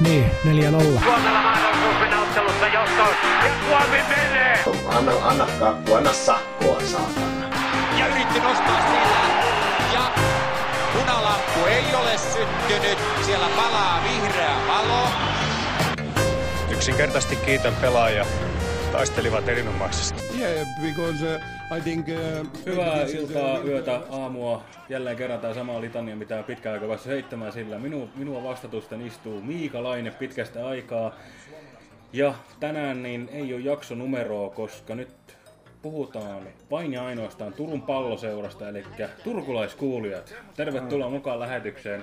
Niin, 4-0. Suomella mahdollisuus mennä ottelussa johtoon. Ja Suomi menee! Anna, anna kakku, anna sakkoa, saatana. ja yritti nostaa sillä. Ja punalamppu ei ole syttynyt. Siellä palaa vihreä valo. Yksinkertaisesti kiitän pelaajia. Taistelivat erinomaisesti. Yeah, because uh, I think... Uh, Hyvää iltaa, yötä, aamua. Jälleen kerran tämä sama litania, mitä pitkään aikaa vasta seitsemän sillä. Minu, minua vastatusten istuu Miika Laine pitkästä aikaa. Ja tänään niin ei ole jakso numeroa, koska nyt puhutaan vain ja ainoastaan Turun palloseurasta, eli turkulaiskuulijat. Tervetuloa mukaan lähetykseen.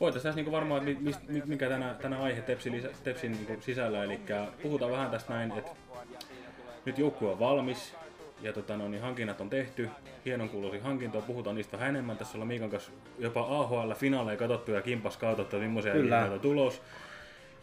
Voitaisiin tässä niinku varmaan, mi- mikä tänä, tänä aihe Tepsin, Tepsin niinku sisällä, eli puhutaan vähän tästä näin, että nyt joukkue on valmis ja tota, no, niin hankinnat on tehty. Hienon kuuluisia hankintoja, puhutaan niistä vähän enemmän. Tässä ollaan Miikan kanssa jopa AHL-finaaleja katsottu ja kimpas katsottu, että millaisia Kyllä. tulos.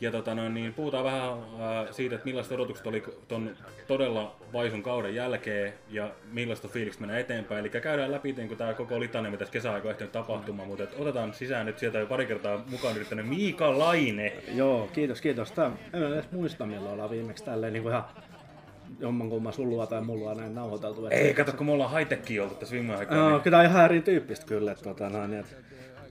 Ja tota, no, niin puhutaan vähän äh, siitä, että millaiset odotukset oli ton todella vaisun kauden jälkeen ja millaista fiilistä mennä eteenpäin. Eli käydään läpi niin tämä koko litania, mitä kesäaika ehtinyt tapahtumaan, mutta et otetaan sisään nyt sieltä jo pari kertaa mukaan yrittänyt Miika Laine. Joo, kiitos, kiitos. Tää, en edes muista milloin ollaan viimeksi tälleen niin kuin ihan jommankumman sullua tai mullua näin nauhoiteltu. Ei, kato, kun me ollaan high oltu tässä viime aikoina. No, niin- kyllä ihan erityyppistä kyllä. Että, tota, noin, että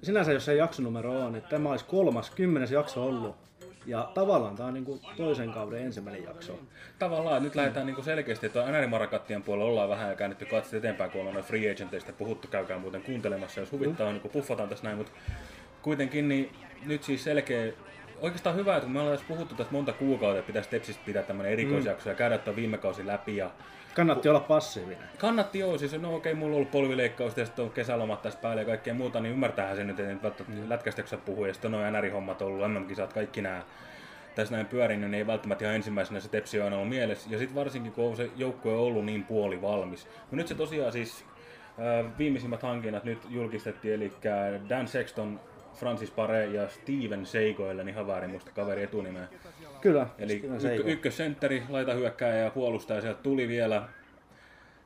sinänsä jos se jaksonumero on, että tämä olisi kolmas, kymmenes jakso ollut. Ja tavallaan tämä on niin kuin toisen kauden ensimmäinen jakso. Tavallaan, nyt lähdetään niin selkeästi, että Anärimarakattien puolella ollaan vähän käännetty katset eteenpäin, kun ollaan free agenteista puhuttu, käykää muuten kuuntelemassa, jos huvittaa, niin puffataan tässä näin, mutta kuitenkin niin nyt siis selkeä, oikeastaan hyvä, että kun me ollaan puhuttu tästä monta kuukautta, että pitäisi Tepsistä pitää tämmöinen erikoisjakso ja käydä tuon viime kausi läpi ja Kannatti olla passiivinen. Kannatti joo, siis no okei, mulla on ollut polvileikkausta ja sitten on kesälomat tässä päällä ja kaikkea muuta, niin ymmärtäähän se nyt, että nyt välttämättä lätkästä puhuu ja sitten on noin NR-hommat ollut, MM-kisat, kaikki nämä tässä näin pyörinyt, niin ei välttämättä ihan ensimmäisenä se Tepsi on aina ollut mielessä. Ja sitten varsinkin, kun se joukkue on ollut niin puoli valmis. No nyt se tosiaan siis äh, viimeisimmät hankinnat nyt julkistettiin, eli Dan Sexton, Francis Pare ja Steven Seikoille, ihan väärin muista kaveri etunimeä. Kyllä. Eli ykkö, ykkössentteri, laitahyökkääjä ja puolustaja sieltä tuli vielä.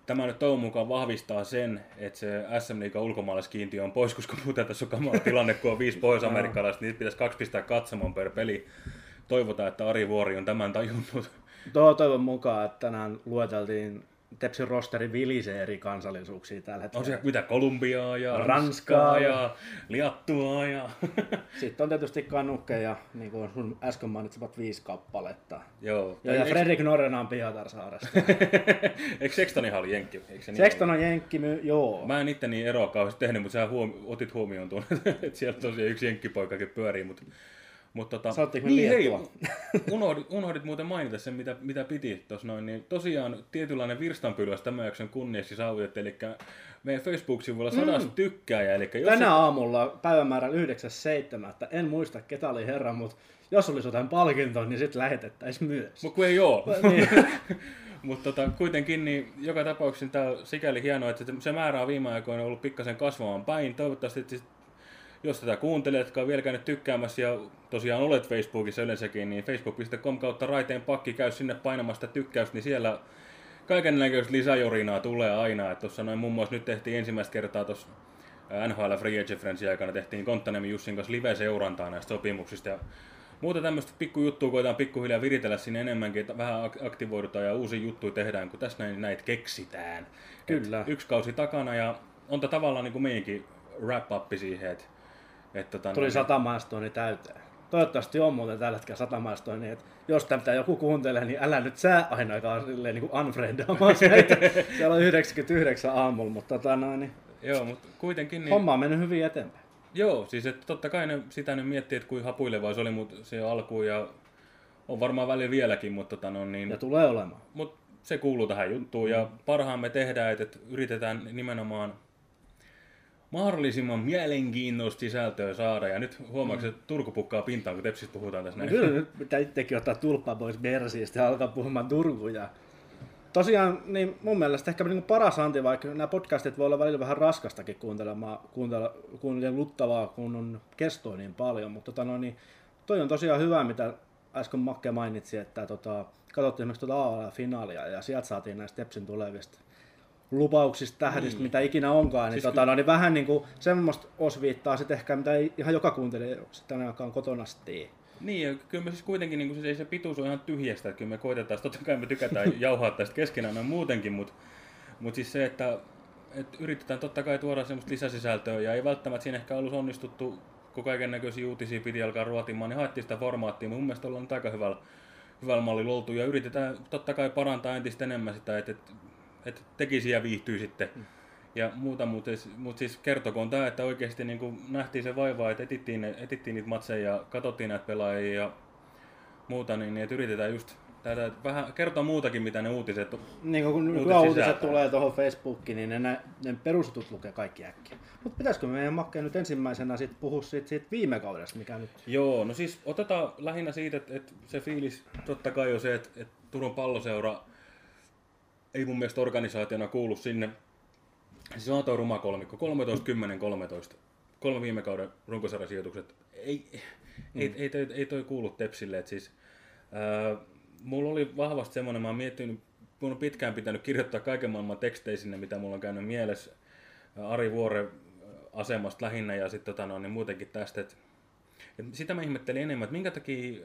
Tämä nyt toivon mukaan vahvistaa sen, että se SM Liigan ulkomaalaiskiintiö on pois, koska muuten tässä on kamala tilanne, kun on viisi pohjois-amerikkalaista, niin pitäisi kaksi pistää katsomaan per peli. Toivotaan, että Ari Vuori on tämän tajunnut. Tuo toivon mukaan, että tänään lueteltiin Tepsin rosteri vilisee eri kansallisuuksia tällä hetkellä. On siellä mitä Kolumbiaa ja Ranskaa. Ranskaa ja Liattua ja... Sitten on tietysti Kanukke ja niin kuin sun äsken mainitsemat viisi kappaletta. Joo. Ja, ja Eikö- Fredrik Norrena on Pietarsaaresta. Eikö Sextonihan oli jenkki? Eikö se niin Sexton on jenkki, my- joo. Mä en itse niin eroa kauheasti tehnyt, mutta sä huom- otit huomioon tuon, että siellä tosiaan yksi jenkkipoikakin pyörii, mutta mutta tota, Saatteko me niin hei, unohdit, unohdit, muuten mainita sen, mitä, mitä piti tuossa noin, niin tosiaan tietynlainen virstanpylväs tämän jakson kunniaksi saavutettiin, eli meidän Facebook-sivulla sadas mm. tykkääjä, eli jos Tänä aamulla päivämäärän 9.7. En muista ketä oli herra, mutta jos olisi jotain palkintoa, niin sitten lähetettäisiin myös. Mutta kun ei oo. Niin. Mutta tota, kuitenkin niin joka tapauksessa tämä on sikäli hienoa, että se- se määrä on viime aikoina ollut pikkasen kasvamaan päin. Toivottavasti, jos tätä kuuntelet, jotka on vielä käynyt tykkäämässä ja tosiaan olet Facebookissa yleensäkin, niin facebook.com kautta raiteen pakki käy sinne painamasta tykkäystä, niin siellä kaikennäköistä lisäjorinaa tulee aina. Tuossa noin muun muassa nyt tehtiin ensimmäistä kertaa tuossa NHL Free Agent Friendsin aikana tehtiin Konttaniemen Jussin kanssa live-seurantaa näistä sopimuksista ja muuta tämmöistä pikkujuttua koetaan pikkuhiljaa viritellä sinne enemmänkin, että vähän ak- aktivoidutaan ja uusia juttuja tehdään, kun tässä näin, näitä keksitään. Kyllä. Et yksi kausi takana ja on tavallaan niin kuin meidänkin wrap-up siihen, että et, tota, Tuli noin- sata maistonia täyteen. Toivottavasti on muuten tällä hetkellä sata maistonia, että jos tätä joku kuuntelee, niin älä nyt sä ainakaan silleen niin kuin unfriendaamaan meitä. Siellä on 99 aamulla, mutta tota noin, niin Joo, mutta kuitenkin niin... homma on mennyt hyvin eteenpäin. Joo, siis että totta kai ne sitä nyt miettii, että kuinka hapuilevaa se oli, mutta se alkuun ja on varmaan välillä vieläkin, mutta tota, no, niin, Ja tulee olemaan. mut se kuuluu tähän juttuun ja parhaan me tehdään, että, että yritetään nimenomaan mahdollisimman mielenkiintoista sisältöä saada. Ja nyt huomaatko, että Turku pukkaa pintaan, kun Tepsistä puhutaan tässä näin. Kyllä nyt pitää itsekin ottaa tulppaa pois Bersiistä ja alkaa puhumaan Turkuja. Tosiaan, niin mun mielestä ehkä niin paras anti, vaikka nämä podcastit voi olla välillä vähän raskastakin kuuntelemaan, kuuntella, kuunteleluttavaa, kun on kestoa niin paljon, mutta tota, no, niin, toi on tosiaan hyvä, mitä äsken Makke mainitsi, että tota, katsottiin esimerkiksi tuota AAL-finaalia ja sieltä saatiin näistä Tepsin tulevista lupauksista, tähdistä, mitä ikinä onkaan, niin, Siis tota, no, niin vähän niin kuin semmoista osviittaa sitten ehkä, mitä ei ihan joka kuuntelija sitten tänään kotona tee. Niin, ja kyllä me siis kuitenkin, niin kuin, siis ei se pituus ole ihan tyhjästä, että kyllä me koitetaan, totta kai me tykätään jauhaa tästä keskenään muutenkin, mutta, mutta siis se, että, että yritetään totta kai tuoda semmoista lisäsisältöä, ja ei välttämättä siinä ehkä ollut onnistuttu, kun kaiken näköisiä uutisia piti alkaa ruotimaan, niin haettiin sitä formaattia, mutta mun mielestä ollaan nyt aika hyvällä, hyvällä mallilla oltu, ja yritetään totta kai parantaa entistä enemmän sitä, että, että, että tekisi ja viihtyy sitten. Ja muuta, mutta, mutta siis kertokoon tämä, että oikeasti niin kuin nähtiin se vaivaa, että etittiin, etittiin niitä matseja ja katsottiin näitä pelaajia ja muuta, niin, niin että yritetään just tätä, vähän kertoa muutakin, mitä ne uutiset Niin kun Uutiset uutiset sisältää. tulee tuohon Facebookiin, niin ne, ne perustetut lukee kaikki äkkiä. Mutta pitäisikö meidän Makke nyt ensimmäisenä sit puhua siitä, siitä viime kaudesta, mikä nyt... Joo, no siis otetaan lähinnä siitä, että, että se fiilis totta kai on se, että, että Turun palloseura ei mun mielestä organisaationa kuulu sinne. Siis on tuo ruma kolmikko, 13, 10, 13. Kolme viime kauden runkosarjasijoitukset. Ei, mm. ei, ei, toi, ei toi kuulu Tepsille. Et siis, ää, mulla oli vahvasti semmoinen, mä oon miettinyt, mun on pitkään pitänyt kirjoittaa kaiken maailman tekstejä sinne, mitä mulla on käynyt mielessä. Ari Vuore asemasta lähinnä ja sitten tota, no, niin muutenkin tästä, että et sitä mä ihmettelin enemmän, että minkä takia,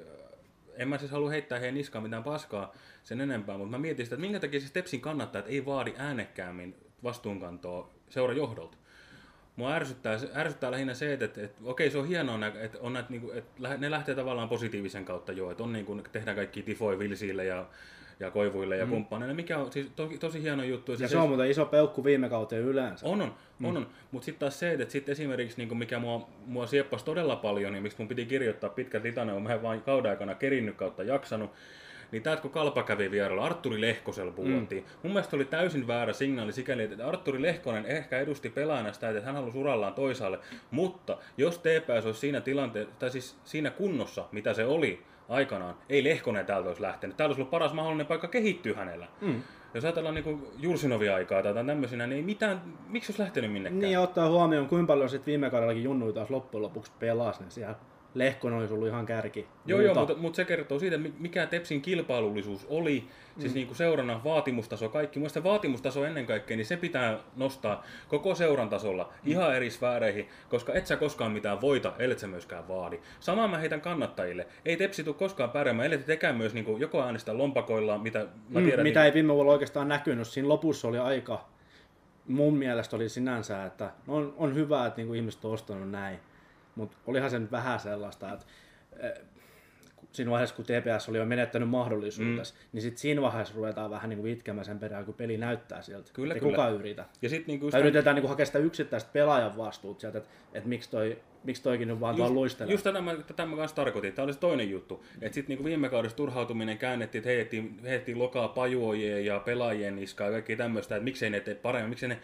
en mä siis halua heittää heidän niskaan mitään paskaa sen enempää, mutta mä mietin sitä, että minkä takia siis Tepsin kannattajat ei vaadi äänekkäämmin vastuunkantoa seurajohdolta. Mua ärsyttää, ärsyttää lähinnä se, että, että, että okei, se on hienoa, että, on näitä, niin kuin, että ne lähtee tavallaan positiivisen kautta jo, että on niin kuin, tehdään kaikki tifoi vilsille ja, ja koivuille ja mm. kumppaneille, mikä on siis to, tosi hieno juttu. Ja Siis se on muuten iso peukku viime kauteen yleensä. on, on, on, on. mutta sitten taas se, että sit esimerkiksi niin mikä mua, mua sieppasi todella paljon, niin miksi mun piti kirjoittaa pitkät litane, on mä en vaan kauden aikana kerinnyt kautta jaksanut, niin täältä kun Kalpa kävi vierellä, Arturi Lehkosella puhuttiin. Mm. Mun mielestä oli täysin väärä signaali sikäli, että Arturi Lehkonen ehkä edusti pelaajana sitä, että hän halusi urallaan toisaalle. Mutta jos TPS olisi siinä tilanteessa, tai siis siinä kunnossa, mitä se oli aikanaan, ei Lehkonen täältä olisi lähtenyt. Täällä olisi ollut paras mahdollinen paikka kehittyä hänellä. Mm. Jos ajatellaan niin Jursinovia-aikaa tai tämmöisenä, niin ei mitään, miksi olisi lähtenyt minnekään? Niin ottaa huomioon, kuinka paljon sit viime kaudellakin junnuja taas loppujen lopuksi pelasi, niin siellä Lehkonen olisi ollut ihan kärki. Joo, Muuta. joo, mutta, mutta se kertoo siitä, mi- mikä Tepsin kilpailullisuus oli, siis mm. niin kuin seurannan vaatimustaso, kaikki. Mielestäni vaatimustaso ennen kaikkea, niin se pitää nostaa koko seuran tasolla mm. ihan eri sfääreihin, koska et sä koskaan mitään voita, ellet sä myöskään vaadi. Samaa mä heitän kannattajille. Ei Tepsi tule koskaan pärjäämään, ellei te tekään myös niin kuin, joko äänestä lompakoillaan, mitä mä Mm, tiedän. mitä niin, ei viime vuonna oikeastaan näkynyt. Siinä lopussa oli aika, mun mielestä oli sinänsä, että on, on hyvä, että niinku ihmiset on ostanut näin. Mutta olihan se nyt vähän sellaista, että eh, siinä vaiheessa, kun TPS oli jo menettänyt mahdollisuutensa, mm. niin sitten siinä vaiheessa ruvetaan vähän niin kuin itkemään sen perään, kun peli näyttää sieltä. Kyllä, kyllä. kukaan yritä. ja sitten niin kuin Tai yritetään niin kuin hakea sitä yksittäistä pelaajan vastuut sieltä, että, että miksi, toi, miksi toikin nyt vaan tuolla luistelee. Just tätä mä, tätä mä kanssa tarkoitin. Tämä oli se toinen juttu. Että sitten niinku viime kaudessa turhautuminen käännettiin, että heitettiin, heitettiin lokaa pajuojien ja pelaajien niskaa ja kaikki tämmöistä, että miksei ne tee paremmin, miksei ne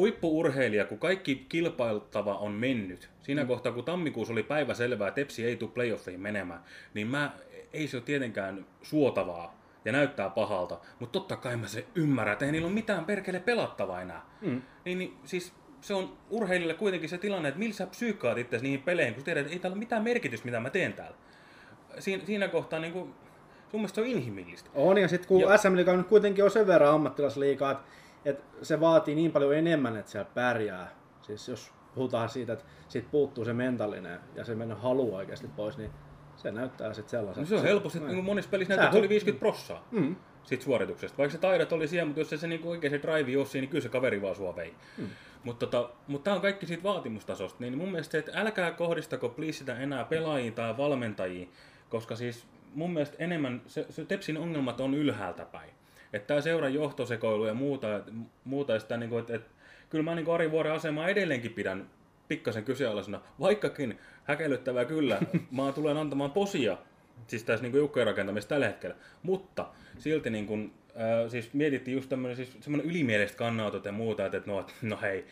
huippuurheilija, kun kaikki kilpailtava on mennyt. Siinä mm. kohtaa, kun tammikuussa oli päivä selvää, että Tepsi ei tule playoffeihin menemään, niin mä, ei se ole tietenkään suotavaa ja näyttää pahalta, mutta totta kai mä se ymmärrän, että ei niillä ole mitään perkele pelattavaa enää. Mm. Niin, niin siis se on urheilijalle kuitenkin se tilanne, että millä sä psyykkaat itse niihin peleihin, kun tiedät, että ei täällä ole mitään merkitystä, mitä mä teen täällä. Siinä, siinä kohtaa niin kuin, sun mielestä se on inhimillistä. On, ja sitten kun Ja- SM Liiga nyt kuitenkin on sen verran ammattilaisliigaa, että, että se vaatii niin paljon enemmän, että siellä pärjää. Siis jos puhutaan siitä, että siitä puuttuu se mentaalinen ja se mennä halu oikeasti pois, niin se näyttää sitten sellaiselta. No se on helposti, että niin monessa pelissä Sä näyttää, että se oli hu- 50 prossaa Mm. siitä suorituksesta. Vaikka se taidot oli siellä, mutta jos se, se niin oikein se drive siinä, niin kyllä se kaveri vaan sua vei. Mm. Mutta tota, mut tämä on kaikki siitä vaatimustasosta, niin mun mielestä se, että älkää kohdistako please sitä enää pelaajiin tai valmentajiin, koska siis mun mielestä enemmän se, se Tepsin ongelmat on ylhäältä päin. Että tämä seuran johtosekoilu ja muuta, et- muuta sitä, niin kuin, että, että kyllä mä niin kuin Ari Vuoren asemaa edelleenkin pidän pikkasen kyseenalaisena, vaikkakin häkellyttävää kyllä, mä tulen antamaan posia, siis tässä niin joukkojen rakentamista tällä hetkellä, mutta silti niin kuin, äh, siis mietittiin just tämmöinen siis semmoinen ylimielistä kannanotot ja muuta, että, no, no hei,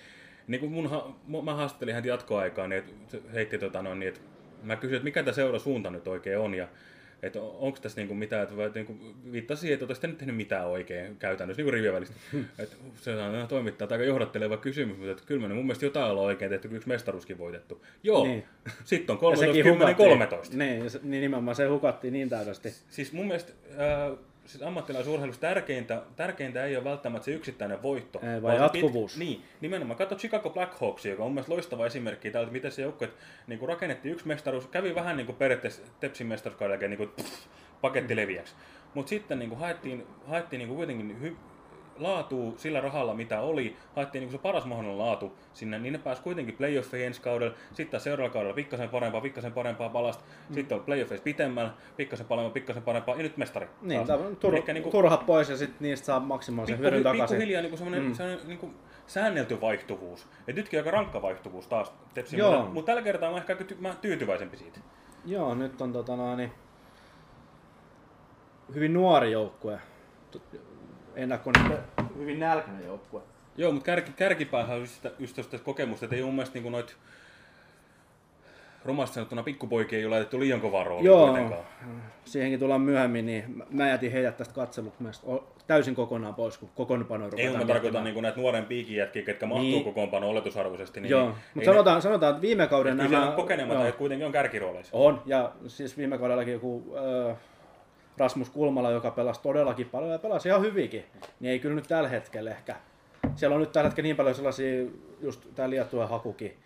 niin kuin mun, ha- mä haastattelin häntä jatkoaikaa, niin että heitti tota noin, niin että mä kysyin, että mikä tämä seura suunta nyt oikein on ja että onko tässä niinku mitään, että vai niinku viittasi siihen, että oltaisiin te nyt tehnyt mitään oikein käytännössä, niinku rivien välistä. että se on toimittaa aika johdatteleva kysymys, mutta että kyllä me mun mielestä jotain ollaan oikein tehty, kun yksi mestaruuskin voitettu. Joo, Niin. sitten on Ja 13, sekin 10, hukattiin. 13. Niin, niin nimenomaan se hukattiin niin täydesti. Siis mun mielestä äh, siis ammattilaisurheilussa tärkeintä, tärkeintä ei ole välttämättä se yksittäinen voitto. Ei, vaan jatkuvuus. niin, nimenomaan. Kato Chicago Blackhawks, joka on mielestäni loistava esimerkki tältä, miten se joukkue niin kuin rakennettiin yksi mestaruus, kävi vähän niin kuin periaatteessa Tepsin mestaruuskauden jälkeen niin kuin, pff, paketti leviäksi. Mutta sitten niin kuin haettiin, haettiin niin kuin kuitenkin hy, laatua sillä rahalla, mitä oli, haettiin niin se paras mahdollinen laatu sinne, niin ne pääsi kuitenkin playoffeihin ensi kaudella, sitten seuraavalla kaudella pikkasen parempaa, pikkasen parempaa palasta, mm. sitten on playoffeissa pitemmällä, pikkasen parempaa, pikkasen parempaa, ja nyt mestari. Niin, taas. tämä on tur, Elikkä niinku pois ja sitten niistä saa maksimaalisen hyödyn pikku, takaisin. pikkuhiljaa niin semmoinen, mm. semmoinen niin säännelty vaihtuvuus. Et nytkin aika rankka vaihtuvuus taas Tepsin, mutta, tällä kertaa mä ehkä ty- mä tyytyväisempi siitä. Joo, nyt on tota noin, niin, hyvin nuori joukkue. Ennakko niin, hyvin nälkäinen joukkue. Joo, mutta kärki, kärkipäähän on just, just tästä kokemusta, että ei mun mielestä niin noit romasti sanottuna pikkupoikia ei ole laitettu liian kovaa roolia Joo, kuitenkaan. siihenkin tullaan myöhemmin, niin mä- jätin heidät tästä katselusta täysin kokonaan pois, kun kokoonpano Ei, ruvetaan kun mä tarkoitan miettimään. niin näitä nuoren piikin jätkiä, ketkä mahtuu Niin. kokoonpano oletusarvoisesti. Niin Joo, ei mutta ne- sanotaan, sanotaan, että viime kauden Kyllä nämä... on kokeneemmat, joo. että kuitenkin on kärkirooleissa. On, ja siis viime kaudellakin joku äh, Rasmus Kulmala, joka pelasi todellakin paljon ja pelasi ihan hyvinkin, niin ei kyllä nyt tällä hetkellä ehkä. Siellä on nyt tällä hetkellä niin paljon sellaisia, just tää Liettuan hakukin,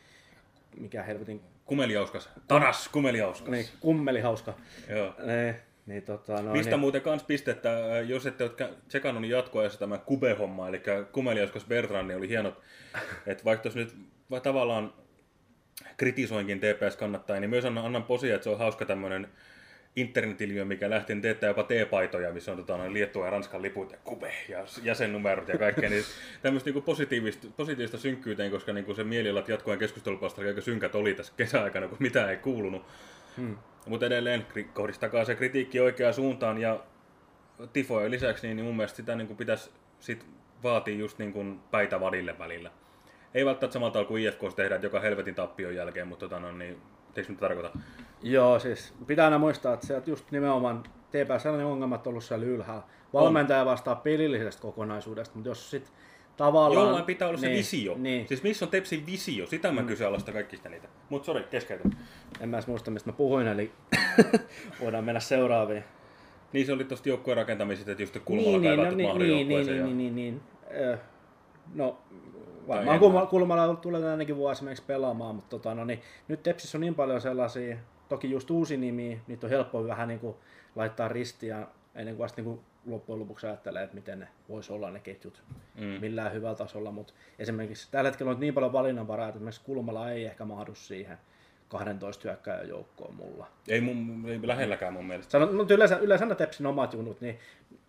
mikä helvetin, Kumeliauskas. Taras Kumeliauskas. niin kummeli hauska. Joo. Niin, niin tota, no, Mistä niin, muuten kans pistettä, äh, jos ette ole tsekannut, niin jatkoajassa tämä Kube-homma, eli Kumeliauskas Bertrand, niin oli hienot, että vaikka tuossa nyt vai tavallaan kritisoinkin TPS kannattaa, niin myös annan, annan posia, että se on hauska tämmöinen internetilmiö, mikä lähti niin teettää jopa T-paitoja, missä on tota, Liettua ja Ranskan liput ja kube ja jäsennumerot ja kaikkea, niin tämmöistä niin positiivista, positiivista synkkyyteen, koska niin se mielialat jatkojen keskustelupalstalla aika synkät oli tässä kesäaikana, kun mitään ei kuulunut. Hmm. Mutta edelleen kohdistakaa se kritiikki oikeaan suuntaan ja tifojen lisäksi, niin, niin mun mielestä sitä niin kuin pitäisi sit vaatii just niin kuin päitä vadille välillä. Ei välttämättä samalla tavalla kuin IFK tehdään, joka helvetin tappion jälkeen, mutta tota, no, niin, eikö nyt tarkoita? Joo, siis pitää aina muistaa, että sieltä just nimenomaan TPS on ongelmat ollut siellä ylhäällä. Valmentaja vastaa pelillisestä kokonaisuudesta, mutta jos sit tavallaan... Jollain pitää olla se niin, visio. Niin, Siis missä on Tepsin visio? Sitä mä mm. kyseenalaistan kaikista niitä. Mutta sori, keskeytän. en mä edes muista, mistä mä puhuin, eli voidaan mennä seuraaviin. Niin se oli tuosta joukkueen rakentamisesta, että just Kulmalla niin, kaivattu niin, no, niin, niin, niin, ja... niin, niin, niin. Ö, No, Tai varmaan kulma, kulmalla tulee ainakin vuosi esimerkiksi pelaamaan, mutta tota, no, niin, nyt Tepsissä on niin paljon sellaisia, toki just uusi nimi, niitä on helppo vähän niin kuin laittaa ristiä ennen kuin vasta niin kuin loppujen lopuksi ajattelee, että miten ne voisi olla ne ketjut mm. millään hyvällä tasolla, mutta esimerkiksi tällä hetkellä on niin paljon valinnanvaraa, että esimerkiksi Kulmala ei ehkä mahdu siihen 12 hyökkäjän joukkoon mulla. Ei, mun, ei lähelläkään mun mielestä. Sanon, mutta yleensä, yleensä ne Tepsin omat junut, niin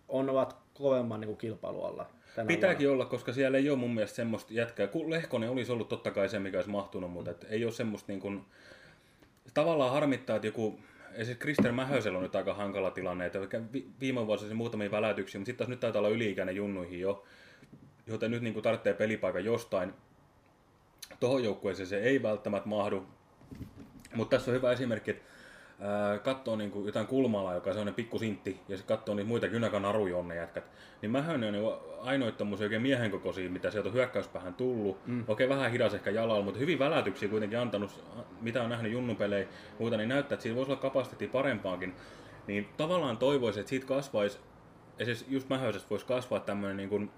on, ovat kovemman niin kuin kilpailualla. Tänä Pitääkin olla, koska siellä ei ole mun mielestä semmoista jätkää. Kun Lehkonen olisi ollut totta kai se, mikä olisi mahtunut, mutta et ei ole semmoista niin kuin... Tavallaan harmittaa, että joku... Esimerkiksi Krister Mähösellä on nyt aika hankala tilanne, että viime vuosina se muutamia väläytyksiä, mutta sitten taas nyt taitaa olla yli-ikäinen junnuihin jo, joten nyt niin tarvitsee pelipaikan jostain. Tohon joukkueeseen se ei välttämättä mahdu, mutta tässä on hyvä esimerkki, että ää, katsoo niin jotain kulmalaa, joka on sellainen pikkusintti, ja se katsoo niitä muita kynäkan naruja on ne jätkät. Niin Mähönen on niin ainoita tommosia oikein miehen kokoisia, mitä sieltä on hyökkäyspäähän tullut. Mm. Okei, vähän hidas ehkä jalalla, mutta hyvin välätyksiä kuitenkin antanut, mitä on nähnyt junnupelejä muuta, niin näyttää, että siinä voisi olla kapasiteetti parempaankin. Niin tavallaan toivoisin, että siitä kasvaisi, esimerkiksi just Mähöisestä voisi kasvaa tämmöinen niin kuin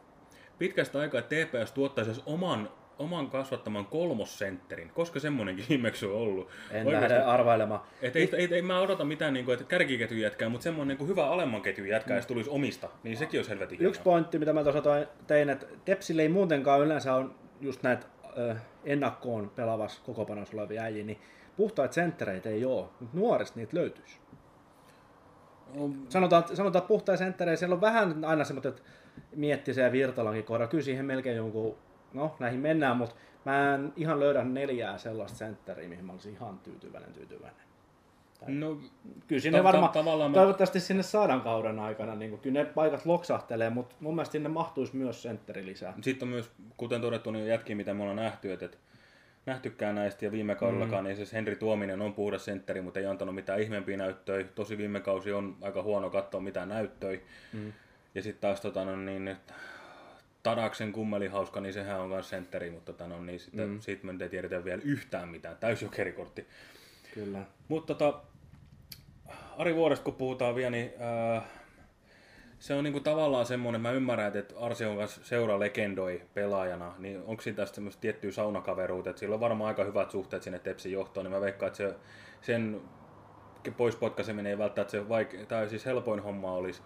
pitkästä aikaa, että TPS tuottaisi oman oman kasvattaman kolmossentterin, koska semmoinenkin viimeksi on ollut. En Oikeasti. lähde arvailemaan. Et ei, ei, ei, mä odota mitään niin kuin, että kärkiketjun jätkää, mutta semmoinen niin hyvä alemman ketjun jätkää, jos tulisi omista, niin sekin olisi helvetin Yksi hienoa. pointti, mitä mä tuossa tein, että Tepsille ei muutenkaan yleensä on just näitä ö, ennakkoon pelaavassa kokopanossa olevia äijiä, niin puhtaita senttereitä ei ole, mutta nuorista niitä löytyisi. Sanotaan, että- sanotaan että puhtaita senttereitä, siellä on vähän aina semmoinen, että Miettisen ja Virtalankin kohdalla, kyllä siihen melkein jonkun, no näihin mennään, mutta mä en ihan löydä neljää sellaista sentteriä, mihin mä olisin ihan tyytyväinen tyytyväinen. No, Kyllä sinne Ta- ta- varmaan, tavallaan mä- toivottavasti sinne saadaan kauden aikana, niin kuin, kyllä ne paikat loksahtelee, mutta mun mielestä sinne mahtuisi myös sentteri lisää. sitten on myös, kuten todettu, niin jätkiä, mitä me ollaan nähty, että, että nähtykään näistä ja viime kaudellakaan, mm. niin siis Henri Tuominen on puhdas sentteri, mutta ei antanut mitään ihmeempiä näyttöjä. Tosi viime kausi on aika huono katsoa mitään näyttöjä. Mm. Ja sitten taas tota, no, niin, että Tadaksen kummeli hauska, niin sehän on myös sentteri, mutta tota, no, niin, sitten, mm. siitä me nyt ei tiedetä vielä yhtään mitään. Täysjokerikortti. Kyllä. Mutta tota, Ari Vuoresta kun puhutaan vielä, niin ää, se on niinku tavallaan semmoinen, mä ymmärrän, että Arsi on kanssa seura legendoi pelaajana, niin onko siinä tästä semmoista tiettyä saunakaveruutta, että sillä on varmaan aika hyvät suhteet sinne Tepsin johtoon, niin mä veikkaan, että se, sen pois potkaiseminen ei välttämättä se vaike- tai siis helpoin homma olisi,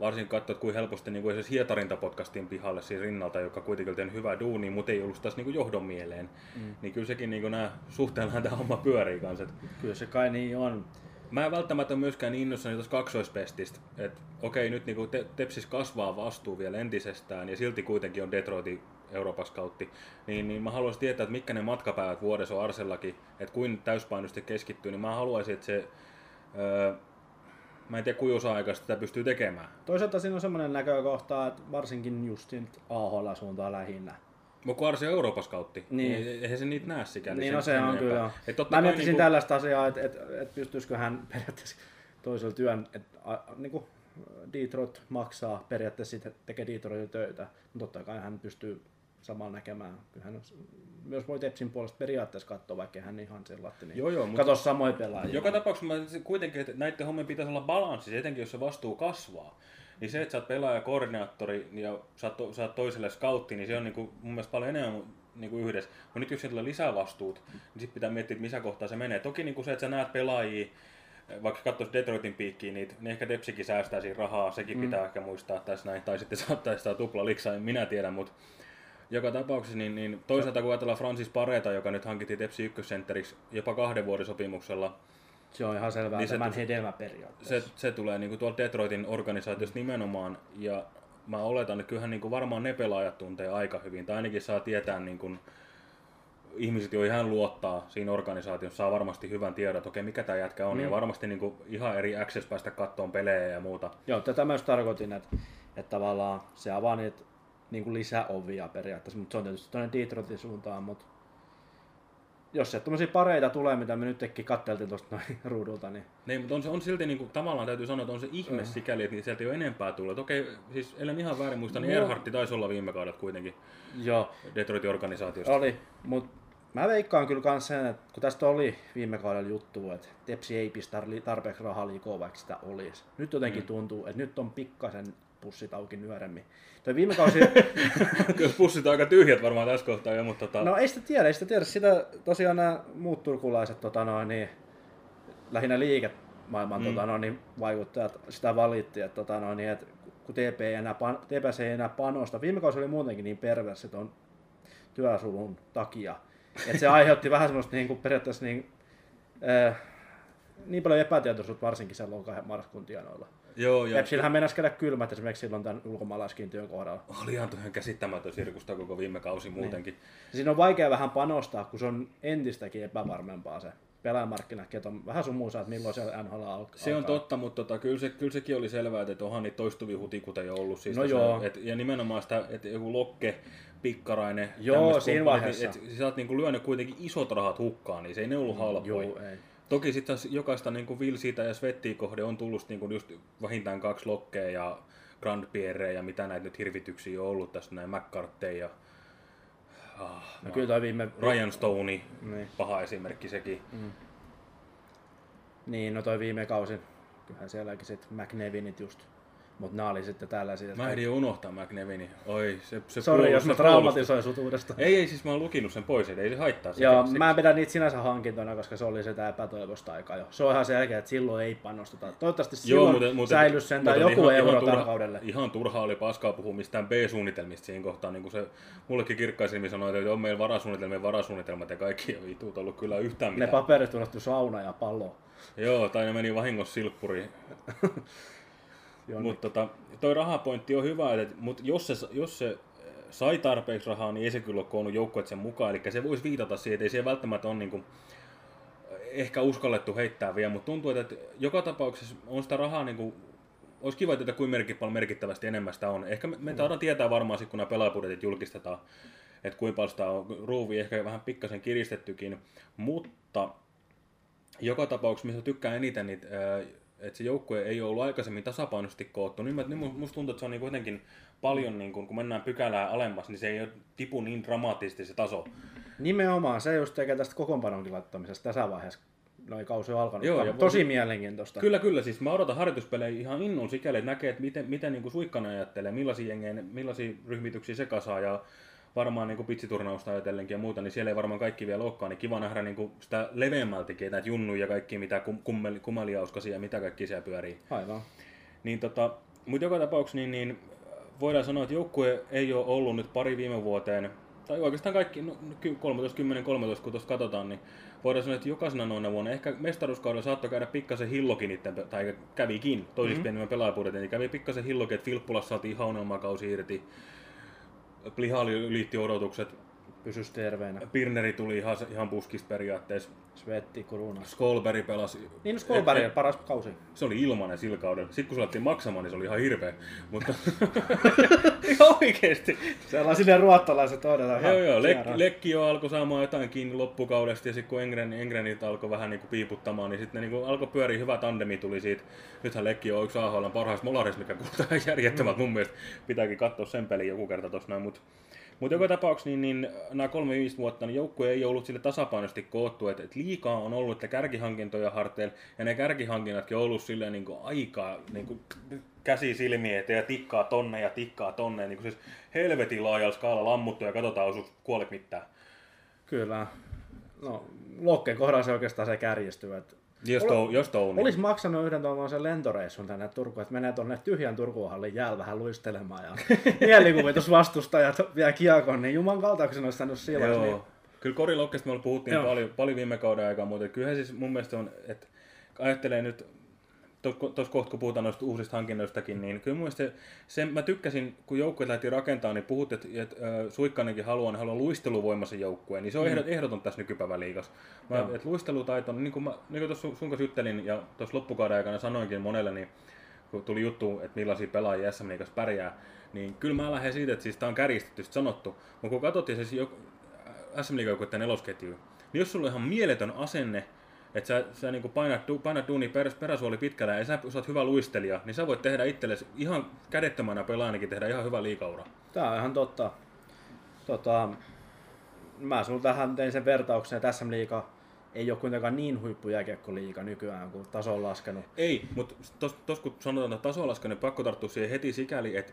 varsinkin katsoa, kuinka helposti niin kuin esimerkiksi Hietarinta potkastiin pihalle siinä rinnalta, joka kuitenkin oli tehnyt hyvää duunia, mutta ei ollut taas niin kuin johdon mieleen. Mm. Niin kyllä sekin niin kuin nämä suhteellaan tämä homma pyörii kanssa. Kyllä se kai niin on. Mä en välttämättä myöskään niin innoissani tuosta kaksoispestistä, että okei nyt niinku te- Tepsis kasvaa vastuu vielä entisestään ja silti kuitenkin on Detroitin Euroopan scoutti, niin, niin mä haluaisin tietää, että mitkä ne matkapäivät vuodessa on Arsellakin, että kuin täyspainoisesti keskittyy, niin mä haluaisin, että se, öö, mä en tiedä kuinka osa-aikaista tätä pystyy tekemään. Toisaalta siinä on semmoinen näkökohta, että varsinkin just siitä AHL-suuntaan lähinnä. Mutta kun Arsi on scoutti, Niin. niin eihän se niitä näe sikäli. Niin no se on enempää. kyllä. Et totta Mä miettisin niinku- tällaista asiaa, että et, et pystyisikö hän periaatteessa toisella työn, että niin Detroit maksaa periaatteessa siitä, tekee Detroitin töitä, mutta totta kai hän pystyy samalla näkemään. Kyllä hän myös voi Tepsin puolesta periaatteessa katsoa, vaikka hän ihan sellainen. Niin Joo, joo, mutta- Katso samoja pelaajia. Joka tapauksessa mä se kuitenkin, että näiden hommien pitäisi olla balanssi, etenkin jos se vastuu kasvaa. Niin se, että sä oot pelaaja, koordinaattori ja sä oot, sä oot toiselle scoutti, niin se on niinku, mun mielestä paljon enemmän niinku yhdessä. Mutta nyt jos siellä tulee lisää vastuut, niin sitten pitää miettiä, että missä kohtaa se menee. Toki niinku se, että sä näet pelaajia, vaikka katsoisi Detroitin piikkiin niitä, niin ehkä Depsikin säästää siinä rahaa, sekin mm. pitää ehkä muistaa tässä näin, tai sitten saattaa sitä tupla liksaa, en minä tiedä, mutta joka tapauksessa, niin, niin toisaalta kun ajatellaan Francis Pareta, joka nyt hankittiin Tepsi ykkössentteriksi jopa kahden vuoden sopimuksella, Se on ihan selvää Niin se tämän tu- hedelmä periaatteessa. se, se tulee niinku tuolta Detroitin organisaatiosta nimenomaan, ja mä oletan, että kyllähän niinku varmaan ne pelaajat tuntee aika hyvin, tai ainakin saa tietää niinku, ihmiset, joihin hän luottaa siinä organisaatiossa, saa varmasti hyvän tiedon, että okei, mikä tämä jätkä on, mm. ja varmasti niinku ihan eri access päästä kattoon pelejä ja muuta. Joo, tätä myös tarkoitin, että, että tavallaan se avaa niitä niin kuin lisäovia periaatteessa, mutta se on tietysti tuonne Detroitin suuntaan, mutta jos se tuommoisia pareita tulee, mitä me nyt tekin katteltiin tuosta noin ruudulta, niin Niin, mutta on, se, on silti niinku, tavallaan täytyy sanoa, että on se ihme sikäli, että sieltä ei ole enempää tullut. Okei, siis ellen ihan väärin muista, niin Joo. Erhartti taisi olla viime kaudet kuitenkin joo, Detroitin organisaatiosta. oli, mutta mä veikkaan kyllä myös sen, että kun tästä oli viime kaudella juttu, että Tepsi ei pistä tarpeeksi rahaa liikoa, vaikka sitä olisi. Nyt jotenkin mm. tuntuu, että nyt on pikkasen pussit auki nyöremmin. Toi viime kausi, Kyllä pussit on aika tyhjät varmaan tässä kohtaa jo, mutta tota, No ei sitä tiedä, ei sitä tiedä. Sitä tosiaan nämä muut turkulaiset tota noin, niin, lähinnä liikemaailman mm. tota noin, niin, vaikuttajat sitä valitti, että, tota noin, niin, että kun TP ei enää, pan, TPS ei enää panosta. Viime kausi oli muutenkin niin perversi ton työsulun takia. Että se aiheutti vähän semmoista niin kuin, periaatteessa niin, äh, niin paljon epätietoisuutta varsinkin sen lokahen marraskuun tienoilla. Joo, ja Tepsillähän mennäisi käydä kylmät esimerkiksi silloin tämän ulkomaalaiskiintiön kohdalla. oli ihan ihan käsittämätön sirkusta koko viime kausi muutenkin. Siinä on vaikea vähän panostaa, kun se on entistäkin epävarmempaa se pelaajamarkkinat, että on vähän sumuusa, että milloin siellä NHL alkaa. Se on totta, mutta tota, kyllä, se, kyllä sekin oli selvää, että onhan niitä toistuvia hutikuteja ollut. Siis No tässä, joo. Et, ja nimenomaan sitä, että joku Lokke, Pikkarainen, Joo, siinä vaiheessa. Et, sä oot niinku lyönyt kuitenkin isot rahat hukkaan, niin se ei ne ollut halpoja. Joo, ei. Toki sitten jokaista niin Vilsiitä ja Svettiä kohde on tullut niin kuin just vähintään kaksi Lokkeja ja Grand Pierre ja mitä näitä nyt hirvityksiä on ollut tässä näin McCarthy ja ah, No kyllä toi viime... Ryan Stoney, Niin. paha esimerkki sekin. Niin, no toi viime kausi. Kyllähän sielläkin sit McNevinit just. Mutta nämä oli sitten tällaisia. Mä ehdin unohtaa McNevini. Oi, se, se Sori, jos mä traumatisoin sut uudestaan. Ei, ei, siis mä oon lukinut sen pois, ei se haittaa. Joo, se, mä en pidä niitä sinänsä hankintoina, koska se oli sitä epätoivosta aikaa jo. Se on ihan selkeä, että silloin ei panosteta. Toivottavasti silloin säilys sen tai joku ihan, euro ihan turha, kaudelle. Ihan turha oli paskaa puhua mistään B-suunnitelmista siinä kohtaa. Niin kuin se mullekin kirkkaisemmin sanoi, että on meillä varasuunnitelmien varasuunnitelmat ja kaikki ei vitut ollut kyllä yhtään Ne mitään. paperit unohtu sauna ja pallo. Joo, tai ne meni vahingossa silppuriin. Mutta tota, toi rahapointti on hyvä, että, mutta jos se, jos se äh, sai tarpeeksi rahaa, niin ei se kyllä ole koonnut joukkueet sen mukaan. Eli se voisi viitata siihen, että ei siellä välttämättä ole niin kuin, ehkä uskallettu heittää vielä, mutta tuntuu, että joka tapauksessa on sitä rahaa niin kuin, olisi kiva tietää, merkki, paljon merkittävästi enemmän sitä on. Ehkä me, me taidaan tietää varmaan, sit, kun nämä pelaajabudjetit julkistetaan, että kuinka paljon sitä on ruuvi ehkä vähän pikkasen kiristettykin, mutta joka tapauksessa, missä tykkään eniten, niin, että se joukkue ei ole ollut aikaisemmin tasapainoisesti koottu, niin, mä, niin mu- musta tuntuu, että se on niin jotenkin paljon, niin kun, kun mennään pykälää alemmas, niin se ei ole tipu niin dramaattisesti se taso. Nimenomaan, se just tekee tästä kokoonpanonkin laittamisesta tässä vaiheessa noin kausi on alkanut. Joo, ja tosi voisi- mielenkiintoista. Kyllä, kyllä. Siis mä odotan harjoituspelejä ihan innon sikäli, että näkee, että miten, miten niin kuin Suikkanen ajattelee, millaisia, jengejä, millaisia ryhmityksiä se kasaa ja varmaan niin pitsiturnausta ajatellenkin ja muuta, niin siellä ei varmaan kaikki vielä olekaan, niin kiva nähdä niin kuin sitä leveämmältikin, näitä junnuja ja kaikki, mitä kum, kummeliauskasia ja mitä kaikki siellä pyörii. Aivan. Niin tota, mutta joka tapauksessa niin, niin voidaan sanoa, että joukkue ei ole ollut nyt pari viime vuoteen, tai oikeastaan kaikki, no, 13, 10, 13, kun tuosta katsotaan, niin voidaan sanoa, että jokaisena noina vuonna, ehkä mestaruuskaudella saattoi käydä pikkasen hillokin niiden, tai kävikin toisissa mm-hmm. pienemmän pelaajapudjetin, niin kävi pikkasen hillokin, että Filppulassa saatiin ihan unelmakausi irti. Plihali ylitti odotukset, Pysys terveenä. Pirneri tuli ihan, ihan puskista periaatteessa, Svetti, kuruna. Skolberg pelasi. Niin, no Skolberg, Et- paras kausi. se oli ilmanen sillä kaudella. Sitten kun se alettiin maksamaan, niin se oli ihan hirveä. Mutta ihan oikeesti. Sellaisille ruottalaiset todella. Joo, joo. Lek, Lekki jo alkoi saamaan jotain kiinni loppukaudesta ja sitten kun Engren, Engrenit alkoi vähän niin kuin piiputtamaan, niin sitten ne niin kuin alkoi pyöriä, hyvä tandemi tuli siitä. Nythän Lekki on yksi AHL parhaista molarista, mikä kuulostaa ihan järjettömältä mun mielestä. Pitääkin katsoa sen pelin joku kerta tuossa noin, mutta mutta joka tapauksessa niin, niin nämä kolme viisi vuotta niin joukkue ei ollut sille tasapainoisesti koottu, että, että liikaa on ollut että kärkihankintoja harteilla ja ne kärkihankinnatkin on ollut silleen niin aikaa niin kuin käsi silmiä eteen ja tikkaa tonne ja tikkaa tonne, niin kuin siis helvetin laajalla skaala lammuttu ja katsotaan osuus kuolet mitään. Kyllä. No, Lokken kohdalla se oikeastaan se kärjistyy. Että Jos, tou, jos touni. Olisi maksanut yhden tuommoisen lentoreissun tänne Turkuun, että menee tuonne tyhjän Turkuhallin jäällä vähän luistelemaan ja mielikuvitus vastustajat vielä kiekon, niin juman kautta, kun olisi saanut sillaksi. Joo. Niin... Kyllä Korilokkesta me puhuttiin Joo. paljon, paljon viime kauden aikaa, mutta kyllähän siis mun mielestä on, että ajattelee nyt, tuossa kohta kun puhutaan noista uusista hankinnoistakin, niin kyllä mun se, se mä tykkäsin, kun joukkueet lähti rakentamaan, niin puhut, että, että äh, Suikkanenkin haluaa, niin haluaa luisteluvoimaisen joukkueen, niin se on mm. ehdoton tässä nykypäivän liigassa. Mä, Joo. että luistelutaito, niin kuin, mä, niin kuin tuossa sun kanssa juttelin ja tuossa loppukauden aikana sanoinkin monelle, niin kun tuli juttu, että millaisia pelaajia SM Liigassa pärjää, niin kyllä mä lähden siitä, että siis tää on kärjistetty sanottu. Mutta kun katsottiin siis SM Liigan nelosketju, niin jos sulla on ihan mieletön asenne, että sä, sä niin painat, du, painat duuni per, peräsuoli pitkällä ja sä oot hyvä luistelija, niin sä voit tehdä itsellesi ihan kädettömänä pelaajanakin tehdä ihan hyvä liikaura. Tämä on ihan totta. Tota, mä sun tähän tein sen vertauksen, että SM Liiga ei ole kuitenkaan niin huippujääkiekkoliiga nykyään, kun taso on laskenut. Ei, mutta tos, tos kun sanotaan, että taso on laskenut, niin pakko tarttua siihen heti sikäli, että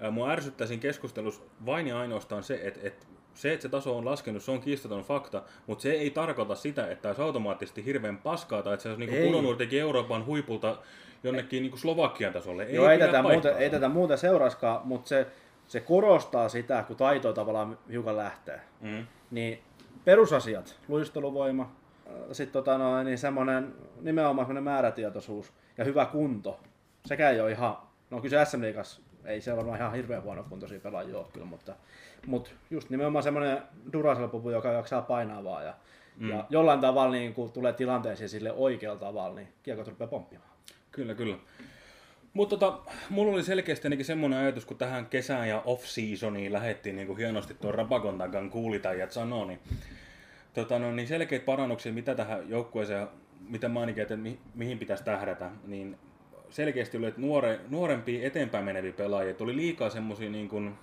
ää, mua ärsyttää siinä keskustelussa vain ja ainoastaan se, että, että se, että se taso on laskenut, se on kiistaton fakta, mutta se ei tarkoita sitä, että olisi automaattisesti hirveän paskaa tai että se olisi Ei. pudonnut jotenkin Euroopan huipulta jonnekin niinku Slovakian tasolle. Ei, Joo, ei tätä, paikkaansa. ei tätä muuten seuraskaan, mutta se, se korostaa sitä, kun taito tavallaan hiukan lähtee. Mm. Niin perusasiat, luisteluvoima, sitten tota noin, niin semmoinen nimenomaan semmoinen määrätietoisuus ja hyvä kunto. Sekä ei ole ihan, no kyllä se SM Liigassa ei se varmaan ihan hirveän huono kuntoisia pelaajia ole kyllä, mutta, mutta just nimenomaan semmoinen Duracell-pupu, joka jaksaa painaa vaan ja, mm. ja jollain tavalla niin kun tulee tilanteeseen sille oikealla tavalla, niin kiekot rupeaa pomppimaan. Kyllä, kyllä. Mutta tota, mulla oli selkeästi ainakin semmoinen ajatus, kun tähän kesään ja off-seasoniin lähettiin niin kuin hienosti tuon Rapakon takan kuulitajat sanoo, niin, tota, no, niin selkeät parannuksia, mitä tähän joukkueeseen, mitä mä ainakin, että mi, mihin pitäisi tähdätä, niin selkeästi oli, että nuore, nuorempia eteenpäin meneviä pelaajia, tuli liikaa semmoisia niin kuin,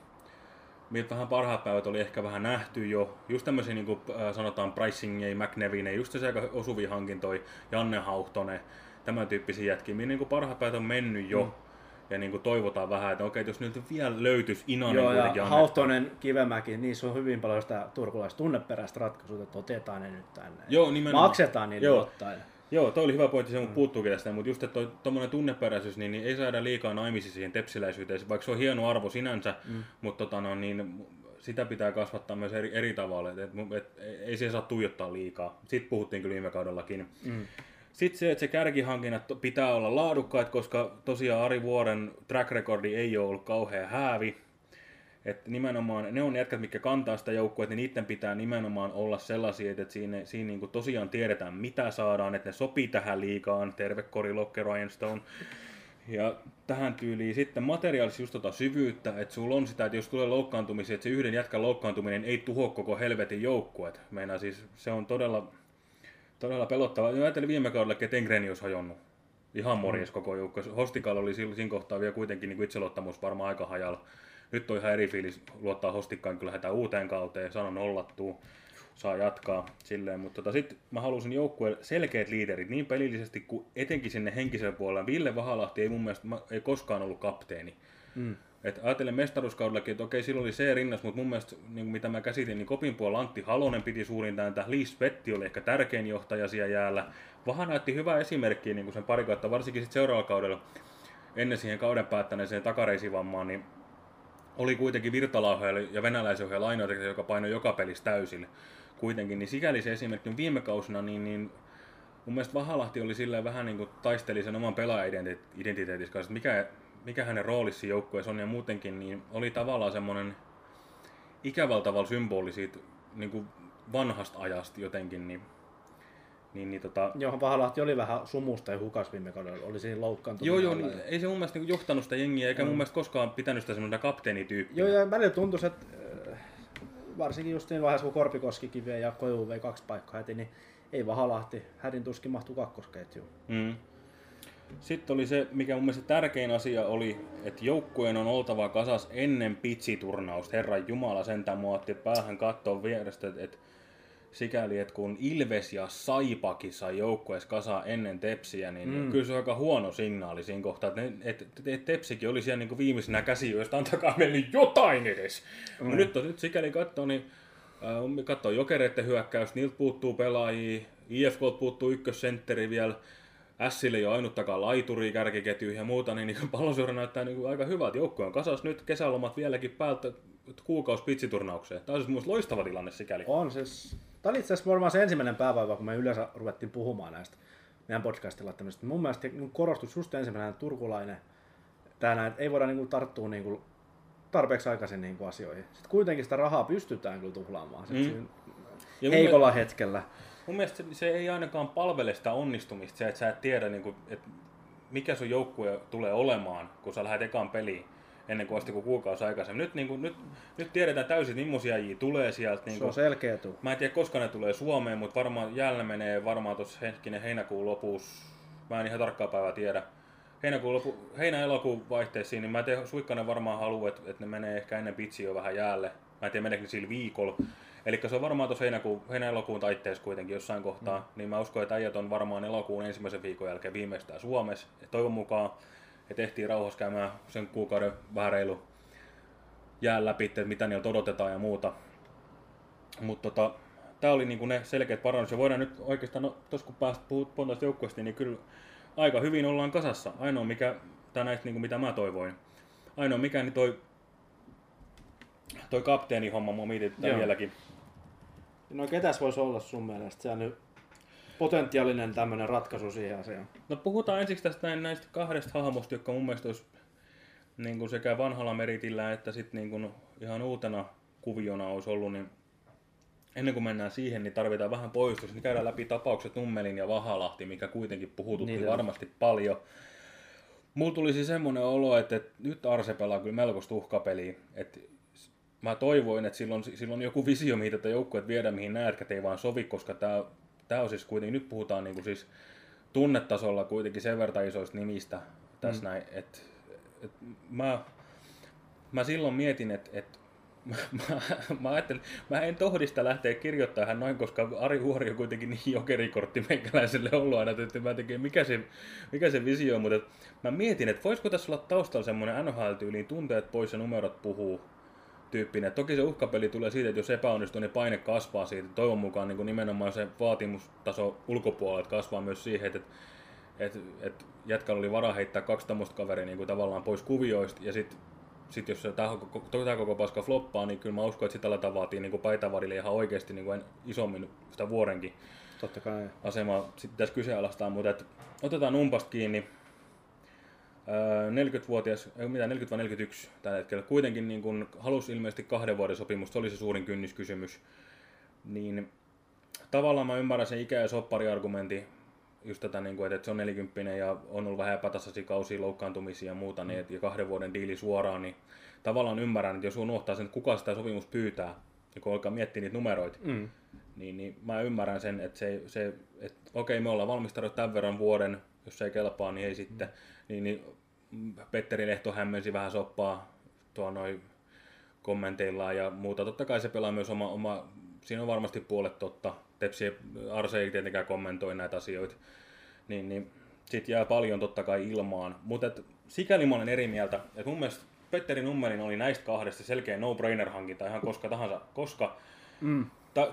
miltä vähän parhaat päivät oli ehkä vähän nähty jo. Just tämmöisiä niin kuin sanotaan Pricing, McNevin, just se aika osuvia hankintoja, Janne Hauhtonen, tämän tyyppisiä jätkiä, mihin niin kuin parhaat päivät on mennyt jo. Mm. Ja niin kuin toivotaan vähän, että okei, jos nyt vielä löytyisi Inanen Joo, ja annettu. Hauhtonen, Kivemäki, niissä on hyvin paljon sitä turkulaista tunneperäistä ratkaisua, että otetaan ne nyt tänne. Joo, nimenomaan. Maksetaan niille Joo. ottaen. Joo, toi oli hyvä pointti, se mun puuttuukin tästä, mutta just, että tuommoinen tunneperäisyys, niin, niin ei saada liikaa naimisiin siihen tepsiläisyyteen, vaikka se on hieno arvo sinänsä, mm. mutta tota, no, niin, sitä pitää kasvattaa myös eri, eri tavalla, että et, et, ei se saa tuijottaa liikaa. Sitten puhuttiin kyllä viime kaudellakin. Mm. Sitten se, että se kärkihankinnat pitää olla laadukkaat, koska tosiaan Ari Vuoren track recordi ei ole ollut kauhean häävi. Että nimenomaan ne on jätkät, mitkä kantaa sitä joukkoa, että niiden pitää nimenomaan olla sellaisia, että siinä, siinä niin tosiaan tiedetään mitä saadaan, että ne sopii tähän liikaan, terve Cory Locker, Ryan Stone. Ja tähän tyyliin sitten materiaalisesti just tota syvyyttä, että sulla on sitä, että jos tulee loukkaantumisia, että se yhden jätkän loukkaantuminen ei tuho koko helvetin joukkuet. Meinaa siis, se on todella, todella pelottavaa. Mä ajattelin viime kaudella, että Engreni olisi hajonnut. Ihan morjes koko joukko. Hostikalla oli silloin- siinä kohtaa vielä kuitenkin niin itseluottamus varmaan aika hajalla. Nyt on ihan eri fiilis luottaa Hostikkaan, kun lähdetään uuteen kauteen, sanon nollattuu. saa jatkaa silleen. Mutta tota, sitten mä halusin joukkueen selkeät liiderit niin pelillisesti kuin etenkin sinne henkisellä puolella. Ville Vahalahti ei mun mielestä ei koskaan ollut kapteeni. Mm. Et ajattelen mestaruuskaudellakin, että okei, silloin oli se rinnas, mutta mun mielestä, niin mitä mä käsitin, niin Kopin puolella Antti Halonen piti suurin ääntä, Liis Vetti oli ehkä tärkein johtaja siellä jäällä. Vaha näytti hyvää esimerkkiä niin kuin sen pari kautta, varsinkin sitten seuraavalla kaudella, ennen siihen kauden päättäneeseen takareisivammaan, niin oli kuitenkin virtalauhoja ja venäläisohjaaja lainoitekijä, joka painoi joka pelissä täysille kuitenkin, niin sikäli se esimerkki on viime kausina, niin, niin mun mielestä Vahalahti oli silleen vähän niin kuin taisteli sen oman pelaaja-identiteetissä kanssa, että mikä, mikä hänen roolissa joukkueessa on. Ja muutenkin, niin oli tavallaan semmoinen ikävällä tavalla symboli siitä niin kuin vanhasta ajasta jotenkin, niin, niin, niin tota, Joo, Vahalahti oli vähän sumusta ja hukas viime kaudella, oli siinä loukkaantunut. Joo, joo, niin, ja- ei se mun mielestä niin johtanut sitä jengiä, eikä mun mielestä koskaan pitänyt sitä semmoista kapteenityyppiä. Joo, ja välillä tuntui, että äh, varsinkin just siinä vaiheessa, kun Korpikoski vei ja Koivu vei kaksi paikkaa heti, niin ei Vahalahti, hädin tuskin mahtui kakkosketjuun. Mm. Sitten oli se, mikä mun mielestä tärkein asia oli, että joukkueen on oltava kasas ennen pitsiturnausta. Herran Jumala sentään mua otti päähän kattoon vierestä, että et, sikäli, että kun Ilves ja Saipakin sai joukkueessa kasaan ennen Tepsiä, niin mm. kyllä se on aika huono signaali siinä kohtaa, että ne- et, et, et Tepsikin oli siellä niin viimeisenä käsijöistä, antakaa meille jotain edes. Mm. No nyt, on, nyt sikäli katsoo, niin äh, katsoo jokereiden hyökkäys, niiltä puuttuu pelaajia, IFK puuttuu ykkössentteri vielä, Sille ei ole ainuttakaan laituria, kärkiketjuja ja muuta, niin, niin palloseura näyttää niin aika hyvältä. Joukkue on kasas nyt kesälomat vieläkin päältä kuukausi pitsiturnaukseen. Tämä on siis mun loistava tilanne sikäli. On siis, tämä oli itse asiassa varmaan se ensimmäinen pääpäivä, kun me yleensä ruvettiin puhumaan näistä meidän podcastilla tämmöistä. Mun mielestä niin korostus just ensimmäinen turkulainen, tämä että ei voida niin kuin, tarttua niin kuin, tarpeeksi aikaisin niin kuin, asioihin. Sitten kuitenkin sitä rahaa pystytään kyllä tuhlaamaan sit Mm. siinä Ja heikolla hetkellä. Mun mielestä se, se ei ainakaan palvele sitä onnistumista, se, että sä et tiedä, niin kuin, että mikä sun joukkue tulee olemaan, kun sä lähdet ekaan peliin ennen kuin vasta kuin kuukausi aikaisemmin. Nyt, niin kuin, nyt, nyt tiedetään täysin, että millaisia jii tulee sieltä. Niin Se on kuin, selkeä tuu. mä en tiedä, koska ne tulee Suomeen, mutta varmaan jäällä menee varmaan tuossa hetkinen heinäkuun lopussa. Mä en ihan tarkkaa päivää tiedä. Heinäkuun lopu, heinä-elokuun vaihteessa, niin mä en tiedä, Suikkanen varmaan haluaa, että, että ne menee ehkä ennen pitsiä jo vähän jäälle. Mä en tiedä, meneekö ne sillä viikolla. Eli se on varmaan tuossa heinäkuun, heinä-elokuun taitteessa kuitenkin jossain kohtaa. Mm. Niin mä uskon, että äijät on varmaan elokuun ensimmäisen viikon jälkeen viimeistään Suomessa. Et toivon mukaan, että tehtiin rauhassa käymään sen kuukauden vähän reilu jää läpi, että mitä niiltä odotetaan ja muuta. Mutta tota, tämä oli niinku ne selkeät parannus. Ja voidaan nyt oikeastaan, no, tos kun päästä puhumaan tästä joukkueesta, niin kyllä aika hyvin ollaan kasassa. Ainoa mikä, tai näistä niinku mitä mä toivoin. Ainoa mikä, niin toi, toi kapteeni homma mua mietityttää Joo. vieläkin. No ketäs voisi olla sun mielestä? Se on nyt potentiaalinen tämmöinen ratkaisu siihen asiaan. No puhutaan ensiksi tästä näin, näistä kahdesta hahmosta, jotka mun mielestä olisi niin kuin sekä vanhalla meritillä että sitten niin kuin ihan uutena kuviona olisi ollut, niin ennen kuin mennään siihen, niin tarvitaan vähän poistus. Niin käydään läpi tapaukset Nummelin ja Vahalahti, mikä kuitenkin puhututti Niitä on. varmasti paljon. Mulla tulisi semmoinen olo, että, että nyt Arse pelaa kyllä melkoista uhkapeliä. Että mä toivoin, että silloin, silloin on joku visio, mihin tätä joukkueet viedään, mihin nämä ei vaan sovi, koska tämä, tämä on siis kuitenkin, nyt puhutaan niin kuin siis tunnetasolla kuitenkin sen verran isoista nimistä tässä mm. näin, että et mä, mä silloin mietin, että et, mä, mä, mä, ajattelin, mä en tohdista lähteä kirjoittamaan hän noin, koska Ari Huori on kuitenkin niin jokerikortti meikäläiselle ollut aina, että mä tekin, mikä se, mikä se visio on, mutta et mä mietin, että voisiko tässä olla taustalla semmoinen NHL-tyyliin tunteet pois ja numerot puhuu tyyppinen. Toki se uhkapeli tulee siitä, että jos epäonnistuu, niin paine kasvaa siitä. Toivon mukaan niin kuin nimenomaan se vaatimustaso ulkopuolelta kasvaa myös siihen, että, että, että jätkällä oli varaa heittää kaksi tämmöistä kaveria niin kuin tavallaan pois kuvioista. Ja sitten sit jos se tämä koko, tämä koko paska floppaa, niin kyllä mä uskon, että sitä aletaan vaatii niin paitavarille ihan oikeasti niin kuin isommin sitä vuorenkin Totta kai. asemaa sitten pitäisi kyseenalaistaa, mutta et, otetaan umpasta kiinni. Öö, 40-vuotias, ei mitä 40 vai 41 tällä hetkellä, kuitenkin niin kun halusi ilmeisesti kahden vuoden sopimus, se oli se suurin kynnyskysymys. Niin tavallaan mä ymmärrän sen ikä- ja soppariargumentti, just tätä, niin kuin, että se on 40 ja on ollut vähän epätasaisia kausia, loukkaantumisia ja muuta, niin, et- ja kahden vuoden diili suoraan, niin tavallaan ymmärrän, että jos unohtaa sen, että kuka sitä sopimus pyytää, ja kun alkaa miettiä niitä numeroita, Mm. niin, niin mä ymmärrän sen, että, se, se, että okei, me ollaan valmisteltu tämän verran vuoden, jos se ei kelpaa, niin ei sitten. Niin, niin Petteri Lehto hämmensi vähän soppaa tuo noin kommenteillaan ja muuta. Totta kai se pelaa myös oma, oma siinä on varmasti puolet totta. Tepsi Arse ei tietenkään kommentoi näitä asioita. Niin, niin sit jää paljon totta kai ilmaan. Mutta sikäli mä olen eri mieltä, että mun mielestä Petteri Nummelin oli näistä kahdesta selkeä no-brainer-hankinta ihan koska tahansa, koska mm.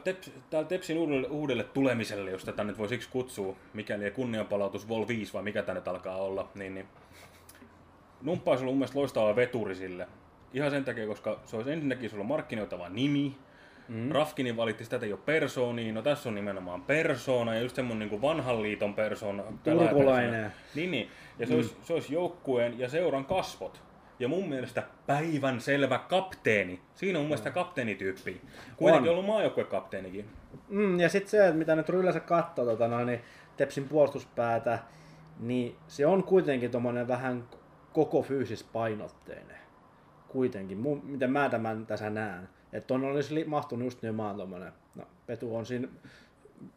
Teps, täällä Tepsin uudelle, uudelle tulemiselle, jos tätä nyt voi siksi kutsua, mikäli ei kunnianpalautus Vol 5 vai mikä tänne alkaa olla, niin, niin Numppa olisi ollut mun mielestä loistava veturi sille. Ihan sen takia, koska se olisi ensinnäkin sulla markkinoitava nimi, Mm. Rafkinin valitti sitä, että ei ole persooniin. No tässä on nimenomaan persoona ja just semmonen niin vanhan liiton persoona. Turkulainen. Niin, niin. Ja se, mm. olisi, se olisi joukkueen ja seuran kasvot. Ja mun mielestä päivän selvä kapteeni. Siinä on mun mielestä kapteenityyppi. Kuitenkin on. ollut maajoukkuekapteenikin. Mm, ja sitten se, että mitä nyt yleensä katsoo tota, no, niin Tepsin puolustuspäätä, niin se on kuitenkin tuommoinen vähän koko fyysispainotteinen. Kuitenkin, mun, miten mä tämän tässä näen. Että ton olisi mahtunut just nimenomaan tuommoinen, no Petu on siinä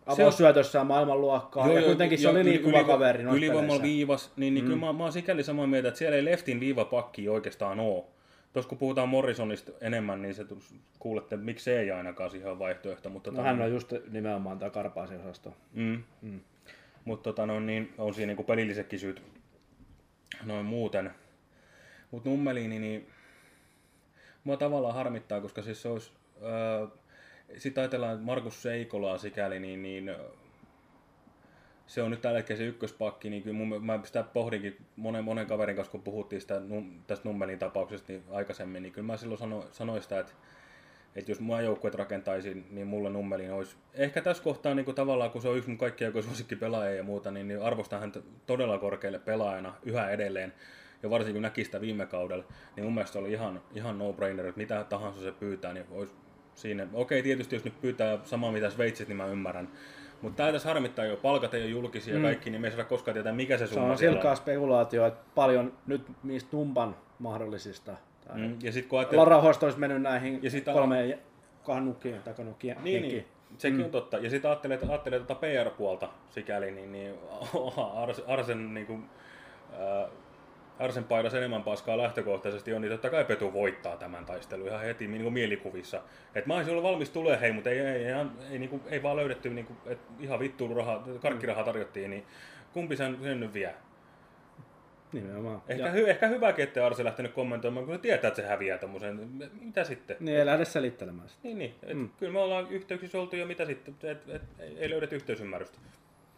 avaussyötössä maailmanluokkaa, joo, ja kuitenkin se oli liikkuva yli, kaveri Ylivoimalla viivas, niin, niin mm. kyllä mä, mä oon sikäli samaa mieltä, että siellä ei leftin viivapakki oikeastaan ole. Tuossa kun puhutaan Morrisonista enemmän, niin se kuulette, miksi ei ainakaan siihen vaihtoehto. Mutta no, hän on just nimenomaan tämä karpaasi-osasto. Mm. Mm. Mutta tota, no, niin, on siinä niin pelillisetkin syyt noin muuten. Mutta Nummeliini, niin mua tavallaan harmittaa, koska siis se olisi... Öö, sitten ajatellaan Markus Seikolaa sikäli, niin, niin se on nyt tällä hetkellä se ykköspakki, niin kyllä mun, mä sitä pohdinkin monen, monen kaverin kanssa, kun puhuttiin sitä, tästä Nummelin tapauksesta niin aikaisemmin, niin kyllä mä silloin sano, sanoin sitä, että, että jos mua joukkueet rakentaisin, niin mulla Nummelin olisi. Ehkä tässä kohtaa niin kuin tavallaan, kun se on yksi mun kaikkia suosikki pelaaja ja muuta, niin, niin arvostan häntä todella korkealle pelaajana yhä edelleen. Ja varsinkin kun näki sitä viime kaudella, niin mun mielestä oli ihan, ihan no-brainer, että mitä tahansa se pyytää, niin olisi siinä. Okei, tietysti jos nyt pyytää samaa mitä Sveitsit, niin mä ymmärrän. Mutta tää tässä harmittaa jo, palkat ei ole julkisia mm. kaikki, niin me ei saada koskaan tietää, mikä se summa Se on silkkaa spekulaatio, että paljon nyt niistä tumpan mahdollisista. Tai mm. Ja sit kun ajattelet... rahoista olisi mennyt näihin ja sit kolmeen kahden nukkiin, takanukkiin. Niin, niin, sekin mm. on totta. Ja sitten ajattelee, ajattelee tuota PR-puolta sikäli, niin, niin Arsen niin kuin, äh, Arsen paidas enemmän paskaa lähtökohtaisesti on, niin totta kai Petu voittaa tämän taistelun ihan heti niin kuin mielikuvissa. Et mä olisin ollut valmis tulee hei, mutta ei, ei, ei, ei, niin kuin, ei vaan löydetty, niin kuin, että ihan vittuilu raha, karkkiraha tarjottiin, niin kumpi sen, sen nyt vie? Nimenomaan. Ehkä, hy, ehkä hyväkin, että Arse lähtenyt kommentoimaan, kun se tietää, että se häviää tommosen. Mitä sitten? Niin, ei lähde selittelemään sitä. Niin, niin. Et mm. Kyllä me ollaan yhteyksissä oltu jo mitä sitten, et, et, et, ei löydetty yhteisymmärrystä.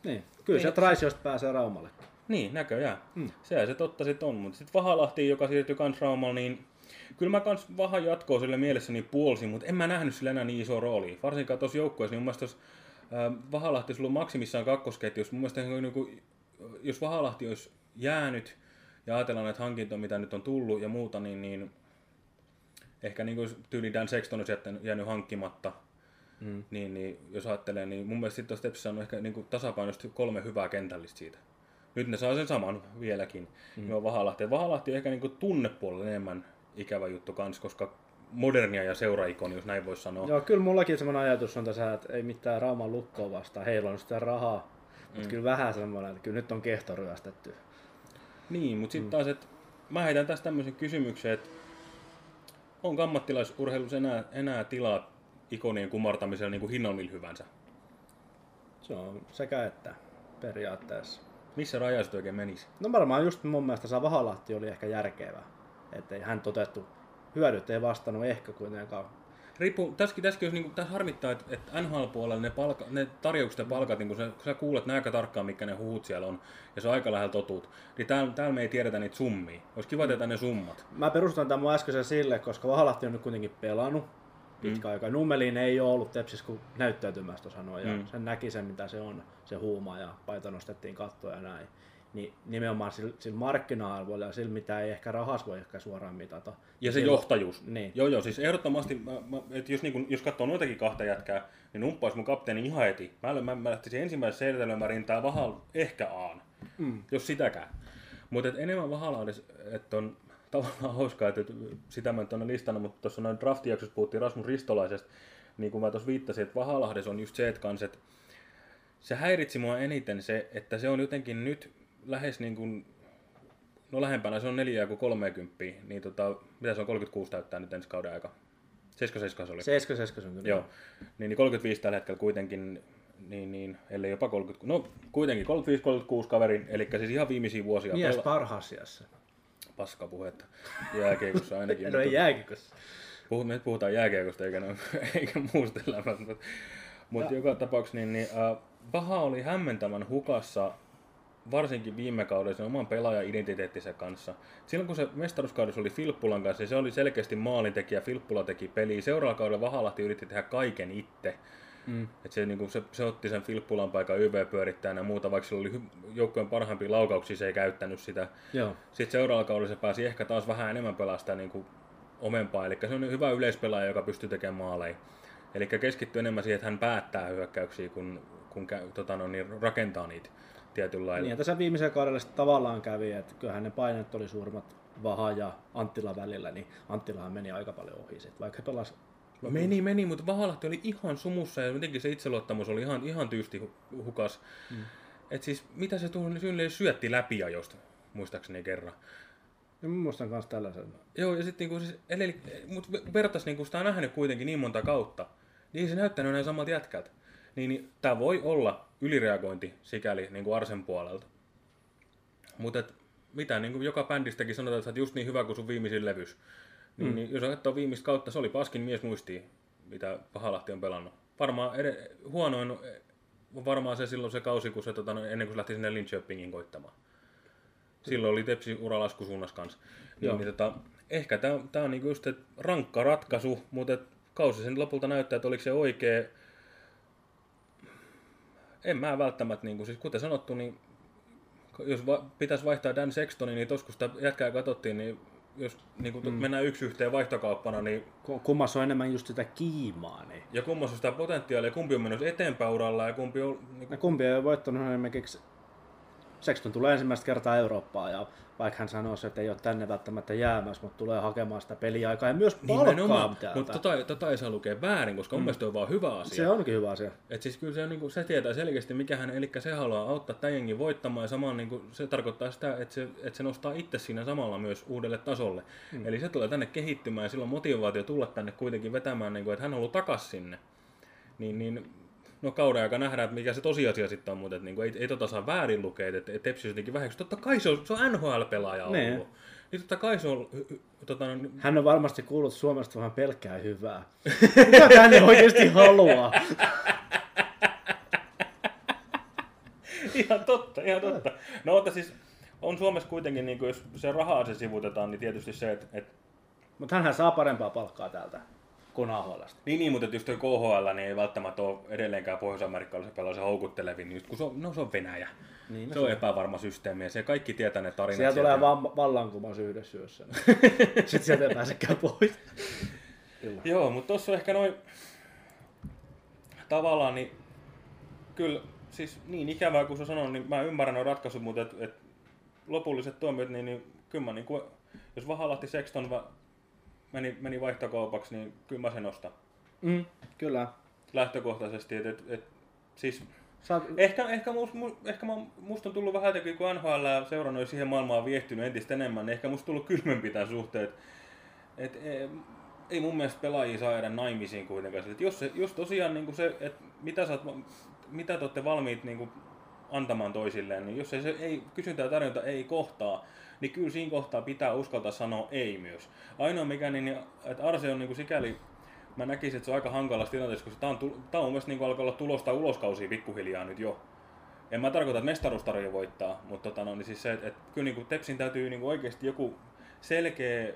Niin, kyllä niin. se Raisiosta pääsee Raumallekin. Niin, näköjään. Mm. Sehän se totta sitten on. Mutta sitten Vahalahti, joka siirtyi kans Raumalla, niin kyllä mä kans Vaha jatkoa sille mielessäni puolsin, mutta en mä nähnyt sillä enää niin iso rooli. Varsinkaan tuossa joukkueessa, niin mun mielestä äh, Vahalahti sulla on maksimissaan kakkosketjus. Mun mielestä niin jos Vahalahti olisi jäänyt ja ajatellaan näitä hankintoja, mitä nyt on tullut ja muuta, niin, niin ehkä niin kuin tyyli Dan Sexton olisi jäänyt hankkimatta, mm. niin, niin, jos ajattelee, niin mun mielestä sitten Stepsissä on ehkä niin kuin tasapainoisesti kolme hyvää kentällistä siitä. Nyt ne saa sen saman vieläkin. Mm. No Vahalahti. Vahalahti on ehkä niin tunnepuolella enemmän ikävä juttu kans, koska modernia ja seuraikoni, jos näin voisi sanoa. Joo, kyllä mullakin semmoinen ajatus on tässä, että ei mitään Rauman lukkoa vastaan, heillä on sitä rahaa. Mm. Mutta kyllä vähän semmoinen, että kyllä nyt on kehto ryöstetty. Niin, mutta sitten mm. taas, että mä heitän tästä tämmöisen kysymyksen, että onko ammattilaisurheilussa enää, enää tilaa ikonien kumartamisella niin kuin hinnan hyvänsä? Se on sekä että periaatteessa. Missä rajaiset oikein menisi? No varmaan just mun mielestä Savahalahti oli ehkä järkevä. Että ei hän totettu. Hyödyt ei vastannut ehkä kuitenkaan. Riippu, tässäkin, tässäkin jos, niin kuin, tässä harmittaa, että, että NHL-puolella ne, palka, ne tarjoukset ja palkat, niin kun, sä, kun sä kuulet aika tarkkaan, mitkä ne huhut siellä on, ja se on aika lähellä totuut, niin täällä, täällä me ei tiedetä niitä summia. Olisi kiva tietää ne summat. Mä perustan tämän mun äskeisen sille, koska Vahalahti on nyt kuitenkin pelannut pitkä mm. aika. Nummeliin ei ole ollut Tepsis kuin näyttäytymästä sanoa, ja mm. sen näki sen, mitä se on, se huuma, ja paita nostettiin kattoa ja näin. Niin nimenomaan sillä, sillä markkina-arvoilla ja sillä, mitä ei ehkä rahas voi ehkä suoraan mitata. Ja se Silloin, johtajuus. Niin. Joo, joo, siis ehdottomasti, mä, mä, että jos, niin kun, jos katsoo noitakin kahta jätkää, niin Numppa olisi mun kapteeni ihan heti. Mä, mä, mä lähtisin ensimmäisen seiritelmään rintaa Vahal ehkä Aan, mm. jos sitäkään. Mutta enemmän Vahalla että on tavallaan hauskaa, että sitä mä en tuonne listannut, mutta tuossa noin draftijaksossa puhuttiin Rasmus Ristolaisesta, niin kuin mä tuossa viittasin, että Vahalahdes on just se, että, kans, että se häiritsi mua eniten se, että se on jotenkin nyt lähes niin kuin, no lähempänä se on 4 kuin 30, niin tota, mitä se on 36 täyttää nyt ensi kauden aika? 77 se oli. 77 syntynyt. Joo, niin, niin 35 tällä hetkellä kuitenkin, niin, niin, ellei jopa 30, no kuitenkin 35-36 kaverin, eli siis ihan viimeisiä vuosia Mies pela- parhaassa iässä. Paskapuhetta jääkeikossa ainakin. No ei jääkikossa. Puhu, me puhutaan jääkiekosta eikä, no, eikä muusta elämästä. Mutta, mutta joka tapauksessa niin, niin, äh, Paha oli hämmentävän hukassa varsinkin viime kaudella sen oman pelaaja-identiteettinsä kanssa. Silloin kun se mestaruuskaudessa oli Filppulan kanssa, niin se oli selkeästi maalintekijä, Filppula teki peliä. Seuraavalla kaudella Vahalahti yritti tehdä kaiken itse. Mm. Et se, niin se, se, otti sen Filppulan paikan YV-pyörittäjänä ja muuta, vaikka sillä oli joukkojen parhaimpia laukauksia, se ei käyttänyt sitä. Joo. Sitten seuraavalla kaudella se pääsi ehkä taas vähän enemmän pelastaa niin kuin omempaa, eli se on hyvä yleispelaaja, joka pystyy tekemään maaleja. Eli keskittyy enemmän siihen, että hän päättää hyökkäyksiä, kun, kun tota, no, niin rakentaa niitä tietyllä lailla. Niin, tässä viimeisellä kaudella tavallaan kävi, että kyllähän ne paineet oli suurimmat Vaha ja Anttila välillä, niin Anttilahan meni aika paljon ohi sitten, vaikka pelasi Meni, meni, mutta Vahalahti oli ihan sumussa ja jotenkin se itseluottamus oli ihan, ihan tyysti hu- hukas. Mm. Et siis mitä se tuli, syylleen syötti läpi ajosta, muistaakseni kerran. Ja mä muistan myös tällaisen. Joo, ja sitten niinku, siis, eli, mut vertais niinku sitä on nähnyt kuitenkin niin monta kautta, niin ei se näyttänyt enää samalta jätkältä. Niin, niin tämä voi olla ylireagointi sikäli niin kuin Arsen puolelta. Mutta mitä niin kuin joka bändistäkin sanotaan, että sä oot just niin hyvä kuin sun viimeisin levys. Niin, mm. niin jos katsoo viimeistä kautta, se oli paskin mies muistiin, mitä Pahalahti on pelannut. Varmaan ed- huonoin on varmaan se silloin se kausi, kun se, tota, no, ennen kuin se lähti sinne Linköpingin koittamaan. Silloin oli Tepsi ura laskusuunnassa kanssa. Niin, niin, tota, ehkä tämä on niinku just rankka ratkaisu, mutta et kausi sen lopulta näyttää, että oliko se oikea. En mä välttämättä, niin kuin, siis kuten sanottu, niin jos va- pitäisi vaihtaa Dan Sextonin, niin tuossa kun sitä jätkää katsottiin, niin jos niin kuin, mm. mennään yksi yhteen vaihtokauppana, niin Ku- Kummassa on enemmän just sitä kiimaa, niin. ja kummassa on sitä potentiaalia, kumpi on menossa eteenpäin uralla ja kumpi on... Niin Ja kuin, kumpi ei ole voittanut esimerkiksi Sexton tulee ensimmäistä kertaa Eurooppaan ja vaikka hän sanoo, että ei ole tänne välttämättä jäämässä, mutta tulee hakemaan sitä peliaikaa ja myös palkkaa mutta tota, tota ei saa lukea väärin, koska mm. mun mielestä on vaan hyvä asia. Se onkin hyvä asia. Et siis kyllä se, on, niin kuin, se tietää selkeästi, mikä hän, eli se haluaa auttaa tämän jengin voittamaan ja samaan niin kuin, se tarkoittaa sitä, että se, että se nostaa itse siinä samalla myös uudelle tasolle. Mm. Eli se tulee tänne kehittymään ja sillä on motivaatio tulla tänne kuitenkin vetämään, niin kuin, että hän haluaa takas sinne. Niin, niin no kauden aika nähdään, että mikä se tosiasia sitten on, mutta et, niin kuin, ei, ei tota saa väärin lukea, että et Tepsi jotenkin vähäksi. Totta kai se on, se on NHL-pelaaja ollut. Niin. Niin totta kai se on, tota, Hän on varmasti kuullut Suomesta vähän pelkkää hyvää. Kuka tänne oikeasti haluaa? ihan totta, ihan totta. No mutta siis on Suomessa kuitenkin, niin kuin, jos se rahaa se sivutetaan, niin tietysti se, että, että Mutta hän saa parempaa palkkaa täältä kuin AHLstä. Niin, niin, mutta just KHL niin ei välttämättä ole edelleenkään pohjois-amerikkalaisen pelaajan houkuttelevin, niin just kun se on, no, se on Venäjä. Niin, no se on epävarma systeemi ja se kaikki tietää ne tarinat. Siellä sieltä. tulee vaan vallankumous yhdessä yössä. Sitten sieltä ei pääsekään pois. Joo, mutta tuossa on ehkä noin tavallaan, niin kyllä siis niin ikävää kuin sä sanoit, niin mä ymmärrän nuo ratkaisut, mutta et, et lopulliset tuomiot, niin, niin kyllä mä niin kuin, jos Vahalahti Sexton va, meni, meni vaihtokaupaksi, niin kyllä mä sen ostan Mm, kyllä. lähtökohtaisesti. Et, et, et, siis Saat... Ehkä, ehkä, must, mu- ehkä mä, musta on tullut vähän jotenkin, kun NHL ja seurannut ja siihen maailmaan viehtynyt entistä enemmän, niin ehkä musta tullut kylmempi tämän suhteen. Et, et, ei mun mielestä pelaajia saa jäädä naimisiin kuitenkaan. Et jos, se, jos tosiaan niin kuin se, että mitä, oot, mitä te olette valmiit niin kuin antamaan toisilleen, niin jos ei, se ei, kysyntä ja tarjonta ei kohtaa, niin kyllä siinä kohtaa pitää uskaltaa sanoa ei myös. Ainoa mikä, niin, että Arse on niin kuin sikäli mä näkisin, että se on aika hankalassa tilanteessa, koska tämä on, tää on mun mielestä niin alkaa olla tulosta uloskausia pikkuhiljaa nyt jo. En mä tarkoita, että mestaruustarjo voittaa, mutta tota, no, niin siis se, että, että kyllä niin kuin Tepsin täytyy niin kuin oikeasti joku selkeä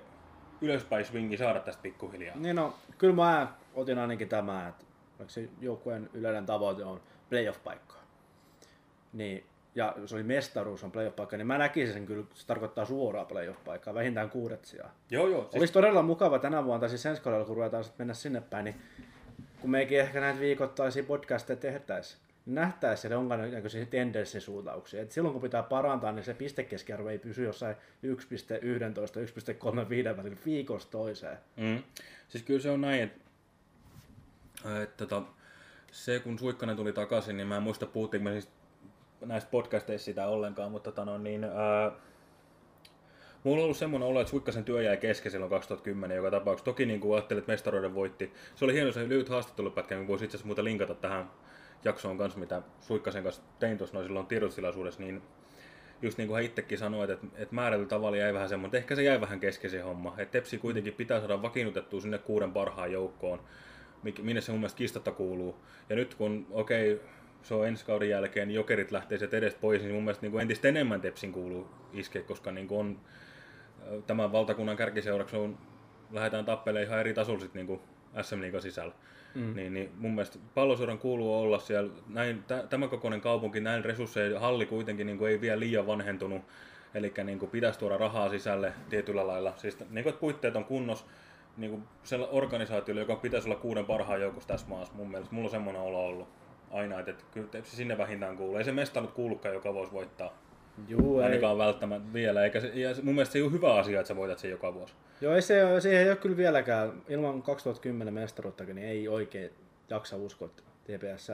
ylöspäin swingi saada tästä pikkuhiljaa. Niin no, kyllä mä otin ainakin tämä, että se joukkueen yleinen tavoite on playoff-paikkaa. Niin, ja jos oli mestaruus on playoff-paikka, niin mä näkisin sen kyllä, se tarkoittaa suoraa playoff-paikkaa, vähintään kuudet sijaa. Joo, joo. Siis... Olisi todella mukava tänä vuonna, tai siis ensi kaudella, kun ruvetaan sitten mennä sinne päin, niin kun meikin ehkä näitä viikoittaisia podcasteja tehtäisiin, niin nähtäisiin, että onko näköisiä tendenssisuuntauksia. Et silloin kun pitää parantaa, niin se pistekeskiarvo ei pysy jossain 1.11, 1.35 välillä viikosta toiseen. Mm. Siis kyllä se on näin, että, että tota, se kun Suikkanen tuli takaisin, niin mä en muista puhuttiinko me siis näissä podcasteissa sitä ollenkaan, mutta tota, no, niin, ää, Mulla on ollut semmoinen olo, että Suikkasen työ jäi kesken silloin 2010 joka tapauksessa. Toki niin kuin ajattelin, että mestaroiden voitti. Se oli hieno se lyhyt haastattelupätkä, mikä voisi itse asiassa muuta linkata tähän jaksoon kanssa, mitä Suikkasen kanssa tein tuossa noin silloin tiedotustilaisuudessa, niin just niin kuin hän itsekin sanoi, että, että määrällä tavalla jäi vähän semmoinen, että ehkä se jäi vähän kesken se homma. Että Tepsi kuitenkin pitää saada vakiinnutettua sinne kuuden parhaan joukkoon, minne se mun mielestä kistatta kuuluu. Ja nyt kun, okei, okay, se on ensi kauden jälkeen, niin jokerit lähtee sieltä edestä pois, niin mun mielestä niin kuin entistä enemmän Tepsin kuuluu iskeä, koska niin kuin on tämän valtakunnan kärkiseuraksi on, lähdetään tappelemaan ihan eri tasolla sit niin kuin SM Liigan sisällä. Mm. Niin, niin mun mielestä palloseuran kuuluu olla siellä, näin, tä, tämä kokoinen kaupunki, näin resursseja, halli kuitenkin niin kuin ei vielä liian vanhentunut, eli niin kuin pitäisi tuoda rahaa sisälle tietyllä lailla, siis niin kuin, että puitteet on kunnossa, niin kuin organisaatiolle, joka pitäisi olla kuuden parhaan joukossa tässä maassa, mun mielestä, mulla on semmoinen olo ollut aina, että, kyllä se sinne vähintään kuuluu. Ei se mesta nyt kuulukaan, joka voisi voittaa. Juu, ei. Ainakaan välttämättä vielä. Eikä se, ja mun mielestä se ei ole hyvä asia, että sä voitat sen joka vuosi. Joo, ei se, ole- siihen ei ole kyllä vieläkään, ilman 2010 mestaruuttakin, niin ei oikein jaksa uskoa, että TPS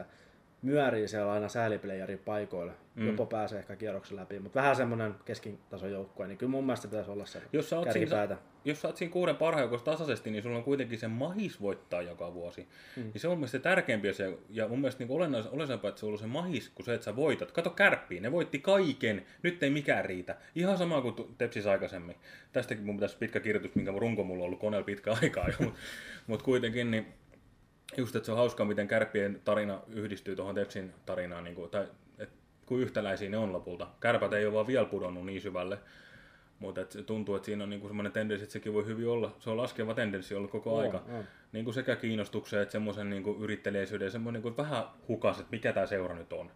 myörii siellä aina sääliplayerin paikoilla. Mm. Jopa pääsee ehkä kierroksen läpi, mutta vähän semmoinen keskitason joukkue, niin kyllä mun mielestä pitäisi olla se Jos sä, oot siinä, kärkipäätä. jos sä oot siinä kuuden parhaan tasaisesti, niin sulla on kuitenkin se mahis voittaa joka vuosi. Mm. Niin se on mun mielestä se tärkeämpi asia. Ja mun mielestä niin olennais, olennaisempaa, että se on se mahis, kuin se, että sä voitat. Kato kärppiin, ne voitti kaiken. Nyt ei mikään riitä. Ihan sama kuin Tepsis aikaisemmin. Tästäkin mun pitäisi pitkä kirjoitus, minkä runko mulla on ollut koneella pitkä aikaa jo. Mutta mut kuitenkin, niin just, että se on hauskaa, miten kärppien tarina yhdistyy tuohon Tepsin tarinaan. Niin kuin, tai, et, kuin yhtäläisiä ne on lopulta. Kärpät ei ole vaan vielä pudonnut niin syvälle. Mutta et se tuntuu, että siinä on niinku semmoinen tendenssi, että sekin voi hyvin olla. Se on laskeva tendenssi ollut koko On, aika. on. Niinku sekä kiinnostukseen että semmoisen niinku yritteleisyyden ja semmoinen niinku vähän hukas, että mikä tämä seura nyt on.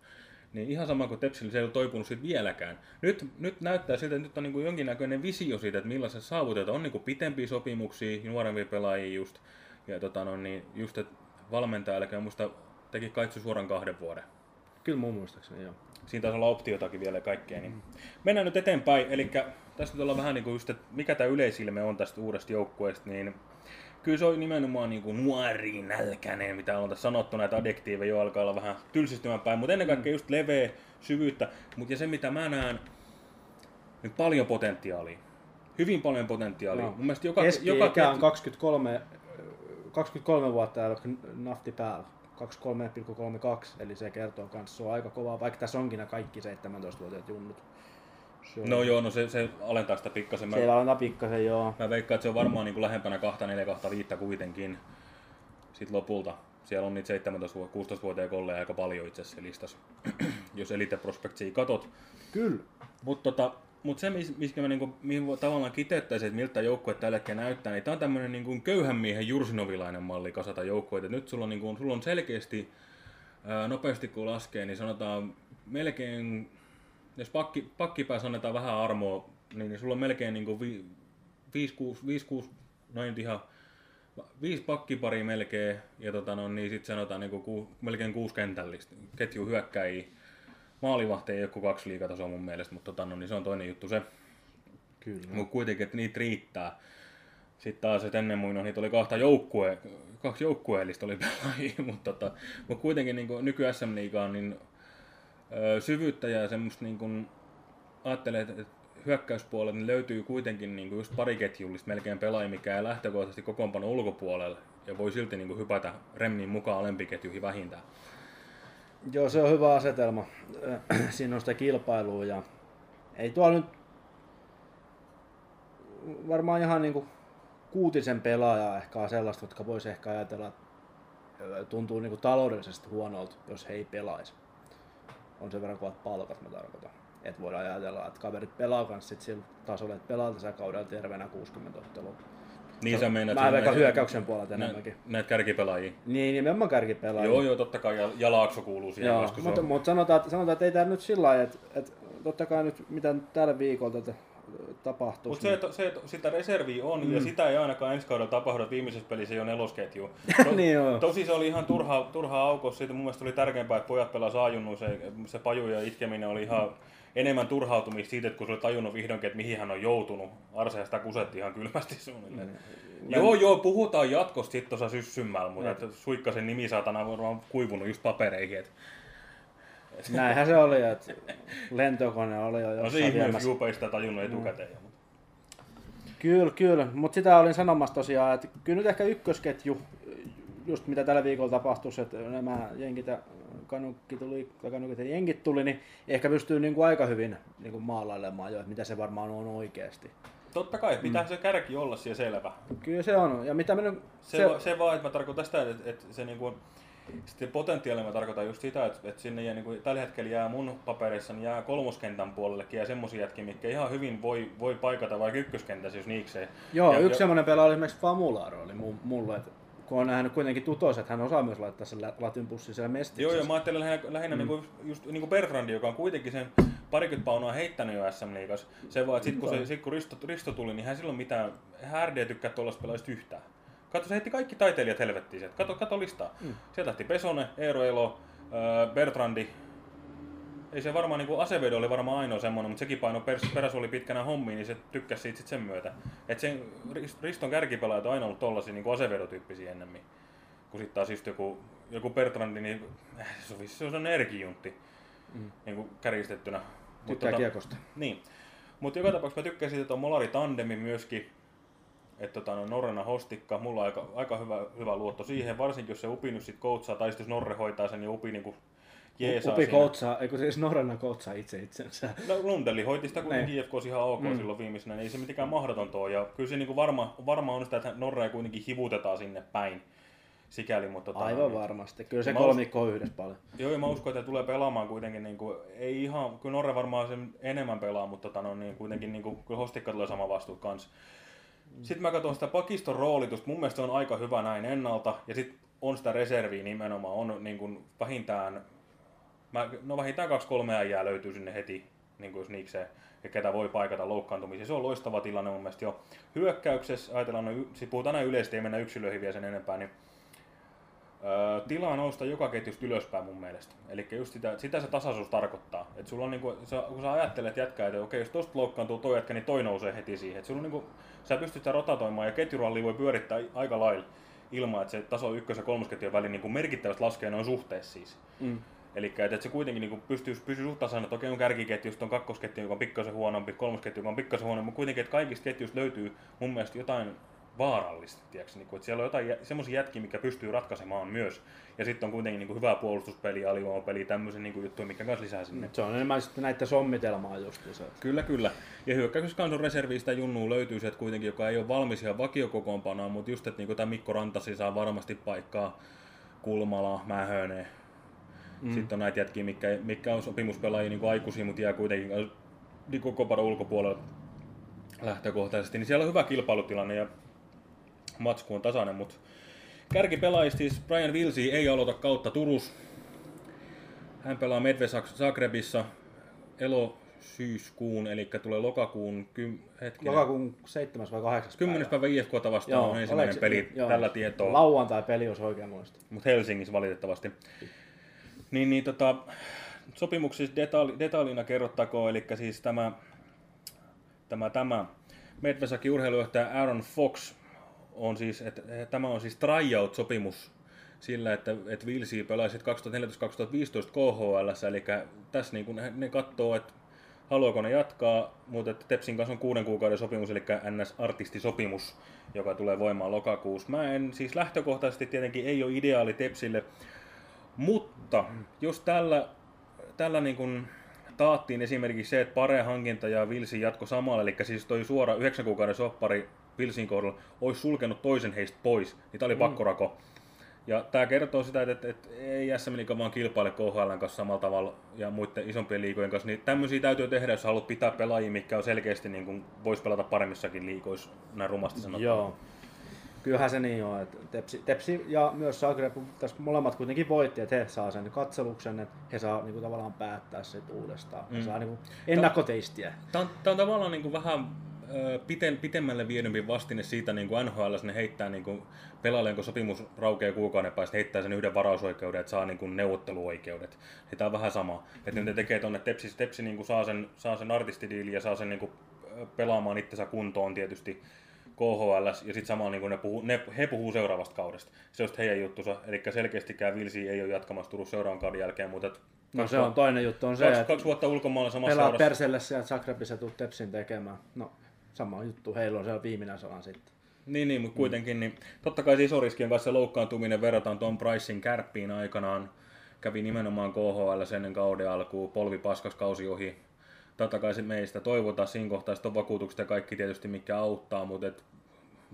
Niin ihan sama kuin Tepsillä, se ei ole toipunut siitä vieläkään. Nyt, nyt näyttää siltä, että nyt on niinku jonkinnäköinen visio siitä, että millä se saavutetaan. On niinku pitempiä sopimuksia, nuorempia pelaajia just. Ja tota, no, niin just, että valmentaja, älkää muista, teki kaitsu suoran kahden vuoden Kyllä mun muistaakseni, joo. siinä taisi olla optiotakin vielä ja kaikkea. Niin. Mennään nyt eteenpäin, eli tässä nyt ollaan vähän niin kuin just, että mikä tämä yleisilme on tästä uudesta joukkueesta, niin kyllä se on nimenomaan niin kuin nuori, nälkäinen, mitä on tässä sanottu, näitä adjektiiveja jo alkaa olla vähän tylsistymään päin, mutta ennen kaikkea just leveä, syvyyttä, mutta ja se mitä mä näen, niin paljon potentiaalia. Hyvin paljon potentiaalia. No. Mun mielestä joka, Keski-ikä joka on 23, 23 vuotta ja nafti päällä. 23,32, eli se kertoo myös, se on aika kova, vaikka tässä onkin nämä kaikki 17-vuotiaat junnut. Se on, No joo, no se, se alentaa sitä pikkasen. Mä, Siellä on pikkasen, joo. Mä veikkaan, että se on varmaan niin kuin lähempänä 2, 4, 2, 5 kuitenkin. Sitten lopulta. Siellä on niitä 17-16-vuotiaita kolleja aika paljon itse asiassa listassa, jos Elite Prospectsia katot. Kyllä. Mutta tota, mut se, mis- miskä mä niinku, mihin tavallaan kiteyttäisin, että miltä joukkue tällä hetkellä näyttää, niin tää on tämmönen niinku köyhän miehen jursinovilainen malli kasata joukkueita. Nyt sulla on, niinku, sulla on selkeästi, nopeasti kun laskee, niin sanotaan melkein, jos pakki, pakkipäässä annetaan vähän armoa, niin, sulla on melkein niinku 5-6, noin nyt ihan viisi pakkiparia melkein, ja tota, no, niin sitten sanotaan niin ku, melkein kuusi kentällistä ketju hyökkäjiä. Maalivahti ei ole kuin kaksi liikatasoa mun mielestä, mutta tota, no, niin se on toinen juttu se. Kyllä. Mutta kuitenkin, että niitä riittää. Sitten taas, että ennen muinoin niitä oli kahta joukkue, kaksi joukkueellista oli pelaajia, mutta tota, mut kuitenkin niin nyky SM Liigaan, niin ö, syvyyttä ja semmoista niin kuin, ajattelee, että hyökkäyspuolella niin löytyy kuitenkin niin kuin just pariketjullista melkein pelaajia, mikä ei lähtökohtaisesti kokoonpano ulkopuolelle ja voi silti niin kuin hypätä remmin mukaan alempiketjuihin vähintään. Joo, se on hyvä asetelma. Siinä on sitä kilpailua ja ei tuolla nyt varmaan ihan niinku kuutisen pelaajaa ehkä on sellaista, jotka voisi ehkä ajatella, että tuntuu niinku taloudellisesti huonolta, jos he ei pelaisi. On sen verran kovat palkat, mä tarkoitan. Et voidaan ajatella, että kaverit pelaa kanssa sillä tasolla, että pelaa tässä kaudella terveenä 60 ottelua. Niin sä meinaat, Mä näitä- hyökkäyksen puolelta nä- enemmänkin. Näitä kärkipelaajia. Niin, nimenomaan kärkipelaajia. Joo, joo, totta kai. Ja, ja Laakso kuuluu siihen. Joo, mutta, on- mutta sanotaan, että, sanotaan, että ei tämä nyt sillä lailla, että, että totta kai nyt mitä nyt tällä viikolla tätä tapahtuu. Mutta se, että, se, että sitä reserviä on, mm. ja sitä ei ainakaan ensi kaudella tapahdu, että viimeisessä pelissä ei ole nelosketju. To, Niin joo. Tosi se oli ihan turha, turha aukos, siitä mun mielestä oli tärkeämpää, että pojat pelaa saajunnu, se, se paju ja itkeminen oli ihan enemmän turhautumista siitä, että kun se oli tajunnut vihdoinkin, että mihin hän on joutunut. Arse sitä kusetti ihan kylmästi suunnilleen. Mm. Joo, joo, puhutaan jatkosta sitten tuossa syssymmällä, mutta että Suikkasen nimi saatana on varmaan kuivunut just papereihin. Että... Näinhän se oli, että lentokone oli jo No se jossain ihme, jos ei sitä tajunnut etukäteen. Mm. Kyllä, kyllä. Mutta sitä olin sanomassa tosiaan, että kyllä nyt ehkä ykkösketju, just mitä tällä viikolla tapahtui, että nämä jenkit ja kanukki tuli, tai kanukit ja jenkit tuli, niin ehkä pystyy niin kuin aika hyvin niin kuin maalailemaan jo, että mitä se varmaan on oikeasti. Totta kai, pitää mm. se kärki olla siellä selvä. Kyllä se on. Ja mitä minä, Se, se... Va, se vaan, että mä tarkoitan sitä, että, että se niinku, sitten potentiaalilla mä tarkoitan just sitä, että, että sinne jää, niin kuin, tällä hetkellä jää mun papereissa, niin jää kolmoskentän puolellekin ja semmosia jätkiä, mitkä ihan hyvin voi, voi paikata vaikka ykköskentässä, jos niikseen. Joo, ja, yksi ja, semmoinen pelaaja oli esimerkiksi Famularo, oli mu- mulle, että kun on nähnyt kuitenkin tutos, että hän osaa myös laittaa sen latin pussin siellä mestiksessä. Joo, joo, mä ajattelen lähinnä, lähinnä mm. niin kuin, just niin kuin Bertrandi, joka on kuitenkin sen parikymmentä paunaa heittänyt jo SM Liigassa. Se vaan, että sit kun, se, sit kun Risto, Risto tuli, niin hän silloin mitään, hän RD tykkää tuollaista pelaajista yhtään. Katso, se heitti kaikki taiteilijat helvettiin sieltä. Kato, kato listaa. Mm. Sieltä lähti Pesone, Eero Elo, Bertrandi. Ei se varmaan, niin Asevedo oli varmaan ainoa semmoinen, mutta sekin paino pers- peräs oli pitkänä hommiin, niin se tykkäsi siitä sit sen myötä. Että sen Riston kärkipelaajat on aina ollut tollasia niin Asevedo-tyyppisiä ennemmin. Kun sitten taas just joku, joku Bertrandi, niin äh, se on, se on. Mm. Niin kuin kärjistettynä. Tykkää kiekosta. Niin. Mutta joka tapauksessa mä tykkäsin, että on Molari Tandemi myöskin. Että tota, no Norrena Hostikka, mulla on aika, aika hyvä, hyvä luotto siihen, varsinkin jos se Upi nyt sit coachaa, tai sitten jos Norre hoitaa sen, niin Upi niinku jeesaa Upi koutsaa, eikö siis Norrena koutsaa itse itsensä. No Lundeli hoiti sitä kuitenkin Niin. IFK ihan ok mm. silloin viimeisenä, niin ei se mitenkään mahdotonta ole. Ja kyllä se niinku varma, varma on sitä, että Norrea kuitenkin hivutetaan sinne päin. Sikäli, mutta tota, Aivan niin- varmasti. Kyllä se kolmikko on yhdessä paljon. Joo, ja mä uskon, että tulee pelaamaan kuitenkin, niin kuin, ei ihan, kyllä Norre varmaan sen enemmän pelaa, mutta tota, no, niin, kuitenkin niin kuin, kyllä Hostikka tulee sama vastuu kanssa. Sitten mä katson sitä pakiston roolitusta, mun mielestä se on aika hyvä näin ennalta, ja sitten on sitä reserviä nimenomaan, on niin kuin, vähintään, mä, no vähintään kaksi kolme äijää löytyy sinne heti, niin kuin niikseen, ja ketä voi paikata loukkaantumisia. Se on loistava tilanne mun mielestä jo. Hyökkäyksessä, ajatellaan, no, sit puhutaan aina yleisesti, ei mennä yksilöihin vielä sen enempää, niin Öö, tilaa nousta joka ketjusta ylöspäin mun mielestä. Eli just sitä, sitä se tasaisuus tarkoittaa. Et sulla on niinku, sä, kun sä ajattelet jätkää, että okei, jos tosta loukkaantuu toi jätkä, niin toi nousee heti siihen. Et sulla on niinku, sä pystyt sitä rotatoimaan ja ketjurallia voi pyörittää aika lailla ilman, että se taso ykkös- ja kolmosketjun välin niinku merkittävästi laskee noin suhteessa siis. Mm. Eli että et se kuitenkin niinku pystyy, pysyy suht tasainen, että okei on kärkiketju, on kakkosketju, joka on pikkasen huonompi, kolmosketju, joka on pikkasen huonompi, mutta kuitenkin, että kaikista ketjuista löytyy mun mielestä jotain vaarallista, tiedätkö? Niin kuin, että siellä on jotain semmoisia jätkiä, mikä pystyy ratkaisemaan myös. Ja sitten on kuitenkin niin kuin hyvää puolustuspeliä, alivoimapeliä, tämmöisen niin juttuja, mikä myös lisää sinne. Se on enemmän sitten näiden sommitelmaa just se. Kyllä, kyllä. Ja hyökkäyksessä reservistä junnua löytyy sieltä kuitenkin, joka ei ole valmis ihan vakiokokoonpanoa, mutta just, että niin tämä Mikko Rantasi saa varmasti paikkaa. Kulmala, Mähönen. Mm. Sitten on näitä jätkiä, mitkä, mitkä on sopimuspelaajia niin kuin aikuisia, mutta jää kuitenkin niin kuin koparon ulkopuolella lähtökohtaisesti. Niin siellä on hyvä kilpailutilanne ja matsku on tasainen, mutta kärkipelaajista siis Brian Wilsi ei aloita kautta Turus. Hän pelaa Medve Zagrebissa elo syyskuun, eli tulee lokakuun kym, hetkinen, Lokakuun 7. vai 8. 10. päivä IFKta vastaan on ensimmäinen oliko- peli joo. tällä tietoa, Lauantai-peli, jos oikein muistan. mutta Helsingissä valitettavasti. Niin, niin tota, sopimuksissa detaali, detailina kerrottakoon, eli siis tämä, tämä, tämä Medvesakin urheilujohtaja Aaron Fox on siis, että tämä on siis tryout-sopimus sillä, että, että Vilsi pelaisi 2014-2015 KHL, eli tässä niin kuin ne katsoo, että haluaako ne jatkaa, mutta että Tepsin kanssa on kuuden kuukauden sopimus, eli NS-artistisopimus, joka tulee voimaan lokakuussa. Mä en siis lähtökohtaisesti tietenkin ei ole ideaali Tepsille, mutta jos tällä, tällä niin kuin taattiin esimerkiksi se, että Pare hankinta ja Vilsin jatko samalla, eli siis toi suora 9 kuukauden soppari Vilsin kohdalla olisi sulkenut toisen heistä pois, niin tämä oli mm. pakkorako. Ja tämä kertoo sitä, että, että, että ei SM Liiga vaan kilpaile KHL kanssa samalla tavalla ja muiden isompien liigojen kanssa, niin tämmöisiä täytyy tehdä, jos haluat pitää pelaajia, mikä on selkeästi niin kuin voisi pelata paremmissakin liigoissa, näin rumasti sanottuna. Joo. Kyllähän se niin on, että Tepsi, Tepsi ja myös Zagreb tässä molemmat kuitenkin voitti, että he saa sen katseluksen, että he saa niin kuin, tavallaan päättää sit uudestaan. He Mm. saa niin kuin, ennakkoteistiä. Tämä on, tää on tavallaan niin kuin vähän piten, pitemmälle viedympi vastine siitä niin kuin NHL, ne heittää niin kuin pelaajalle, kun sopimus raukeaa kuukauden päästä, heittää sen yhden varausoikeuden, että saa niin kuin neuvotteluoikeudet. Ja tämä on vähän sama. Että ne tekee tuonne Tepsi, Tepsi niin kuin saa sen, saa sen artistidiilin ja saa sen niin kuin pelaamaan itsensä kuntoon tietysti KHL, ja sitten samalla niin ne, puhuu, ne, he puhuu seuraavasta kaudesta. Se on heidän juttunsa, eli selkeästikään Vilsi ei ole jatkamassa Turun seuraavan kauden jälkeen, mutta No se on toinen juttu, on se, kaksi, että kaksi vuotta ulkomailla samassa pelaa seurassa. perselle sieltä Zagrebissa tuu Tepsin tekemään. No, sama juttu, heillä on siellä viimeinen sanan sitten. Niin, niin, mutta kuitenkin, niin totta kai se iso riskien kanssa se loukkaantuminen verrataan Tom Pricein kärppiin aikanaan. Kävi nimenomaan KHL ennen kauden alkuun, polvi paskas kausi ohi. Totta kai se meistä toivotaan siinä kohtaa, on vakuutukset ja kaikki tietysti, mikä auttaa, mutta et,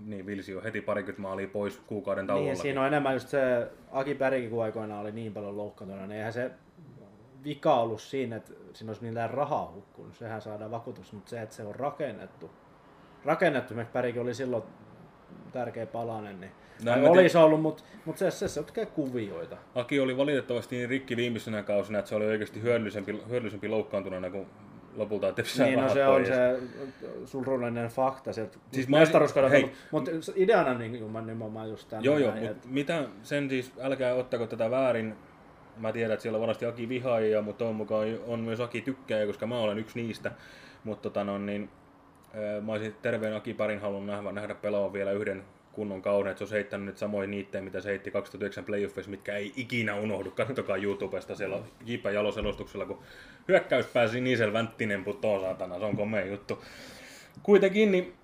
niin Vilsi on heti parikymmentä maalia pois kuukauden tauolla. Niin, siinä on enemmän just se, Aki Pärikin kun aikoinaan oli niin paljon loukkaantuna, niin eihän se vika ollut siinä, että siinä olisi mitään rahaa hukkunut. Sehän saadaan vakuutus, mutta se, että se on rakennettu. Rakennettu, esimerkiksi Pärikin oli silloin tärkeä palanen, niin No, olisi ollut, mutta, mutta se, se, se tekee kuvioita. Aki oli valitettavasti niin rikki viimeisenä kausina, että se oli oikeasti hyödyllisempi, hyödyllisempi loukkaantuneena kuin lopulta, sai Niin, no se on pois. se surullinen fakta sieltä Siis mestaruuskaudella, hei. mutta, mutta ideana niin, mä nimenomaan just tämän. Joo, joo, näin, mutta että- mitä sen siis, älkää ottako tätä väärin. Mä tiedän, että siellä on varmasti Aki vihaajia, mutta on mukaan on myös Aki tykkääjä, koska mä olen yksi niistä. Mutta tota no, niin, ää, mä olisin terveen Aki parin halunnut nähdä, nähdä pelaavan vielä yhden kunnon kauden, että se olisi heittänyt nyt samoin niitteen, mitä se heitti 2009 playoffissa, mitkä ei ikinä unohdu. Katsokaa YouTubesta siellä Jipa Jaloselostuksella, kun hyökkäys pääsi Niisel Vänttinen putoon saatana, se on komea juttu. Kuitenkin, niin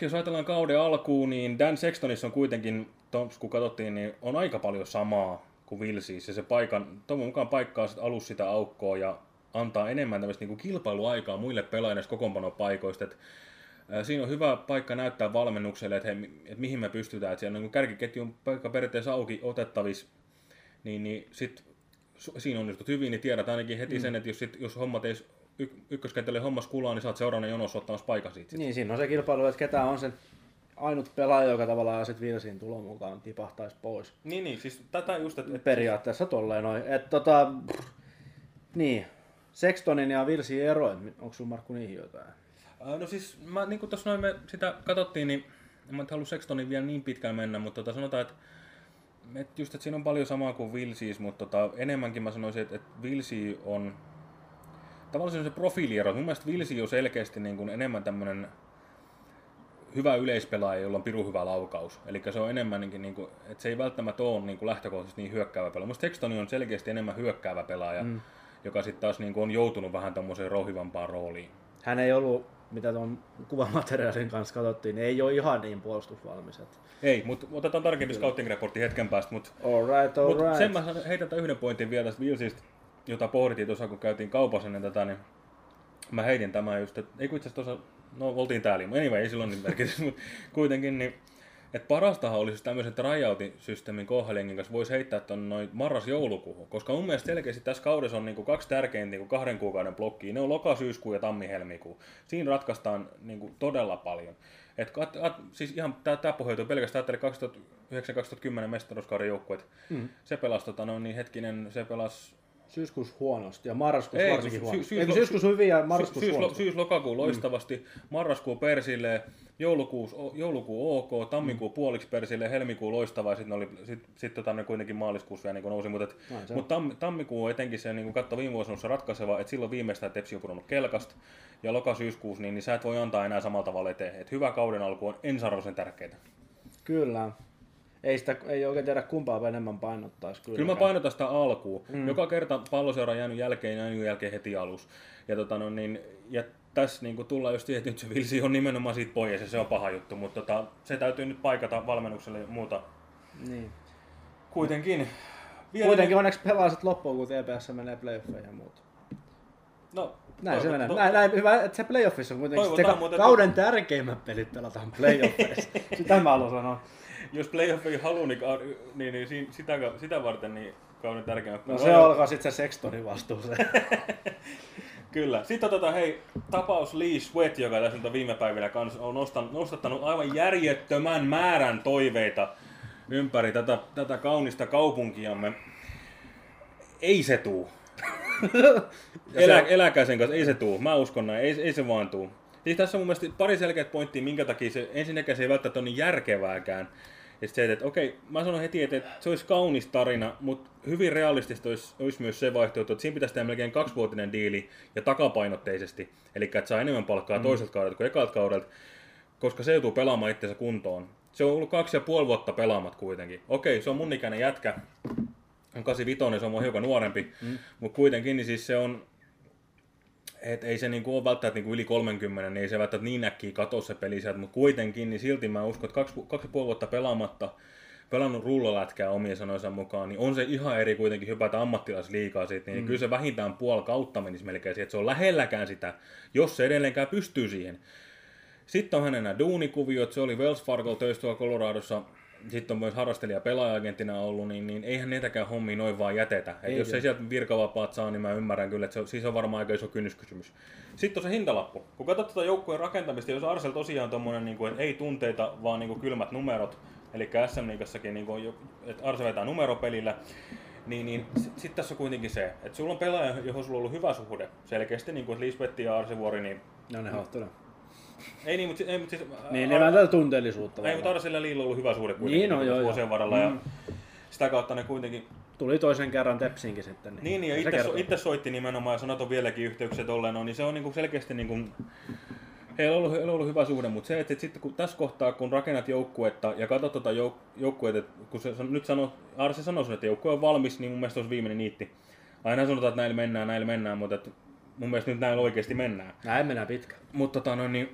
jos ajatellaan kauden alkuun, niin Dan Sextonissa on kuitenkin, kun katsottiin, niin on aika paljon samaa kuin Vilsiis. Ja se paikan, toivon mukaan paikkaa sit alus sitä aukkoa ja antaa enemmän tämmöistä niin kilpailuaikaa muille pelaajille kokoonpanopaikoista. Ää, siinä on hyvä paikka näyttää valmennukselle, että, hei, että mihin me pystytään. Että siellä on niin kärkiketjun paikka periaatteessa auki otettavissa, niin, niin sit siinä onnistut hyvin, niin tiedät ainakin heti mm. sen, että jos, sit, jos hommat ei y- ykköskentälle hommas kulaa, niin saat seuraavana jonossa ottamassa paikan siitä. sit. Niin, siinä on se kilpailu, että ketä on se ainut pelaaja, joka tavallaan sitten Vilsiin tulon mukaan tipahtaisi pois. Niin, niin, siis tätä just, että... Periaatteessa tolleen noin. Et tota, pff, niin, Sextonin ja Vilsin ero, onko sulla Markku niihin jotain? Ää, No siis, mä, niin kuin tuossa noin me sitä katsottiin, niin en mä nyt halua Sextonin vielä niin pitkään mennä, mutta tota, sanotaan, että et just, että siinä on paljon samaa kuin Vilsiis, mutta tota, enemmänkin mä sanoisin, että, että Vilsi on tavallaan se profiiliero. Mun mielestä Vilsi on selkeästi niin kuin enemmän tämmöinen hyvä yleispelaaja, jolla on pirun hyvä laukaus. Eli se on enemmänkin, niin kuin, että se ei välttämättä ole niin kuin lähtökohtaisesti niin hyökkäävä pelaaja. Musta Sextoni on selkeästi enemmän hyökkäävä pelaaja, mm. joka sitten taas niin kuin on joutunut vähän tämmöiseen rohivampaan rooliin. Hän ei ollut, mitä tuon kuvamateriaalin kanssa katsottiin, niin ei ole ihan niin puolustusvalmis. Ei, mutta otetaan tarkempi scouting-raportti hetken päästä. Mutta All right, all mut right. sen mä heitän tämän yhden pointin vielä tästä Wilsistä, jota pohdittiin tuossa, kun käytiin kaupassa ennen tätä, niin mä heitin tämän just, että ei kun itse asiassa tuossa, no oltiin täällä, mutta anyway, ei silloin niin merkitys, mutta kuitenkin, niin että parastahan olisi tämmöisen tryout-systeemin kohdallengin kanssa voisi heittää tuon noin marras-joulukuuhun, koska mun mielestä selkeästi tässä kaudessa on niinku kaksi tärkeintä niinku kahden kuukauden blokkia, ne on loka, syyskuu ja tammi-helmikuu. Siinä ratkaistaan niinku todella paljon. Et, at, at, siis ihan tämä pohjautuu pelkästään ajattele 2009-2010 mestaruuskauden joukkueet. Mm. Se pelasi, tota, no, niin hetkinen, se pelasi Syyskuussa huonosti ja marraskuussa varsinkin sy- huonosti. syys- Eikö syys- syyskuussa hyvin ja marraskuussa syys, huonosti? syys-lokakuu loistavasti, marraskuu persille, joulukuu, joulukuu ok, tammikuu puoliksi persille, helmikuu loistava ja sitten oli sit, sit, tota, ne kuitenkin maaliskuussa vielä niin nousi, mutta, on. mutta tam, tammikuu etenkin se niin katto viime vuosina on se ratkaiseva, että silloin viimeistään Tepsi on pudonnut kelkasta ja loka-syyskuussa, niin, niin sä et voi antaa enää samalla tavalla eteen. Et hyvä kauden alku on ensiarvoisen tärkeää. Kyllä. Ei, sitä, ei oikein tiedä kumpaa enemmän painottaisi. Kyllä, Kyllä mä painotan sitä alkuun. Mm. Joka kerta palloseura on jäänyt jälkeen, jäänyt jälkeen heti alus. Ja, tota, no, niin, ja tässä niin kuin tullaan just siihen, että nyt se Vilsi on nimenomaan siitä pois ja se on paha juttu, mutta tota, se täytyy nyt paikata valmennukselle ja muuta. Niin. Kuitenkin. Vielä Kuitenkin onneksi pelaa sitten loppuun, kun TPS menee playoffeihin ja muuta. No, Näin se menee. Näin, näin, hyvä, että se playoffissa on kuitenkin se ka- muuten- kauden tärkeimmät pelit pelataan playoffeissa. Sitä mä haluan sanoa. Jos playoff ei halua, niin, niin, niin si- sitä, sitä varten niin kauden tärkeimmät. No se olkaa sitten se Sextonin vastuuseen. Kyllä. Sitten tota, hei, tapaus Lee Sweat, joka tässä nyt on viime päivinä kanssa on nostan, nostattanut aivan järjettömän määrän toiveita ympäri tätä, tätä kaunista kaupunkiamme. Ei se tuu. Elä, eläkää sen kanssa, ei se tuu. Mä uskon näin, ei, ei se vaan tuu. Siis tässä on mun mielestä pari selkeät pointtia, minkä takia se ensinnäkään se ei välttämättä ole niin järkevääkään. Sit se, että okei, mä sanon heti, että, että se olisi kaunis tarina, mutta hyvin realistista olisi, olisi myös se vaihtoehto, että siinä pitäisi tehdä melkein kaksivuotinen diili ja takapainotteisesti. Eli että saa enemmän palkkaa mm. toiselta kaudelta kuin ekalta kaudelta, koska se joutuu pelaamaan itsensä kuntoon. Se on ollut kaksi ja puoli vuotta pelaamat kuitenkin. Okei, se on mun ikäinen jätkä, on 85, se on mua hiukan nuorempi, mm. mutta kuitenkin niin siis se on et ei se niinku ole välttämättä niinku yli 30, niin ei se välttämättä niin äkkiä katoa se peli sieltä, mutta kuitenkin, niin silti mä uskon, että kaksi, kaksi puoli vuotta pelaamatta, pelannut rullalätkää omien sanojensa mukaan, niin on se ihan eri kuitenkin hypätä ammattilaisliikaa siitä, niin mm. kyllä se vähintään puoli kautta menisi melkein siihen, että se on lähelläkään sitä, jos se edelleenkään pystyy siihen. Sitten on hänen nämä duunikuviot, se oli Wells Fargo töissä tuolla Coloradossa, sitten on myös harrastelija pelaaja ollut, niin, niin eihän niitäkään hommia noin vaan jätetä. Et Ei jos ei sieltä virkavapaat saa, niin mä ymmärrän kyllä, että se on, siis on varmaan aika iso kynnyskysymys. Sitten on se hintalappu. Kun katsot tätä joukkueen rakentamista, jos Arsel tosiaan tommonen, niin kuin, että ei tunteita, vaan niin kuin kylmät numerot, eli SM Liigassakin, niin kuin, että Arsel vetää numeropelillä, niin, niin sitten sit tässä on kuitenkin se, että sulla on pelaaja, johon sulla on ollut hyvä suhde. Selkeästi niin kuin Lisbetti ja Arsivuori, niin No ne hohtuna. Ei niin, mutta, ei, mutta siis, Niin, ne vähän tätä tunteellisuutta. ei, mutta ja Liilla on ollut hyvä suhde kuitenkin Niin on, niin joo, vuosien varrella. Ja Mm. sitä kautta ne kuitenkin Tuli toisen kerran Tepsinkin sitten. Niin, Niin, niin ja se itse, so, itse soitti nimenomaan ja sanot on vieläkin yhteyksiä tolleen, no, niin se on niinku selkeästi niinku, heillä on ollut, heillä on ollut hyvä suhde, mutta se, että, sitten kun tässä kohtaa, kun rakennat joukkuetta ja katsot tuota jouk- joukkuetta, että kun se nyt sano, Arsi sanoi sun, että joukkue on valmis, niin mun mielestä olisi viimeinen niitti. Aina sanotaan, että näillä mennään, näillä mennään, mutta että mun mielestä nyt näillä oikeasti mennään. Näin mennään pitkä. Mutta tota, no, niin,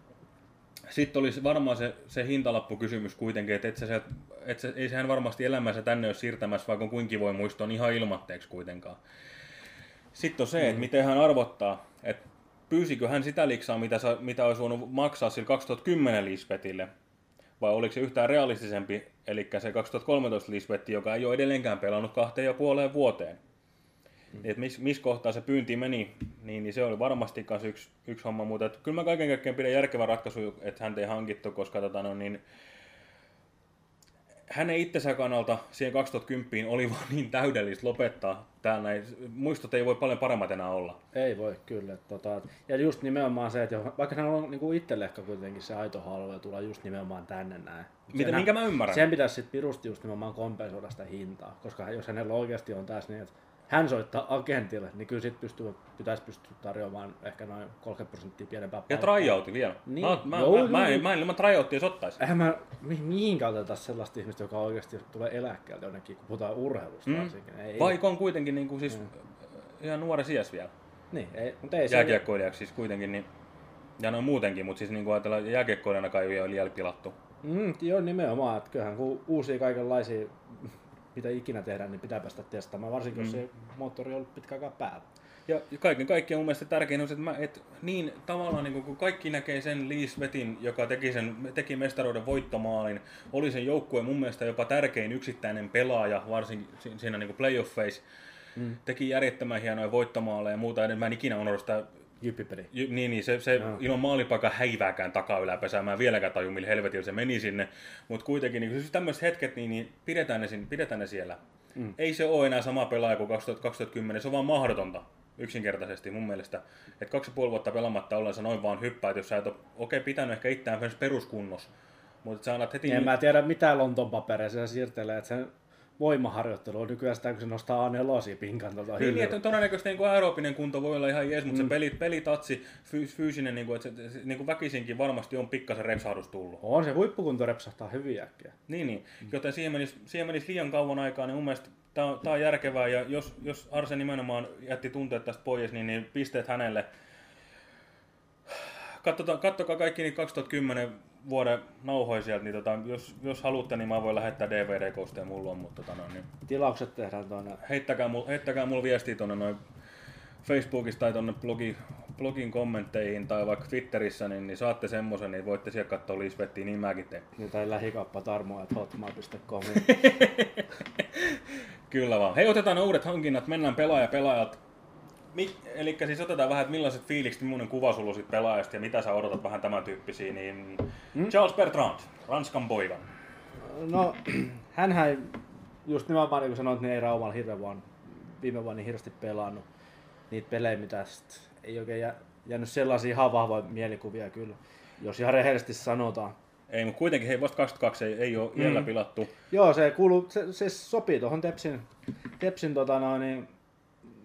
sitten olisi varmaan se, se hintalappukysymys kuitenkin, että et sä et sä, ei sehän varmasti elämänsä tänne ole siirtämässä, vaikka kuinkin voi muistaa, ihan ilmatteeksi kuitenkaan. Sitten on se, että miten hän arvottaa, että pyysikö hän sitä liksaa, mitä, sa, mitä olisi voinut maksaa sillä 2010 Lisbetille, vai oliko se yhtään realistisempi, eli se 2013 Lisbetti, joka ei ole edelleenkään pelannut kahteen ja puoleen vuoteen. Mm. Että missä mis kohtaa se pyynti meni, niin, niin se oli varmasti myös yksi, yksi homma, mutta että kyllä mä kaiken kaikkiaan pidän järkevän ratkaisu, että hän ei hankittu, koska tota, no, niin, hänen itsensä kannalta siihen 2010 oli vaan niin täydellistä lopettaa täällä näin. Muistot ei voi paljon paremmat enää olla. Ei voi kyllä. Tota, ja just nimenomaan se, että vaikka hän on niin itselle ehkä kuitenkin se aito halu ja tulla just nimenomaan tänne näin. Mitä- senhän- minkä mä ymmärrän. Sen pitäisi sitten pirusti just nimenomaan kompensoida sitä hintaa. Koska jos hänellä oikeasti on tässä niin, että hän soittaa agentille, niin kyllä sit pystyy, pitäisi pystyä tarjoamaan ehkä noin 30 prosenttia pienempää Ja palkkaa. tryouti vielä. Niin. Mä, mä, Joo, mä, mä, en, mä en ilman tryouttia jos ottaisi. Eihän mä mi- mihinkään oteta sellaista ihmistä, joka oikeasti tulee eläkkeeltä jonnekin, kun puhutaan urheilusta mm. varsinkin. Ei, Vaikka on kuitenkin niin kuin, siis, ihan nuori sies vielä. Niin, ei, mutta ei se... Jääkiekkoilijaksi siis kuitenkin. Niin, ja noin muutenkin, mutta siis niin kuin ajatellaan, jääkiekkoilijana kai ei ole liian pilattu. Mm, joo, nimenomaan. Että kyllähän kun uusia kaikenlaisia, mitä ikinä tehdään, niin pitää päästä testaamaan, varsinkin mm. jos se moottori on ollut pitkä aikaa päällä. Ja kaiken kaikkiaan mun mielestä tärkein on se, että, mä, että niin tavallaan niin kun kaikki näkee sen Lee Vetin, joka teki, sen, teki mestaruuden voittomaalin, oli sen joukkueen mun mielestä jopa tärkein yksittäinen pelaaja, varsinkin si- siinä niin playoffeissa, mm. teki järjettömän hienoja voittomaaleja ja muuta, en mä en ikinä unohda sitä Jyppipeli. Ju- Niin, niin se, se Joo. ilman maalipaikan häivääkään takaa yläpesää. Mä en vieläkään taju, millä helvetillä se meni sinne. Mutta kuitenkin, niin siis tämmöiset hetket, niin, niin pidetään, ne, sin- pidetään ne siellä. Mm. Ei se ole enää sama pelaaja kuin 2000, 2010, se on vaan mahdotonta yksinkertaisesti mun mielestä. Että kaksi ja puoli vuotta pelaamatta ollen sä noin vaan hyppäät, jos sä et ole, okei, pitänyt ehkä itseään myös peruskunnos. Mutta sä annat heti... En mä tiedä mitä Lontoon papereissa se siirtelee, että sen voimaharjoittelu on nykyään sitä, kun se nostaa A4 pinkan tuota Niin, niin, että todennäköisesti niin aerobinen kunto voi olla ihan jees, mutta mm. se peli, pelitatsi, fyys, fyysinen, niin kuin, että se, se, niin kuin väkisinkin varmasti on pikkasen repsahdus tullut. On se huippukunto repsahtaa hyvin äkkiä. Niin, niin. joten siihen menisi, siihen menisi liian kauan aikaa, niin mun mielestä tämä on, tää on järkevää, ja jos, jos Arse nimenomaan jätti tunteet tästä pois, niin, niin pisteet hänelle. Katsotaan, kattokaa kaikki niitä 2010 vuoden nauhoja sieltä, niin tota, jos, jos haluatte, niin mä voin lähettää DVD-koosteen mulla on, mutta tota, noin, niin Tilaukset tehdään tuonne. heittäkää mulla heittäkää mul viestiä tuonne noin Facebookissa tai tuonne blogi, blogin kommentteihin tai vaikka Twitterissä, niin, niin saatte semmoisen, niin voitte siellä katsoa Lisbettiin, niin mäkin teen. Niin, tai lähikauppa että hotmail.com. Kyllä vaan. Hei, otetaan uudet hankinnat, mennään pelaaja pelaajalta. Eli siis otetaan vähän, että millaiset fiilikset, millainen kuva sulla sit pelaajasta ja mitä sä odotat vähän tämän tyyppisiä, niin Hmm? Charles Bertrand, Ranskan poika. No, hänhän just nimenomaan niin kuin sanoit, niin ei Raumalla hirveän vaan viime vuonna niin hirveästi pelannut niitä pelejä, mitä ei oikein jä, jäänyt sellaisia ihan vahvoja mielikuvia kyllä, jos ihan rehellisesti sanotaan. Ei, mutta kuitenkin hei, vasta 22 ei, ei ole Hmm. iällä pilattu. Joo, se, kuuluu, se, se sopii tuohon Tepsin, Tepsin tota noin, niin,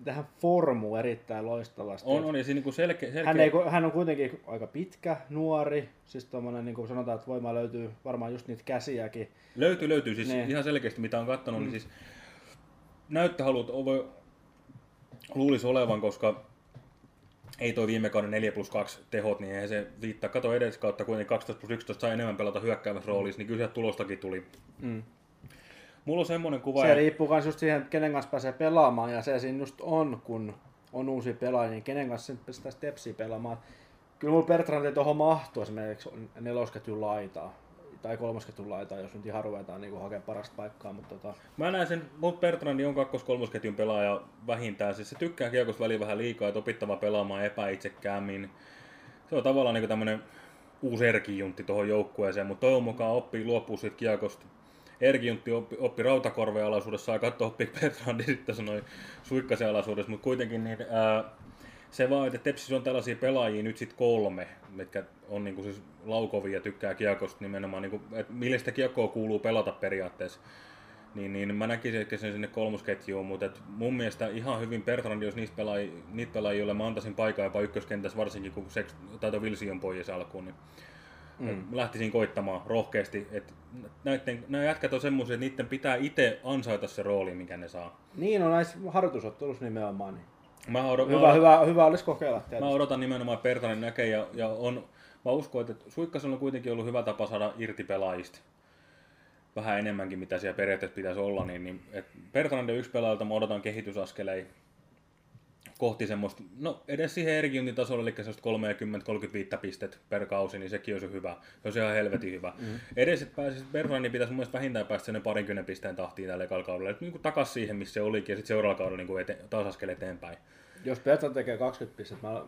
tähän formuun erittäin loistavasti. On, on, ja siinä niinku selkeä, selkeä... Hän, ei, hän on kuitenkin aika pitkä, nuori, siis tommonen, niin kuin sanotaan, että voimaa löytyy varmaan just niitä käsiäkin. Löytyy, löytyy. Siis Niin. ihan selkeästi, mitä on katsonut, niin siis näyttöhalut voi, luulisi olevan, koska ei toi viime kauden 4 plus 2 tehot, niin eihän se viittaa. Kato edes kautta kuitenkin 12 plus 11 sai enemmän pelata hyökkäävässä roolissa, niin kyllä tulostakin tuli. Mm. Mulla on semmoinen kuva, Se riippuu myös just siihen, kenen kanssa pääsee pelaamaan, ja se siinä just on, kun on uusi pelaaja, niin kenen kanssa sen pistää stepsiä pelaamaan. Kyllä mulla Bertrand tuohon mahtuu esimerkiksi nelosketjun laitaa, tai kolmosketjun laitaa, jos nyt ihan ruvetaan niin hakemaan parasta paikkaa, mutta tota, Mä näen sen, mut Bertrandi on kakkos-kolmosketjun pelaaja vähintään. Siis se tykkää kiekosta väliin vähän liikaa, että opittava pelaamaan epäitsekkäämmin. Se on tavallaan niin tämmönen uusi erkijuntti tuohon joukkueeseen, mutta toivon mukaan oppii luopuu siitä kiekosta. Erkijuntti oppi, oppi rautakorven alaisuudessa ja katso oppii Bertrandi sitten sanoi suikkasen alaisuudessa, mutta kuitenkin niin, ää, se vaan, että Tepsis on tällaisia pelaajia nyt sitten kolme, mitkä on niinku siis laukovia ja tykkää kiekosta nimenomaan, niinku, että millä sitä kiekkoa kuuluu pelata periaatteessa. Niin, niin mä näkisin ehkä sen sinne kolmosketjuun, mutta et mun mielestä ihan hyvin Bertrand, jos niistä pelaajia, niitä pelaajia, joille mä antaisin paikan jopa ykköskentässä, varsinkin kun Sex, tai tuo Vilsi on pois alkuun, niin mm. lähtisin koittamaan rohkeasti. Että näitten, nämä jätkät on semmoisia, että niiden pitää itse ansaita se rooli, mikä ne saa. niin on näissä harjoitusottelussa nimenomaan. Niin. Mä, odot, Hyvä, hyvä, hyvä olisi kokeilla Mä tietysti. odotan nimenomaan, että Bertanen näkee ja, ja on, mä uskon, että Suikkasella on kuitenkin ollut hyvä tapa saada irti pelaajista vähän enemmänkin, mitä siellä periaatteessa pitäisi olla, niin, niin on yksi pelaajalta, mä odotan kehitysaskeleja kohti semmoista, no edes siihen Erikiontin tasolle, eli semmoista 30-35 pistet per kausi, niin sekin olisi hyvä. Se olisi ihan helvetin hyvä. Mm. Edes, että pääsisi, Bertrandin pitäisi mun mielestä vähintään päästä sinne parinkymmenen pisteen tahtiin tällä ekalla kaudella. Että niin takaisin siihen, missä se olikin, ja sitten seuraavalla kaudella niin kuin ete, taas askel eteenpäin. Jos Bertrand tekee 20 pistettä, mä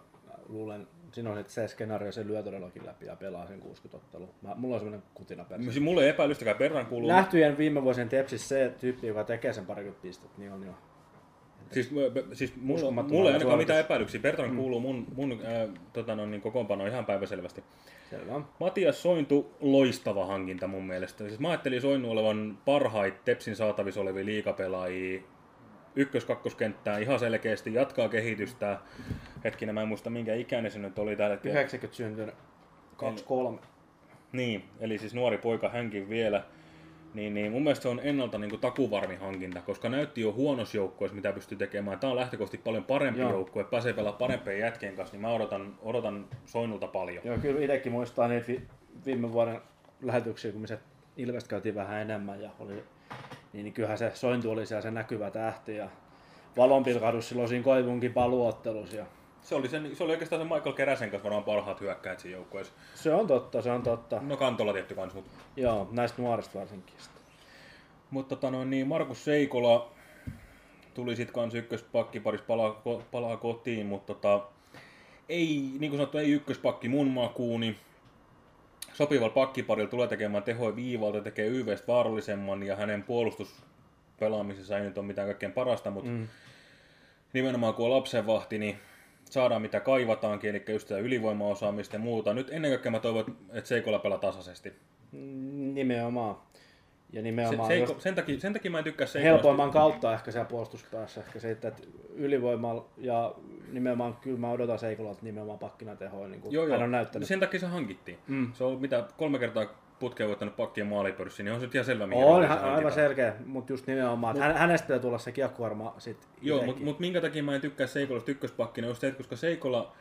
luulen, siinä on että se skenaario, se lyö todellakin läpi ja pelaa sen 60 ottelua. Mä, mulla on semmoinen kutina perse. Siis mulla ei epäilystäkään, Bertrand kuuluu... Nähtyjen viime vuosien tepsissä se tyyppi, joka tekee sen parikymmentä pistettä, niin on jo. Siis, siis mulla, Uskomattoman mulla ei ainakaan mitään epäilyksiä. Bertrand mm. kuuluu mun, mun äh, tota, no, niin kokoonpanoon ihan päiväselvästi. Selvä. Matias Sointu, loistava hankinta mun mielestä. Siis mä ajattelin Soinnu olevan parhaita Tepsin saatavissa olevia liikapelaajia ykkös-kakkoskenttään ihan selkeästi, jatkaa kehitystä. Hetkinen, mä en muista minkä ikäinen se nyt oli tällä hetkellä. 90 syntynyt 2-3. Niin, eli siis nuori poika hänkin vielä. Niin, niin mun mielestä se on ennalta niin kuin takuvarmi hankinta, koska näytti jo huonossa joukkueessa, mitä pystyy tekemään. Tämä on lähtökohtaisesti paljon parempi Joo. joukkue, pääsee pelaamaan parempien jätkien kanssa, niin mä odotan, odotan Soinulta paljon. Joo, kyllä itsekin muistaa niitä vi- viime vuoden lähetyksiä, kun me se Ilvestä käytiin vähän enemmän ja oli, niin, niin kyllähän se Sointu oli siellä se näkyvä tähti ja valonpilkahdus silloin siinä Koivunkin paluottelussa. Ja Se oli, sen, se oli oikeastaan se Michael Keräsen kanssa varmaan parhaat hyökkäät siinä joukkueessa. se on totta, se on totta. No Kantola tietty kans, mutta Joo, näistä nuorista varsinkin. Mutta tota noin, niin Markus Seikola tuli sitten kans ykköspakkiparissa palaa, palaa kotiin, mutta tota, ei, niin kuin sanottu, ei ykköspakki mun makuuni. Sopivalla pakkiparilla tulee tekemään tehoja viivalta, tekee YVstä vaarallisemman ja hänen puolustuspelaamisessa ei nyt ole mitään kaikkein parasta, mutta mm. nimenomaan kun on lapsenvahti, niin saadaan mitä kaivataankin, eli just sitä ylivoimaosaamista ja muuta. Nyt ennen kaikkea mä toivon, että Seikola pelaa tasaisesti. Mm, Nimenomaan. Ja Se, nimenomaan Seiko, just sen, takia, sen takia mä en tykkää Seikolasta. helpoimman kautta ehkä siellä puolustuspäässä. Ehkä se, että ylivoimalla ja nimenomaan kyllä mä odotan Seikolalta nimenomaan pakkina tehoa, niin kuin Joo, joo. hän on näyttänyt. Sen takia se hankittiin. Mm. Se on mitä kolme kertaa putkeen voittanut pakkien maalipörssi, niin on se nyt ihan selvä, mihin On hän- aivan hankitaan. selkeä, mutta just nimenomaan, että hän, hänestä pitää tulla se kiekkoarma sit Joo, mutta mut minkä takia mä en tykkää Seikolasta ykköspakkina, just se, että koska Seikola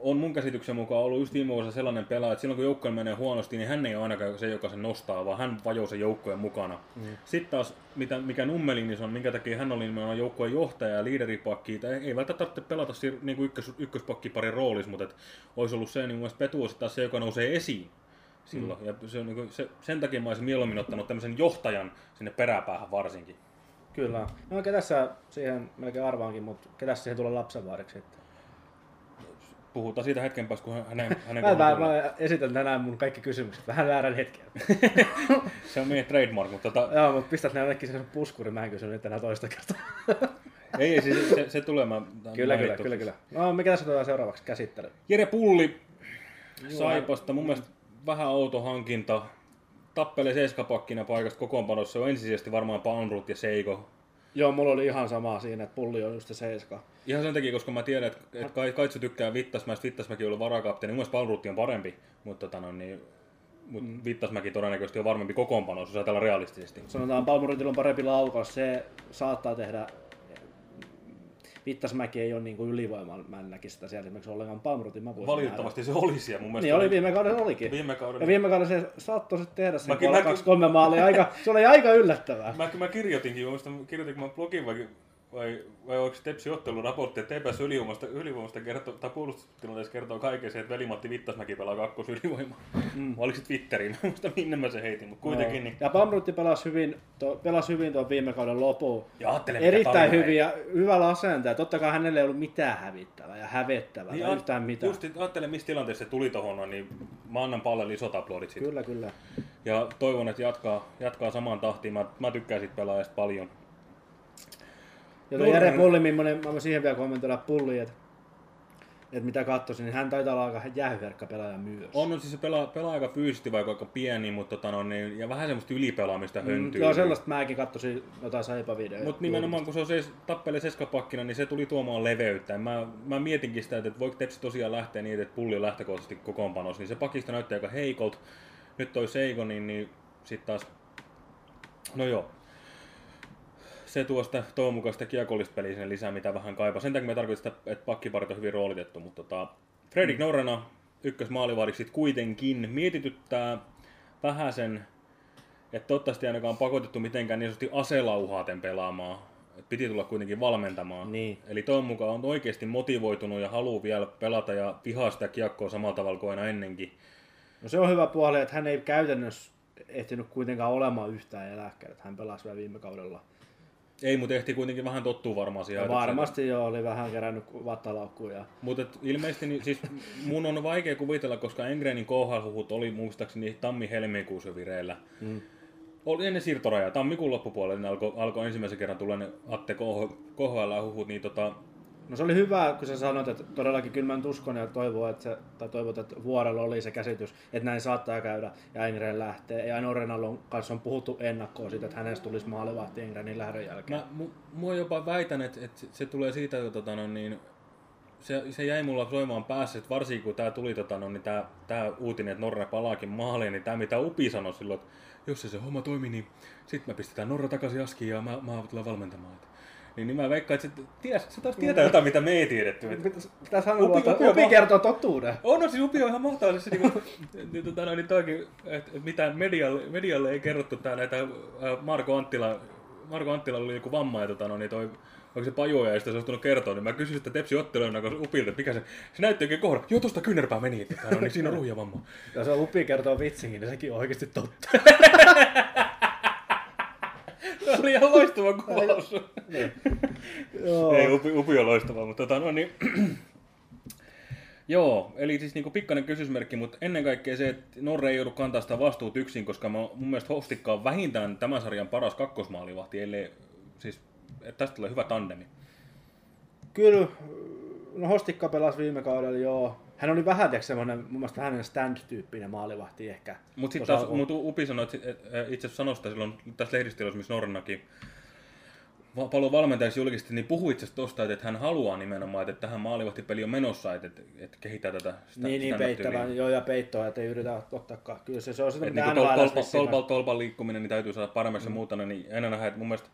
on mun käsityksen mukaan ollut just viime vuosina sellainen pelaaja, että silloin kun joukkue menee huonosti, niin hän ei ole ainakaan se, joka sen nostaa, vaan hän vajoo sen joukkueen mukana. Mm. Sitten taas, mitä, mikä Nummelin niin se on, minkä takia hän oli nimenomaan joukkueen johtaja ja liideripakki, tai ei välttämättä tarvitse pelata niin kuin ykkös, ykköspakkiparin roolissa, mutta et olisi ollut se, niin mun mielestä Petu taas se, joka nousee esiin silloin. Mm. Ja se niin kuin, se, sen takia mä olisin mieluummin ottanut tämmöisen johtajan sinne peräpäähän varsinkin. Kyllä. No ketä sä siihen melkein arvaankin, mutta ketä siihen tulee lapsenvaariksi sitten? Puhutaan siitä hetken päästä, kun hänen, hänen Mä, mä, mä esitän tänään mun kaikki kysymykset vähän väärän hetken. Se on meidän trademark, mutta tota, Joo, mutta pistät ne ainakin sen puskuri, mä en kysy nyt enää toista kertaa. ei, ei, siis se, se tulee. Mä, kyllä, kyllä, kyllä, kyllä. No, mikä tässä otetaan seuraavaksi käsittely? Jere Pulli Saipasta, mun mielestä vähän outo hankinta. Tappelee seiskapakkina paikasta kokoonpanossa. On ensisijaisesti varmaan Palmroot ja Seiko. Joo, mulla oli ihan sama siinä, että pulli on just se seiska. Ihan sen takia, koska mä tiedän, että, että Kai- Kaitsu tykkää Vittasmäestä. Vittasmäki on ollut varakapteeni. Mun mielestä Palmroot on parempi, mutta tota, no, niin, mut mm. Vittasmäki todennäköisesti on varmempi kokoonpano, jos ajatellaan realistisesti. Sanotaan, Palmuritilla on parempi laukaus, se saattaa tehdä Vittasmäki ei ole niin kuin ylivoiman, mä en näkisi sitä siellä esimerkiksi ollenkaan Palmrutin. Mä Valitettavasti se oli siellä mun nähdä. mielestä. Niin oli viime kaudella olikin. Viime kaudella. Ja viime kaudella se saattoi sitten tehdä sen Mäkin- Mäkin, kaksi kolme maalia. Aika, se oli aika yllättävää. Mä, mä kirjoitinkin, mä muistan, kirjoitinko mä blogin vai, vai, vai onko Tepsi otteluraportti, että TPS ylivoimasta, ylivoimasta kertoo, tai puolustustilanteessa kertoo kaiken se, että Veli-Matti Vittasmäki pelaa kakkos ylivoimaa. Mm. Vai oliko se Twitteriin? Mä en muista minne mä se heitin, mutta kuitenkin. Niin, Ja Palmrutti pelasi hyvin, to, pelasi hyvin tuon viime kauden lopun. ja Erittäin ja hyvällä asenteella. Totta kai hänelle ei ollut mitään hävittävää ja hävettävää Niin, yhtään mitään. Just ajattele, missä tilanteessa se tuli noin, niin mä annan Pallelle isot aplodit siitä. Kyllä, kyllä. Ja toivon, että jatkaa, jatkaa samaan tahtiin. Mä, mä tykkään siitä pelaajasta paljon. Ja tuo Jere Pulli, millainen, mä voin siihen vielä kommentoida Pulli, että, että mitä katsoisin, niin hän taitaa olla aika jäähyherkkä pelaaja myös. On, siis se pelaa, pelaa aika fyysisesti vaikka aika pieni, mutta tota, no, niin, ja vähän semmoista ylipelaamista Mm, höntyy. Joo, sellaista mäkin katsoisin jotain saipavideoja. Mutta nimenomaan kun se on se tappele seskapakkina, niin se tuli tuomaan leveyttä. Mä, mä mietinkin sitä, että voiko Tepsi tosiaan lähteä niin, että pulli on lähtökohtaisesti kokoonpanos, niin se pakista näyttää aika heikolta. Nyt toi Seiko, niin, niin sitten taas, no joo, se tuo sitä toivon mukaan sitä kiekollista peliä sinne lisää, mitä vähän kaipaa. Sen takia me tarkoitan sitä, että pakkiparit on hyvin roolitettu, mutta tota, Fredrik Norrena ykkösmaalivahdiksi sit kuitenkin mietityttää vähän sen, että toivottavasti ainakaan pakotettu mitenkään niin sanotusti aselauhaaten pelaamaan. Et piti tulla kuitenkin valmentamaan. Niin. Eli toivon mukaan on oikeasti motivoitunut ja haluaa vielä pelata ja vihaa sitä kiekkoa samalla tavalla kuin aina ennenkin. No se on hyvä puoli, että hän ei käytännössä ehtinyt kuitenkaan olemaan yhtään eläkkeellä. Hän pelasi vielä viime kaudella. Ei, mutta ehti kuitenkin vähän tottua varmaan siihen ajatukseen. varmasti joo, oli vähän kerännyt vattalaukkuun. Ja... Mutta ilmeisesti, niin, siis mun on vaikea kuvitella, koska Engrenin KHL-huhut oli muistaakseni tammi-helmikuussa vireillä. Mm. Oli ennen siirtorajaa, tammikuun loppupuolella, niin alkoi alko ensimmäisen kerran tulla ne Atte KHL-huhut, niin tota, No se oli hyvä, kun sä sanoit, että todellakin kyllä mä uskon ja toivon, että, se, tai toivot, että vuorella oli se käsitys, että näin saattaa käydä ja Engren lähtee. Ja Norenallon kanssa on puhuttu ennakkoon siitä, että hänestä tulisi maalivahti Engrenin lähdön jälkeen. Mä, mu, mua jopa väitän, että, että se tulee siitä, että tota, no, niin, se, se jäi mulla soimaan päässä, että varsinkin kun tämä tuli tota, no, niin tää, tää uutinen, että Norra palaakin maaliin, niin tämä mitä Upi sanoi silloin, että jos se, se homma toimii, niin sitten me pistetään Norra takaisin askiin ja mä, mä tulen valmentamaan. Niin, niin mä veikkaan, että ties, se taas tietää jotain, mitä me ei tiedetty. Pitäis hän Upi- Upi on Upi kertoo totuuden. on, no siis Upi on ihan mahtava. Se, niin, niin, tota, no, niin toikin, että mitään medialle, medialle ei kerrottu tää näitä ää, Marko Anttila, Marko Anttila oli joku vamma ja tota, no, niin toi, onko se pajuja ja sitä se on suostunut kertoa, niin mä kysyin sitä Tepsi otteluna kanssa Upilta, että mikä se, se näytti oikein kohdan. Joo, tosta kyynärpää meni, että tota, no, niin siinä on ruhjavamma. Ja se Upi kertoo vitsinkin, niin sekin on oikeasti totta. Se oli ihan loistava kuvaus. Joo. Ei, Upi, Upi on loistava, mutta tota, no niin. Joo, eli siis niinku pikkainen kysymysmerkki, mutta ennen kaikkea se, että Norre ei joudu kantaa sitä vastuut yksin, koska mä, mun mielestä Hostikka on vähintään tämän sarjan paras kakkosmaalivahti, ellei, siis, että tästä tulee hyvä tandemi. Kyllä, no Hostikka pelasi viime kaudella, joo. Hän oli vähän tiedätkö, semmoinen, mun mielestä hänen stand-tyyppinen maalivahti ehkä. Mutta sitten taas, mut Upi sanoi, että et, et, itse asiassa sanoi sitä silloin tässä lehdistössä, missä Nornakin paljon valmentajaksi julkisesti, niin puhui itse asiassa tosta, että, hän haluaa nimenomaan, että tähän maalivahtipeli on menossa, että, että, että kehittää tätä sta- Niin, niin peittävän, joo, ja peittoa, että ei yritä ottaakaan. Kyllä se, se on sitä, mitä NHL:ssä tolpa, vissiin- tolpa, tolpan liikkuminen niin täytyy saada paremmaksi mm. ja muuta, niin enää nähdään, että mun mielestä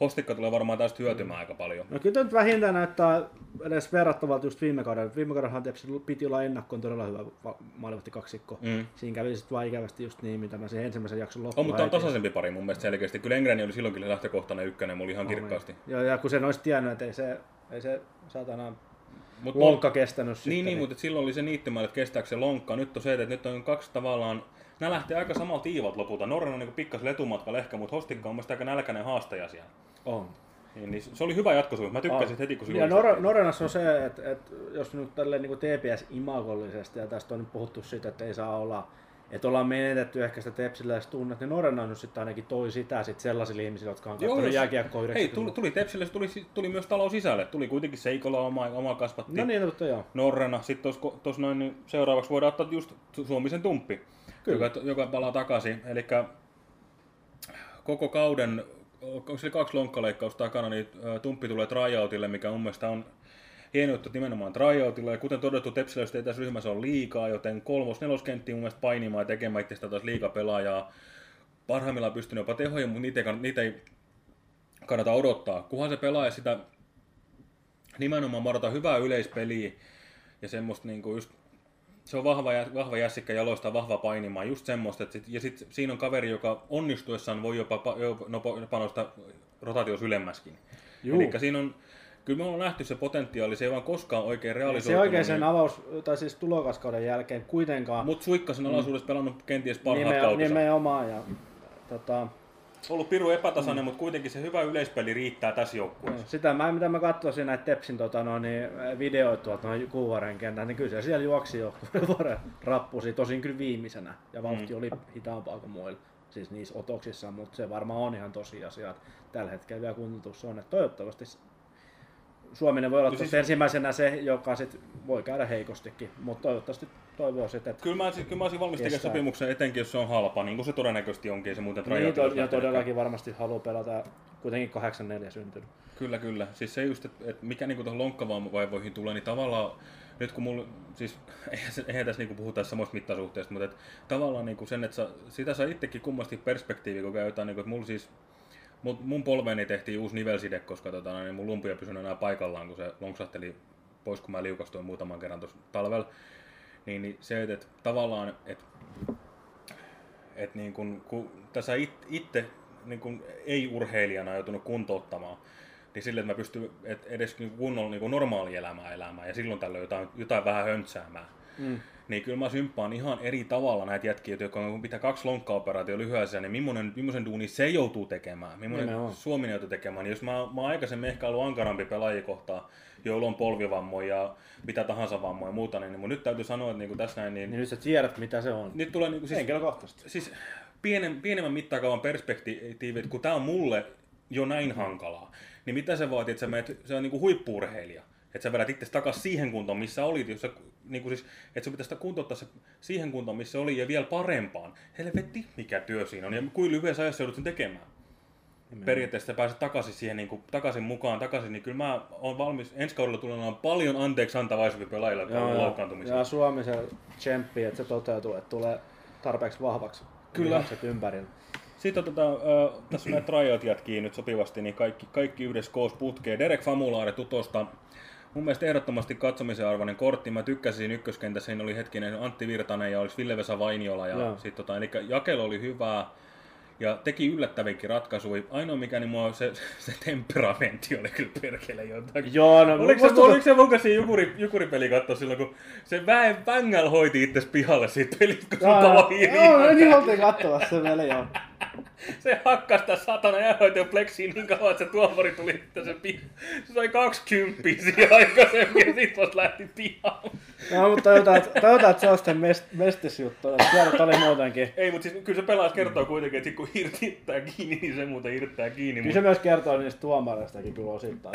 Hostikka tulee varmaan tästä hyötymään aika paljon. No kyllä nyt vähintään näyttää edes verrattavalta just viime kaudella. Viime kaudellahan piti olla ennakkoon todella hyvä va- maalivahti kaksikko. Mm. Siinä kävi sitten vaan ikävästi just niin, mitä mä sen ensimmäisen jakson loppuun On, mutta on tasaisempi pari mun mielestä selkeästi. Kyllä Engreni oli silloinkin lähtökohtainen ykkönen, mulla ihan kirkkaasti. Joo, ja kun sen olisi tiennyt, että ei se, ei se saatana Mut lonkka kestänyt sitten. Niin, niin, mutta et silloin oli se niittymä, että kestääkö se lonkka. Nyt on se, että nyt on kaksi tavallaan, nämä lähtee aika samalta tiivat lopulta. Norren on niin pikkasen etumatkalla ehkä, mutta Hostikka on mun mielestä aika nälkäinen haastaja siellä. On. Niin, niin se oli hyvä jatkosuus. Mä tykkäsin On. heti, kun se Ja. Nor- on se, että, että jos nyt tälleen niin TPS-imagollisesti, ja tästä on nyt puhuttu siitä, että ei saa olla, että ollaan menetetty ehkä sitä Tepsiläistä tunnet, niin Norrenna on nyt sitten ainakin toi sitä sit sellaisille ihmisille, jotka on katsonut jääkiekkoa Hei, 90 tuli, tuli Tepsille, tuli, tuli myös talon sisälle. Tuli kuitenkin Seikola oma, oma kasvatti. No niin, mutta joo. Norrena. Sitten tuossa noin niin seuraavaksi voidaan ottaa just Suomisen tumppi, Kyllä. joka, joka palaa takaisin. Eli koko kauden, onko se kaksi lonkkaleikkausta takana, niin tumppi tulee tryoutille, mikä mun mielestä on hieno juttu nimenomaan tryoutilla. Ja kuten todettu, Tepsiläistä ei tässä ryhmässä ole liikaa, joten kolmos neloskenttiä mun mielestä painimaan ja tekemään itsestä taas liikapelaajaa. Parhaimmillaan pystynyt jopa tehoja, mutta niitä ei, kann- niitä ei kannata odottaa. Kunhan se pelaa ja sitä nimenomaan marata hyvää yleispeliä ja semmoista niinku just se on vahva, vahva jässikkä jaloista, vahva painimaan, just semmoista. Että sit, ja sitten siinä on kaveri, joka onnistuessaan voi jopa pa, jopa nopo- panostaa rotaatios ylemmäskin. Eli siinä on, kyllä me ollaan nähty se potentiaali, se ei vaan koskaan oikein Se realisoitunut. oikein sen avaus, tai siis tulokaskauden jälkeen kuitenkaan Mutta Suikkasen alaisuudessa pelannut kenties parhaat nime, kautensa. nimenomaan. Ja, tota, Ollut piru epätasainen, mutta kuitenkin se hyvä yleispeli riittää tässä joukkueessa. sitä mä, mitä mä katsoisin näitä Tepsin tota, no, niin, videoita tuolta noin Kuuvaren kentän, niin kyllä se siellä juoksi jo Kuuvaren rappusi, tosin kyllä viimeisenä. Ja vauhti mm. oli hitaampaa kuin muilla, siis niissä otoksissa, mutta se varmaan on ihan tosiasia, että tällä hetkellä vielä kuntotus on, että toivottavasti Suominen voi olla no siis- siis... ensimmäisenä se, joka sit voi käydä heikostikin, mutta toivottavasti toivoo sitten, että Kyllä mä, kyllä mä olisin valmis tekemään sopimuksen, etenkin jos se on halpa, niin kuin se todennäköisesti onkin, se muuten niin, to, ja todellakin varmasti haluaa pelata kuitenkin 8-4 syntynyt. Kyllä, kyllä. Siis se just, että et mikä niinku tuohon lonkkavaivoihin tulee, niin tavallaan nyt kun mulla, siis eihän, tässä niinku puhuta samoista mittasuhteista, mutta et, tavallaan niinku sen, että sä, sitä saa itsekin kummasti perspektiivi, kun käytetään, niinku, että mulla siis, mun, mun polveeni tehtiin uusi nivelside, koska tota, niin mun lumpi ei pysynyt enää paikallaan, kun se lonksahteli pois, kun mä liukastuin muutaman kerran tuossa talvella. Niin, niin se, että, että tavallaan, että että niin kun, kun tässä it, itse niin kun ei-urheilijana joutunut kuntouttamaan, niin sille, että mä pystyn et edes niin kunnolla niin normaali elämää elämään ja silloin tällöin jotain, jotain vähän höntsäämään. Mm. Niin kyllä mä symppaan ihan eri tavalla näitä jätkiä, jotka on pitää kaksi lonkkaoperaatio lyhyessä, niin millainen, millaisen duuni se joutuu tekemään, millainen Nimenomaan. Suomi joutuu tekemään. Niin jos mä, mä oon aikaisemmin ehkä ollut ankarampi pelaajia kohtaa, joilla on polvivammoja ja mitä tahansa vammoja ja muuta, niin mun nyt täytyy sanoa, että niin kuin tässä näin, niin, Niin nyt sä tiedät, mitä se on. nyt tulee niin kuin, siis, Henkilökohtaisesti. siis pienen, pienemmän mittakaavan perspektiivi, kun tämä on mulle jo näin hankalaa, niin mitä se vaatii, että sä menet, se on niin kuin huippuurheilija, että sä vedät itse takaisin siihen kuntoon, missä olit, jos sä, niin kuin siis, että sun pitäisi kuntouttaa se siihen kuntoon, missä oli, ja vielä parempaan. Helvetti, mikä työ siinä on, ja kuin lyhyessä ajassa joudut sen tekemään. Periaatteessa sä pääset takaisin siihen, niin kuin, takaisin mukaan, takaisin, niin kyllä mä oon valmis, ensi kaudella tulee olemaan paljon anteeksi antavaisempi pelaajilla, jotka on loukkaantumisia. ja Suomi se tsemppi, että se toteutuu, että tulee tarpeeksi vahvaksi. Kyllä. ympärillä. Sitten tota, äh, tässä on näitä tryout jätkii nyt sopivasti, niin kaikki, kaikki yhdessä koos putkeen. Derek Famulaare tutosta. Mun mielestä ehdottomasti katsomisen arvoinen kortti. Mä tykkäsin siinä ykköskentässä, siinä oli hetkinen Antti Virtanen ja olisi Ville-Vesa Vainiola. Ja Joo. sit, tota, eli jakelu oli hyvää ja teki yllättävinkin ratkaisuja. Ainoa mikä niin mua se, se temperamentti oli kyllä perkele jotain. Joo, no Oliko se, oliko se mun kanssa siinä jukuri, jukuripeli katsoa silloin, kun se väen Vängäl hoiti itse pihalle siitä pelistä, kun sun Joo, palo joo, joo, niin oltiin katsomassa se vielä, joo. se hakkas sitä satana jäähoitoa pleksiin niin kauan, että se tuomari tuli että se, pi- se sai 20 siinä aikaisemmin ja sit vasta lähti pihalle. No, mutta toivotaan, että, toivotaan, että se on sitten mest, mestisjuttu. että Siellä oli muutenkin. Ei, mutta siis kyllä se pelaaja kertoo kuitenkin, että sit kun irtittää kiinni, niin se muuten irtittää kiinni. Kyllä se myös kertoo niistä tuomareistakin kyllä osittain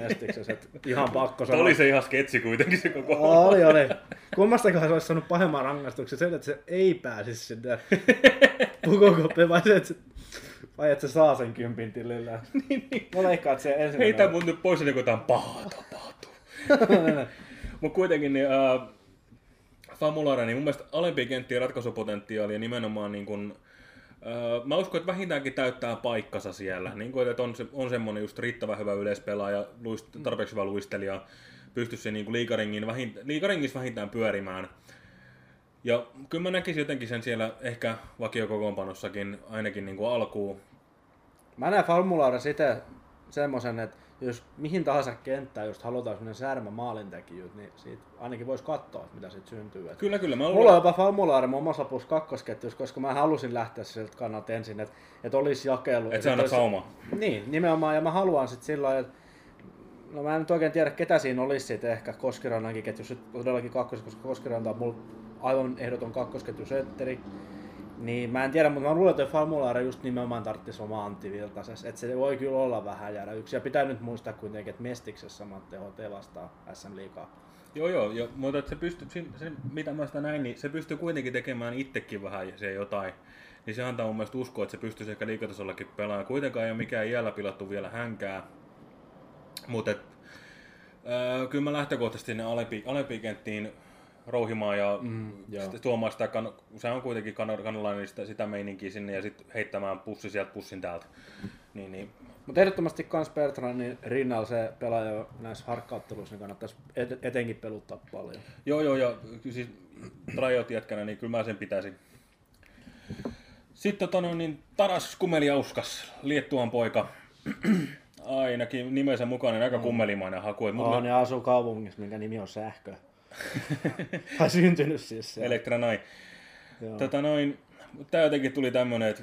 mestiksessä, että ihan pakko sanoa. oli se ihan sketsi kuitenkin se koko Oli, oli. Kummastakohan se olisi saanut pahemman rangaistuksen sen, että se ei pääsisi sinne pukokoppiin, vai se, että vai että se saa sen kympin tilille. niin, niin. Mä veikkaan, että se ensimmäinen... Heitä mun nyt pois, niin kun jotain pahaa tapahtuu. Mutta kuitenkin niin, äh, Famulare, niin mun mielestä alempia kenttien ratkaisupotentiaalia nimenomaan niin kun, äh, mä uskon, että vähintäänkin täyttää paikkansa siellä. Niin kun, että on, se, on semmoinen just riittävän hyvä yleispelaaja, luist, tarpeeksi hyvä luistelija, pystyisi niin kuin liikaringin, vähint, liikaringissa vähintään pyörimään. Ja kyllä mä näkisin jotenkin sen siellä ehkä vakiokokoonpanossakin ainakin niin kuin alkuun. Mä näen Formulaaren sitä semmoisen, että jos mihin tahansa kenttään just halutaan semmoinen särmä maalintekijyyt, niin siitä ainakin voisi katsoa, mitä siitä syntyy. Kyllä, kyllä. Mä Mulla on jopa Formulaari muun muassa plus kakkosketjus, koska mä halusin lähteä sieltä kannalta ensin, että, että olisi jakelu. Että sä annat olisi- saumaa. Niin, nimenomaan, ja mä haluan sitten sillä lailla, että No mä en nyt oikein tiedä, ketä siinä olisi sitten ehkä Koskirannankin ketjus, sit todellakin kakkos, koska Koskiranta on mulla aivan ehdoton kakkosketju setteri. Niin mä en tiedä, mutta mä luulen, että Formulaari just nimenomaan tarvitsisi oma Antti Virtasessa. Että se voi kyllä olla vähän jäädä yksi. Ja pitää nyt muistaa kuitenkin, että Mestiksessä Matti HT vastaa SM Liigaa. Joo, joo, jo, mutta että se pystyy, se, se, mitä mä sitä näin, niin se pystyy kuitenkin tekemään itsekin vähän se jotain. Niin se antaa mun mielestä uskoa, että se pystyy ehkä liikatasollakin pelaamaan. Kuitenkaan ei ole mikään iällä pilattu vielä hänkää. Mutta äh, kyllä mä lähtökohtaisesti sinne alempi, kenttiin rouhimaan ja mm, joo. tuomaan sitä, kan, se on kuitenkin kan, kanalainen sitä, sitä meininkiä sinne ja sitten heittämään pussi sieltä pussin täältä. Niin, niin. Mutta ehdottomasti kans Bertranin rinnalla se pelaaja näissä harkkautteluissa niin kannattaisi et- etenkin peluttaa paljon. Joo, joo, ja kyllä siis tryout jätkänä, niin kyllä mä sen pitäisin. Sitten tota, niin Taras Kumeliauskas, Liettuan poika. Ainakin nimensä mukaan niin aika kummelimainen haku. Et Oh, ne asuu kaupungissa, minkä nimi on Sähkö. Tai syntynyt siis siellä. Elektra. Joo. Tota noin, tää jotenkin tuli tämmönen, että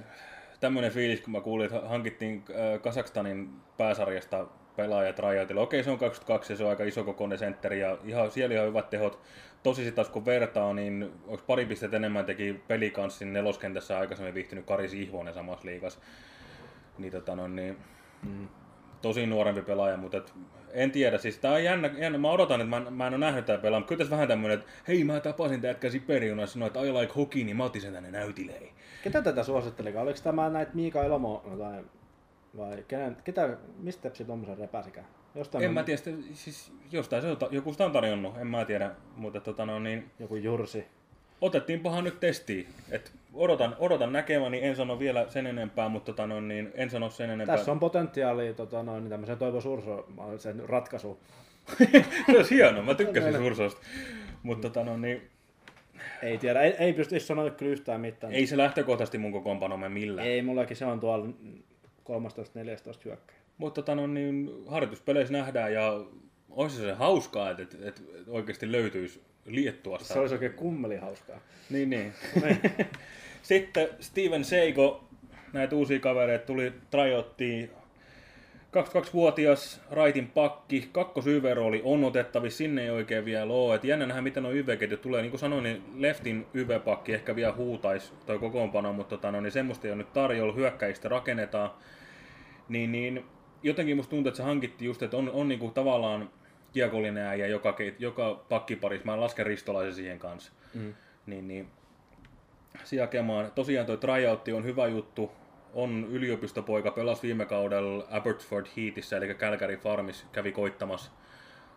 tämmönen fiilis, kun mä kuulin, että hankittiin äh, Kasakstanin pääsarjasta pelaaja tryoutille. Okei, se on 22 ja se on aika iso kokoinen sentteri ja ihan, siellä ihan hyvät tehot. Tosi sit taas kun vertaa, niin onko pari pistettä enemmän teki pelikanssin neloskentässä aikaisemmin viihtynyt Kari Ihvonen samassa liigassa. Niin, tota noin, niin Mm. tosi nuorempi pelaaja, mutta et, en tiedä, siis tää on jännä, jännä. mä odotan, että mä, en- mä en ole nähnyt tää pelaa, mutta kyllä tässä vähän tämmönen, että hei mä tapasin tää jätkä Siperiuna ja sanoin, että I like hockey, niin mä otin sen tänne näytilleen. Ketä tätä suosittelikaan? Oliko tämä näitä Miika Elomo tai vai kenen, ketä, mistä se tommosen repäsikään? Jostain En on mä tiedä, siis jostain se joku sitä on tarjonnut, en mä tiedä, mutta tota no, niin, Joku Jursi. otettiinpahan nyt testiin. Et odotan, odotan näkeväni, en sano vielä sen enempää, mutta tota no, niin, en sano sen enempää. Tässä on potentiaalia tota, noin, niin tämmöisen Toivo Surso sen ratkaisu. se olisi hieno, mä tykkäsin Sursosta. Mutta tota no, niin, Ei tiedä, ei, ei pysty sanoa kyllä yhtään mitään. ei se lähtökohtaisesti mun kokoonpanomme millään. ei mullakin se on tuolla 13-14 hyökkäjä. Mutta tota, no, niin, harjoituspeleissä nähdään ja olisi se hauskaa, että, että, että oikeasti löytyisi Liettuasta. Se olisi oikein kummeli hauskaa. Niin, niin. Sitten Steven Seiko, näitä uusia kavereita tuli tryouttiin. 22-vuotias raitin pakki, kakkos YV-rooli on otettavissa, sinne ei oikein vielä ole. Et jännä nähdä, miten nuo YV-ketjut tulee. Niin kuin sanoin, niin leftin YV-pakki ehkä vielä huutaisi toi kokoonpano, mutta tota, no, niin semmoista ei ole nyt tarjolla. Hyökkäistä rakennetaan. Niin, niin jotenkin musta tuntuu, että se hankittiin just, että on, on niinku tavallaan kiekollinen äijä joka, joka pakkiparissa. Mä lasken ristolaisen siihen kanssa. Mm. Niin, niin Siakemaan. Tosiaan toi tryoutti on hyvä juttu. On yliopistopoika, pelasi viime kaudella Abbotsford Heatissä, eli Calgary Farmis kävi koittamassa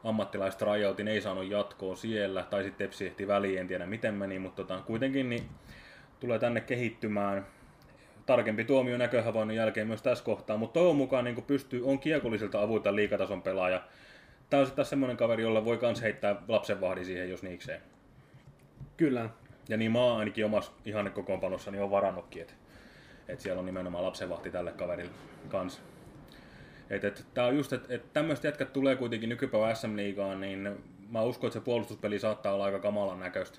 ammattilaista tryoutin, ei saanut jatkoa siellä, tai sitten Tepsi ehti väliin, en tiedä miten meni, mutta tota, kuitenkin niin tulee tänne kehittymään. Tarkempi tuomio näköhavainnon jälkeen myös tässä kohtaa, mutta toivon mukaan niin pystyy, on kiekollisilta avuilta liikatason pelaaja. Tämä on sitten taas semmoinen kaveri, jolla voi kans heittää lapsenvahdi siihen, jos niikseen. Kyllä. Ja niin mä oon ainakin omassa ihannekokoonpanossani on varannutkin, että et siellä on nimenomaan lapsenvahti tälle kaverille kanssa. Et, et, tää on just, että et tämmöiset jätkät tulee kuitenkin nykypäivän SM-liigaan, niin mä uskon, että se puolustuspeli saattaa olla aika kamalan näköistä.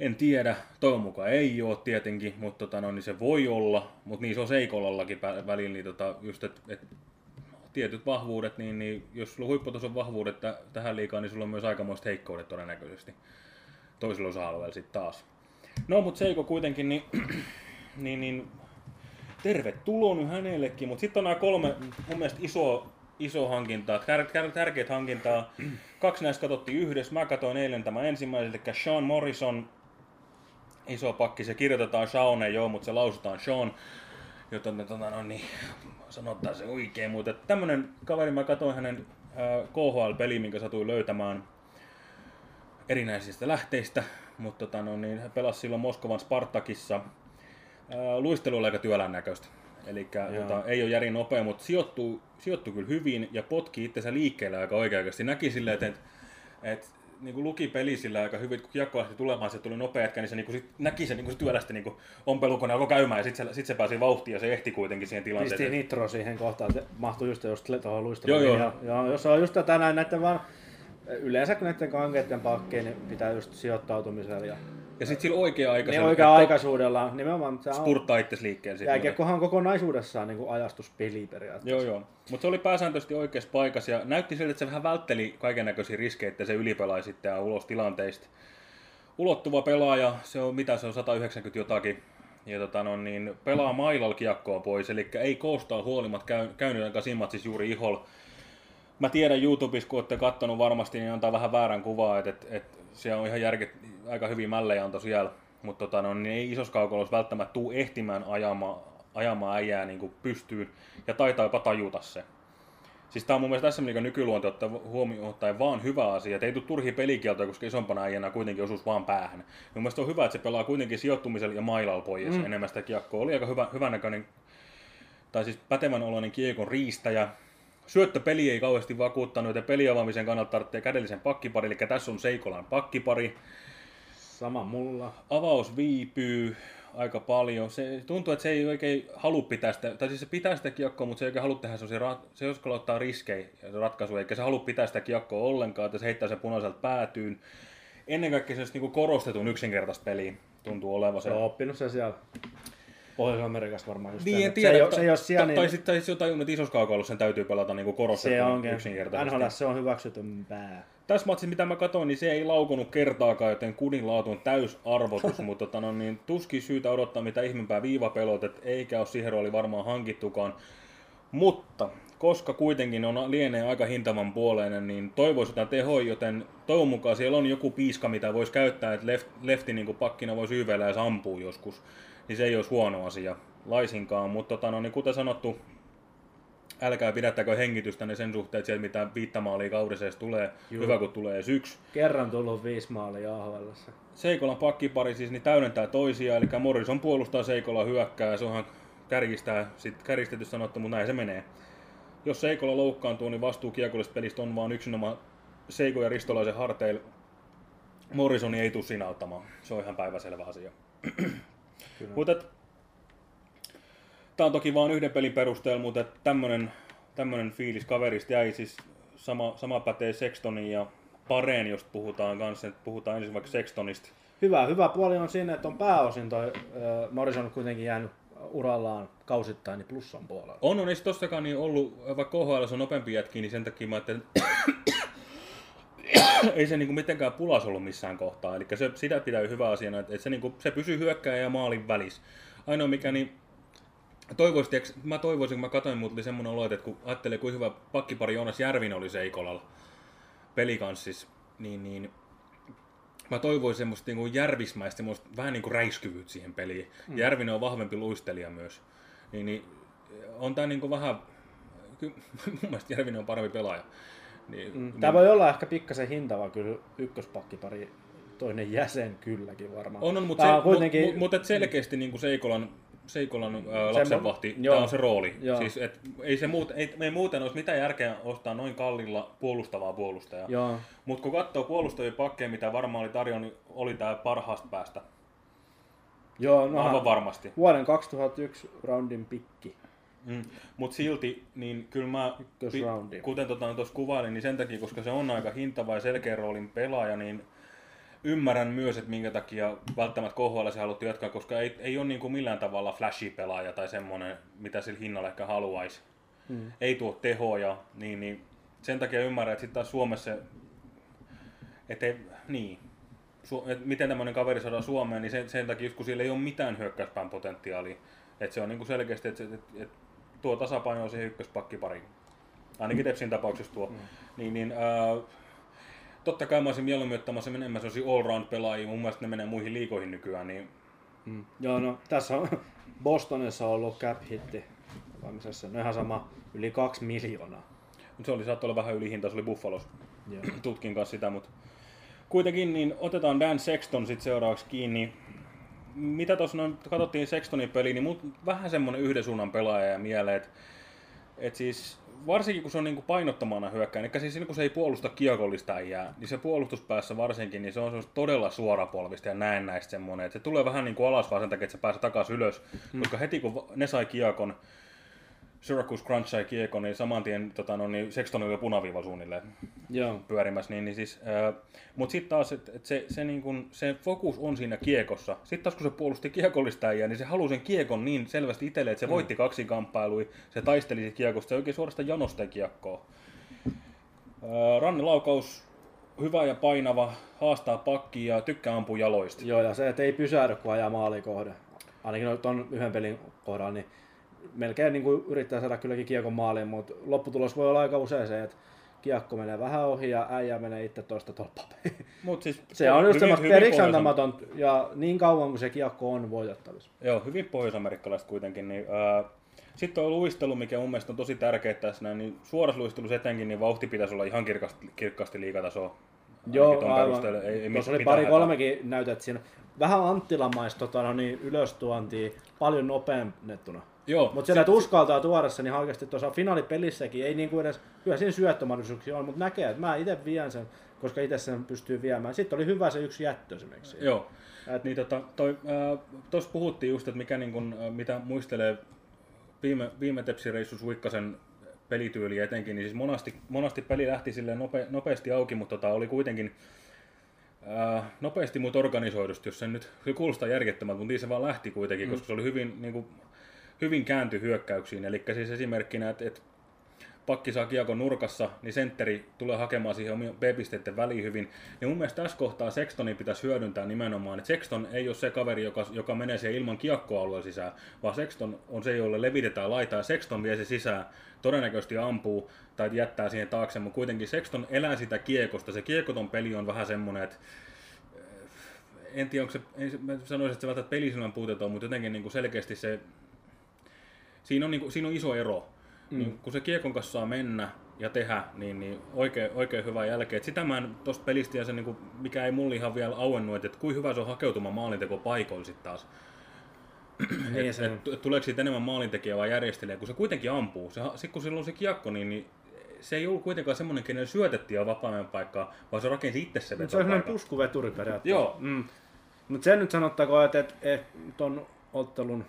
En tiedä, toivon mukaan ei ole tietenkin, mutta tota, no, niin se voi olla, mutta niin se on Seikolallakin välillä, niin tota, just, että et, tietyt vahvuudet, niin, niin jos sulla on huipputason vahvuudet tä- tähän liikaan, niin sulla on myös aikamoiset heikkoudet todennäköisesti toisella osa-alueella sitten taas. No, mutta Seiko kuitenkin, niin, niin, niin tervetuloa nyt hänellekin, mutta sitten on nämä kolme mun mielestä iso, iso hankintaa, tär, tär, tärkeät hankintaa. Kaksi näistä katsottiin yhdessä. Mä katsoin eilen tämä ensimmäisen, eli Sean Morrison, iso pakki, se kirjoitetaan Sean, joo, mutta se lausutaan Sean, joten me, tota, no, niin, sanotaan se oikein, mutta tämmönen kaveri, mä katsoin hänen äh, KHL-peli, minkä satuin löytämään erinäisistä lähteistä, mutta tota, no, niin, hän pelasi silloin Moskovan Spartakissa. Ää, luistelu oli aika työlän näköistä. Eli tota, ei ole järin nopea, mutta sijoittuu, sijoittuu kyllä hyvin ja potki itsensä liikkeelle aika oikeasti. Näki silleen, että, että, että niin kuin luki peli sillä aika hyvin, kun kiekko lähti tulemaan, se tuli nopea jätkä, niin se, niin kuin, sit, näki se, niin kuin työlästi niin kuin ompelukone alkoi käymään ja sitten se, sit se pääsi vauhtiin ja se ehti kuitenkin siihen Pisti tilanteeseen. nitro siihen kohtaan, että mahtui just, just tuohon luisteluun. Joo, joo. Ja, ja, jos on just tänään näiden vaan, yleensä kun näiden kankeiden pakkeen, niin pitää just sijoittautumisella ja Ja sitten sillä oikea-aikaisella niin oikea-aikaisuudella nimenomaan se on, spurttaa itse muuten. jääkiekkohan on kokonaisuudessaan niin kuin ajastuspeli periaatteessa. Joo, joo. Mutta se oli pääsääntöisesti oikeassa paikassa ja näytti siltä, että se vähän vältteli kaiken näköisiä riskejä, että se ylipelai sitten ja ulos tilanteista. Ulottuva pelaaja, se on mitä se on 190 jotakin. Ja tota, no, niin, pelaa mailalla kiekkoa pois, eli ei koostaa huolimat käy, käynyt aika simmat siis juuri ihol. Mä tiedän YouTubessa, kun olette kattonut varmasti, niin antaa vähän väärän kuvaa, että et, et siellä on ihan järket, aika hyvin mällejä anto siellä. Mutta tota, no, niin ei isossa kaukolossa välttämättä tuu ehtimään ajamaan, ajamaan äijää niin pystyyn ja taitaa jopa tajuta se. Siis tää on mun mielestä tässä niin nykyluonto ottaa huomioon ottaen vaan hyvä asia, että ei tule turhia pelikieltoja, koska isompana äijänä kuitenkin osuus vaan päähän. Mun mielestä on hyvä, että se pelaa kuitenkin sijoittumisella ja mailalla pois mm. enemmän sitä kiekkoa. Oli aika hyvä, hyvän näköinen tai siis pätevän oloinen kiekon riistäjä. Syöttöpeli ei kauheasti vakuuttanut, joten peliavaamisen kannalta tarvitsee kädellisen pakkipari, eli tässä on Seikolan pakkipari. Sama mulla. Avaus viipyy aika paljon. Se tuntuu, että se ei oikein halua pitää sitä, tai siis se pitää sitä kiekkoa, mutta se ei oikein halua tehdä se, se joskus ottaa riskejä ratkaisu, eikä se halua pitää sitä kiekkoa ollenkaan, että se heittää sen punaiselta päätyyn. Ennen kaikkea se olisi niin korostetun yksinkertaista peliä tuntuu olevan se. Se oppinut se siellä Pohjois-Amerikassa varmaan just Niin, tiedä. se, ei, ole- se ei ole siellä tai, tai niin, sitten sit se on tajunnut, että isossa sen täytyy pelata niin se korostetun onkin. yksinkertaisesti. NHL se on hyväksytympää. Tässä matsissa, mitä mä katsoin, niin se ei laukunut kertaakaan, joten kudin laatu on täysarvotus, mutta tota, no, niin, tuskin syytä odottaa mitä ihmeempää viivapelotet, eikä ole siihen rooli varmaan hankittukaan. Mutta koska kuitenkin on lienee aika hintavan puoleinen, niin toivoisi jotain tehoa, joten toivon mukaan siellä on joku piiska, mitä voisi käyttää, että left, lefti niin kuin pakkina voisi yvellä ja ampuu joskus. Niin se ei olisi huono asia laisinkaan, mutta tota, no, niin kuten sanottu, älkää pidättäkö hengitystä sen suhteen, että sieltä mitä viittamaalia kaudessa edes tulee, Juu. hyvä kun tulee edes yksi. Kerran tullut viisi maalia AHL. Seikolan pakkipari siis niin täydentää toisiaan, eli Morrison puolustaa Seikola hyökkää, ja se onhan kärjistää, sit kärjistetysti sanottu, mutta näin se menee. Jos Seikola loukkaantuu, niin vastuu kiekollisesta pelistä on vaan yksinomaan Seiko ja Ristolaisen harteilla. Morrisoni ei tule siinä auttamaan. Se on ihan päiväselvä asia. Mutta Tämä on toki vain yhden pelin perusteella, mutta tämmönen, tämmönen fiilis kaverista jäi siis sama, sama pätee Sextoniin ja Pareen, jos puhutaan kanssa, että puhutaan ensin vaikka Sextonista. Hyvä, hyvä puoli on siinä, että on pääosin toi äh, Morrison kuitenkin jäänyt urallaan kausittain niin plussan puolella. On, on, ei se tossakaan niin ollut, vaikka KHL on nopeampi jätki, niin sen takia mä ajattelin, ei se niinku mitenkään pulas ollut missään kohtaa. Eli se, sitä pitää hyvä asiana, että, se, niinku, se pysyy hyökkääjä ja maalin välissä. Ainoa mikä niin toivoisin, tiiäks, mä toivoisin, kun mä katsoin, mutta oli semmoinen olo, että kun ajattelee, kuinka hyvä pakkipari Joonas Järvinen oli Seikolalla pelikanssissa, niin, niin mä toivoisin semmoista niin kuin järvismäistä, semmoista vähän niin kuin räiskyvyyttä siihen peliin. Mm. Järvinen on vahvempi luistelija myös. Niin, niin on tää niin kuin vähän, kyllä mun mielestä Järvinen on parempi pelaaja. Niin, Mm. Tämä voi olla ehkä pikkasen hintava kyllä ykköspakkipari toinen jäsen kylläkin varmaan. On, on mutta, se, kuitenkin... mut, mut, et selkeästi niin kuin Seikolan, Seikolan ää, lapsenvahti, tämä on se rooli. Joo. Siis, et, ei, se muut, ei, ei muuten olisi mitään järkeä ostaa noin kallilla puolustavaa puolustajaa. Mutta kun katsoo puolustajien pakkeja, mitä varmaan oli tarjolla, niin oli tämä parhaasta päästä. Joo, no Aivan varmasti. Vuoden 2001 roundin pikki. Mm. Mutta silti, niin kyllä mä, Ykkösroundi. kuten tuossa tota, kuvailin, niin sen takia, koska se on aika hintava ja selkeä roolin pelaaja, niin ymmärrän myös, että minkä takia välttämättä KHL se haluttiin jatkaa, koska ei, ei ole niin kuin millään tavalla flashi-pelaaja tai semmoinen, mitä sillä hinnalla ehkä haluaisi. Mm. Ei tuo tehoja, niin, niin sen takia ymmärrän, että sitten taas Suomessa, että niin, Su- et miten tämmöinen kaveri saadaan Suomeen, niin sen, sen takia, kun siellä ei ole mitään hyökkäyspään potentiaalia, että se on niin kuin selkeästi, että, että, että tuo tasapaino on siihen ykköspakkipariin. Ainakin Tepsin tapauksessa tuo. Mm. Niin, niin, ää, totta kai mä olisin mieluummin ottamassa enemmän sellaisia all-round-pelaajia, mun mielestä ne menee muihin liikoihin nykyään, niin Mm. Joo, no tässä on Bostonissa on ollut cap hitti. Vaimisessa. No ihan sama, yli kaksi miljoonaa. Mut se oli, saattoi olla vähän ylihinta, se oli Buffalos. Joo. Tutkin kanssa sitä, mutta kuitenkin niin otetaan Dan Sexton sitten seuraavaksi kiinni. Mitä tuossa noin, katsottiin Sextonin peliä, niin mut vähän semmonen yhden suunnan pelaaja ja mieleen, että et siis varsinkin kun se on niinku painottomana hyökkäin, eli siis kun se ei puolusta kiekollista äijää, niin se puolustuspäässä varsinkin, niin se on todella suorapolvista ja näennäistä semmoinen, että se tulee vähän niin kuin alas vaan sen takia, että se pääsee takaisin ylös, mm. koska heti kun ne sai kiekon, Syracuse Crunch sai kiekon, niin saman tien tota, no, niin Sexton oli jo punaviiva suunnilleen Joo. pyörimässä, niin, niin siis, mutta sitten taas, että et se, se, niin kun, se fokus on siinä kiekossa. Sitten taas kun se puolusti kiekollista äijää, niin se halusi sen kiekon niin selvästi itselleen, että se voitti kaksi kamppailua, se taisteli kiekosta, se oikein suorastaan jonosta kiekkoa. Rannelaukaus, hyvä ja painava, haastaa pakkia ja tykkää ampua jaloista. Joo, ja se, että ei pysähdy, kun ajaa maalikohde. Ainakin tuon yhden pelin kohdalla, niin melkein niin kuin yrittää saada kylläkin kiekon maaliin, mutta lopputulos voi olla aika usein se, että kiekko menee vähän ohi ja äijä menee itse toista tolppaa. Mut siis, se on just semmoista hyvin periksi pohjois- antamaton ja niin kauan kuin se kiekko on voitettavissa. Joo, hyvin pohjoisamerikkalaiset kuitenkin. Niin, ää, sitten on luistelu, mikä mun mielestä on tosi tärkeää tässä näin, niin suorasluistelussa etenkin, niin vauhti pitäisi olla ihan kirkasti, kirkkaasti liikatasoa. Joo, ton aivan. Ei, ei Tuossa oli pari kolmekin näytet siinä. Vähän Anttilamaista tota, no niin, ylöstuontia, paljon nopeamnettuna. Joo, Mutta sillä, että uskaltaa tuoda sen, niin oikeasti tuossa finaalipelissäkin ei niinku edes, kyllä siinä syöttömahdollisuuksia on, mutta näkee, että mä itse vien sen, koska itse sen pystyy viemään. Sitten oli hyvä se yksi jättö esimerkiksi. Joo. Et- Niin tota, toi, äh, tuossa puhuttiin just, että mikä niin kun, äh, mitä muistelee viime, viime tepsireissus Uikkasen pelityyli etenkin, niin siis monasti, monasti peli lähti sille nope, nopeasti auki, mutta tota, oli kuitenkin äh, nopeasti mutta organisoidusti, jos se nyt se kuulostaa järjettömältä, mutta niin se vaan lähti kuitenkin, mm. koska se oli hyvin, niin kuin, hyvin käänty hyökkäyksiin. Eli siis esimerkkinä, että, että pakki saa kiekon nurkassa, niin sentteri tulee hakemaan siihen omien B-pisteiden väliin hyvin. Ja mun mielestä tässä kohtaa Sextonin pitäisi hyödyntää nimenomaan, että Sexton ei ole se kaveri, joka, joka menee siihen ilman kiekkoa sisään, vaan Sexton on se, jolle levitetään laitaa ja Sexton vie se sisään, todennäköisesti ampuu tai jättää siihen taakse, mutta kuitenkin Sexton elää sitä kiekosta. Se kiekoton peli on vähän semmoinen, että en tiedä, onko se, en, mä sanoisin, että se välttämättä pelisilmän puutetta on, mutta jotenkin niin kuin selkeästi se, siinä on, niin kuin, siinä on iso ero. Mm. Niin, kun se kiekon kanssa saa mennä ja tehdä, niin, niin oikein, oikein hyvä jälkeen. Et sitä mä en tosta pelistä ja se, niin kuin, mikä ei mulle ihan vielä auennut, että, että kuinka hyvä se on hakeutumaan maalinteko paikoilla sitten taas. Niin, et, se et, et, tuleeko siitä enemmän maalintekijä vai järjestelijä, kun se kuitenkin ampuu. Se, sit kun sillä on se kiekko, niin, niin se ei ollut kuitenkaan semmoinen, kenelle syötettiin vapaa paikkaa, vaan se rakensi itse se Se on sellainen puskuveturi periaatteessa. Joo. Mm. Mutta sen nyt sanottakoon, että, että, että ton ottelun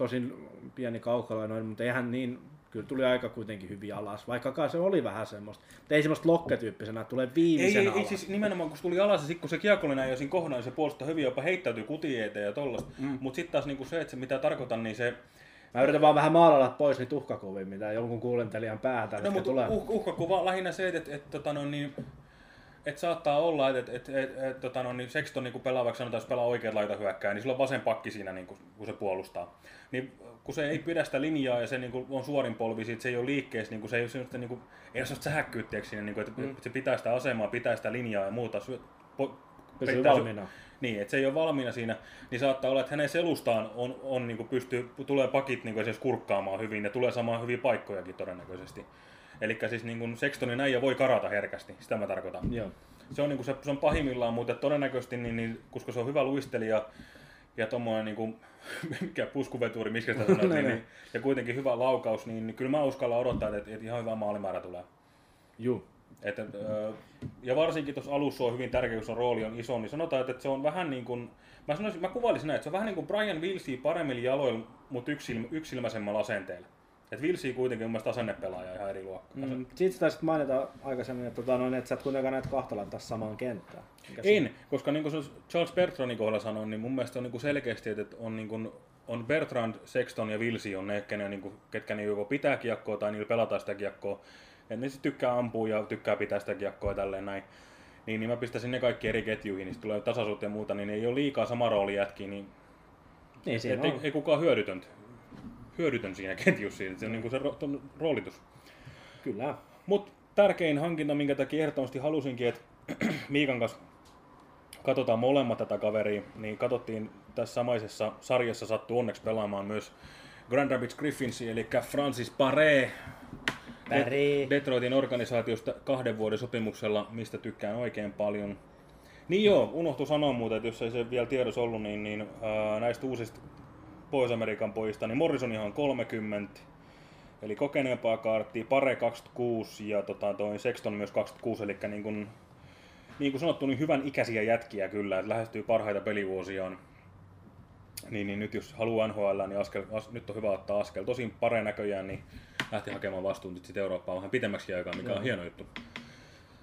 tosin pieni kaukala noin, mutta eihän niin, kyllä tuli aika kuitenkin hyvin alas, vaikkakaan se oli vähän semmoista. Mutta ei semmoista lokketyyppisenä, tulee Ei, viimeisenä ei, alas. ei, siis nimenomaan kun se tuli alas ja sit kun se kiekollinen jo siinä kohdalla, niin se puolustaa hyvin, jopa heittäytyy kutiin eteen ja tollasta. Mm. Mutta sitten taas niinku se, että se mitä tarkoitan, niin se... Mä yritän vaan vähän maalalla pois niitä uhkakuvia, mitä jonkun kuulentelijan päätä No mutta tulee. uh, uhkakuva on lähinnä se, että, että, että, tota, no, niin, että saattaa olla, että, että, että, että, että tota, no, niin Sexton niin pelaa, vaikka sanotaan, jos pelaa oikeat laita hyökkää, niin sillä on vasen pakki siinä, niin kuin, kun se puolustaa. Niin kun se ei pidä sitä linjaa ja se niin kuin, on suorin polvi, siitä se ei ole liikkeessä, niin kuin, se ei ole sellaista, niin kuin, ei ole sellaista sähäkkyyttä siinä, niin kuin, että, mm. että se pitää sitä asemaa, pitää sitä linjaa ja muuta. Syö, po, Pysyy valmiina. Niin, että se ei ole valmiina siinä, niin saattaa olla, että hänen selustaan on, on niin kuin pystyy, tulee pakit niin kuin esimerkiksi kurkkaamaan hyvin ja tulee saamaan hyviä paikkojakin todennäköisesti. Eli siis niin kuin Sextonin äijä voi karata herkästi, sitä mä tarkoitan. Joo. Se on, niin kuin se, se on pahimmillaan, mutta todennäköisesti, niin, niin, koska se on hyvä luistelija ja tommoinen niin kuin, mikä puskuveturi, miksi sitä sanoit, niin, niin, ja kuitenkin hyvä laukaus, niin, niin kyllä mä uskallan odottaa, että, että ihan hyvä maalimäärä tulee. Juu. Että, ja varsinkin tuossa alussa on hyvin tärkeä, kun se rooli on iso, niin sanotaan, että, se on vähän niin kuin, mä, sanoisin, mä kuvailisin näin, että se on vähän niin kuin Brian Wilsi paremmilla jaloilla, mutta yksil, yksilmäisemmällä asenteella. Että Wilsi kuitenkin on mun mielestä asennepelaaja ihan eri luokkaa. Mm, siitä taisit mainita aikaisemmin, että, tota, noin, että sä et kuitenkaan näitä kahta laittaa samaan kenttään. Mikä se- En, koska niin kuin Charles Bertrandin kohdalla sanoin, niin mun mielestä on niin kuin selkeästi, että on, niin kuin, on Bertrand, Sexton ja Wilsi on ne, ketkä, niin kuin, ketkä niin joko pitää kiekkoa tai niillä pelataan sitä kiekkoa. Et ne sitten tykkää ampua ja tykkää pitää sitä kiekkoa ja tälleen näin. Niin, niin mä pistäisin ne kaikki eri ketjuihin, niin tulee tasaisuutta ja muuta, niin ei ole liikaa sama rooli jätkiä, niin Niin, siinä et ei, ei, kukaan hyödytön, hyödytön siinä ketjussa, siinä. se on niin kuin se ro, roolitus. Kyllä. Mutta tärkein hankinta, minkä takia ehdottomasti halusinkin, että Miikan kanssa katsotaan molemmat tätä kaveria, niin katsottiin tässä samaisessa sarjassa sattuu onneksi pelaamaan myös Grand Rapids Griffins, eli Francis Paré, Paré. Detroitin organisaatiosta kahden vuoden sopimuksella, mistä tykkään oikein paljon. Niin joo, unohtu sanoa muuten, että jos ei se vielä tiedossa ollut, niin, niin ää, näistä uusista Pohjois-Amerikan pojista, niin Morrison ihan 30, eli kokeneempaa kaarttia, Pare 26 ja tota, toi Sexton myös 26, eli niin kuin, niin kuin sanottu, niin hyvän ikäisiä jätkiä kyllä, että lähestyy parhaita pelivuosiaan. Niin, niin nyt jos haluaa NHL, niin askel, as, nyt on hyvä ottaa askel. Tosin Pare näköjään, niin lähti hakemaan vastuun nyt sitten Eurooppaan vähän pitemmäksi aikaa, mikä on hieno juttu.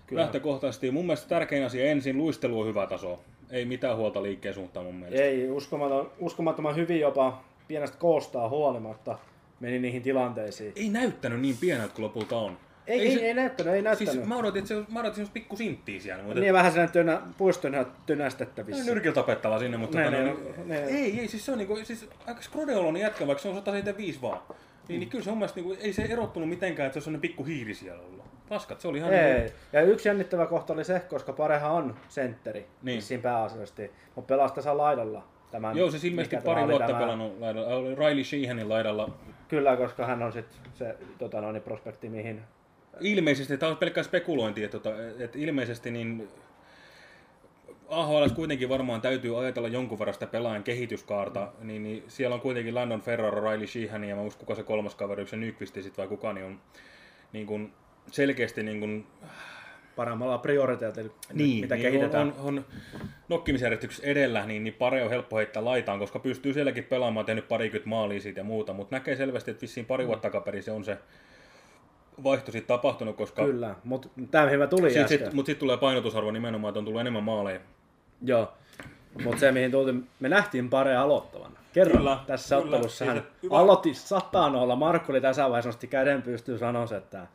Kyllä. Lähtökohtaisesti mun mielestä tärkein asia ensin, luistelu on hyvä taso. Ei mitään huolta liikkeen suuntaan mun mielestä. Ei, uskomaton, uskomattoman hyvin jopa pienestä koostaa huolimatta meni niihin tilanteisiin. ei näyttänyt niin pieneltä kuin lopulta on. Ei, ei, ei, ei näyttänyt, ei näyttänyt. Siis mä odotin, että se, mä odotin pikku sinttiä siellä. Mutta Niin vähän sen tönä, puistönä tönästettävissä. nyrkillä tapettava sinne, mutta Ne, tota, ne, niin, ne. ei, ei, siis se on niinku, siis aika skrodeoloinen jätkä, vaikka se on 175 vaan. Niin, niin kyllä se on mielestä, niinku, ei se erottunut mitenkään, että se on sellainen pikku hiiri siellä ollut. Paskat, se oli ihan Ei. Niinku, Ja yksi jännittävä kohta oli se, koska parehan on sentteri, Niin. niin. pääasiallisesti, mutta pelasi tässä laidalla. Tämän, Joo, siis ilmeisesti pari vuotta tämä- pelannut laidalla. Oli Riley Sheehanin laidalla. Kyllä, koska hän on sitten se tota, noin, prospekti, mihin Ilmeisesti, tämä on pelkkää spekulointia, että, tota, että ilmeisesti niin AHL kuitenkin varmaan täytyy ajatella jonkun verran sitä pelaajan kehityskaarta, niin, niin siellä on kuitenkin Landon Ferraro, Riley Sheehan ja mä uskon, kuka se kolmas kaveri, se Nykvisti sit vai kuka, niin on niin kuin selkeästi niin kuin, Paremmalla prioriteetilla, niin, mitä niin kehitetään. on, on, on nokkimisjärjestyksessä edellä, niin, niin pare on helppo heittää laitaan, koska pystyy sielläkin pelaamaan, tehnyt parikymmentä maalia siitä ja muuta, mutta näkee selvästi, että vissiin pari vuotta takaperin se on se vaihto siitä tapahtunut, koska Kyllä, mutta tämä hyvä tuli Sitten äsken. sit, mutta sitten tulee painotusarvo nimenomaan, että on tullut enemmän maaleja. Joo. Mutta se, mihin tultiin, me nähtiin parea aloittavan. Kerran Kyllä, tässä kyllä. ottelussa hän Siis, hyvä- aloitti sataan olla. Markku oli tässä vaiheessa nosti käden pystyyn sanoa, että,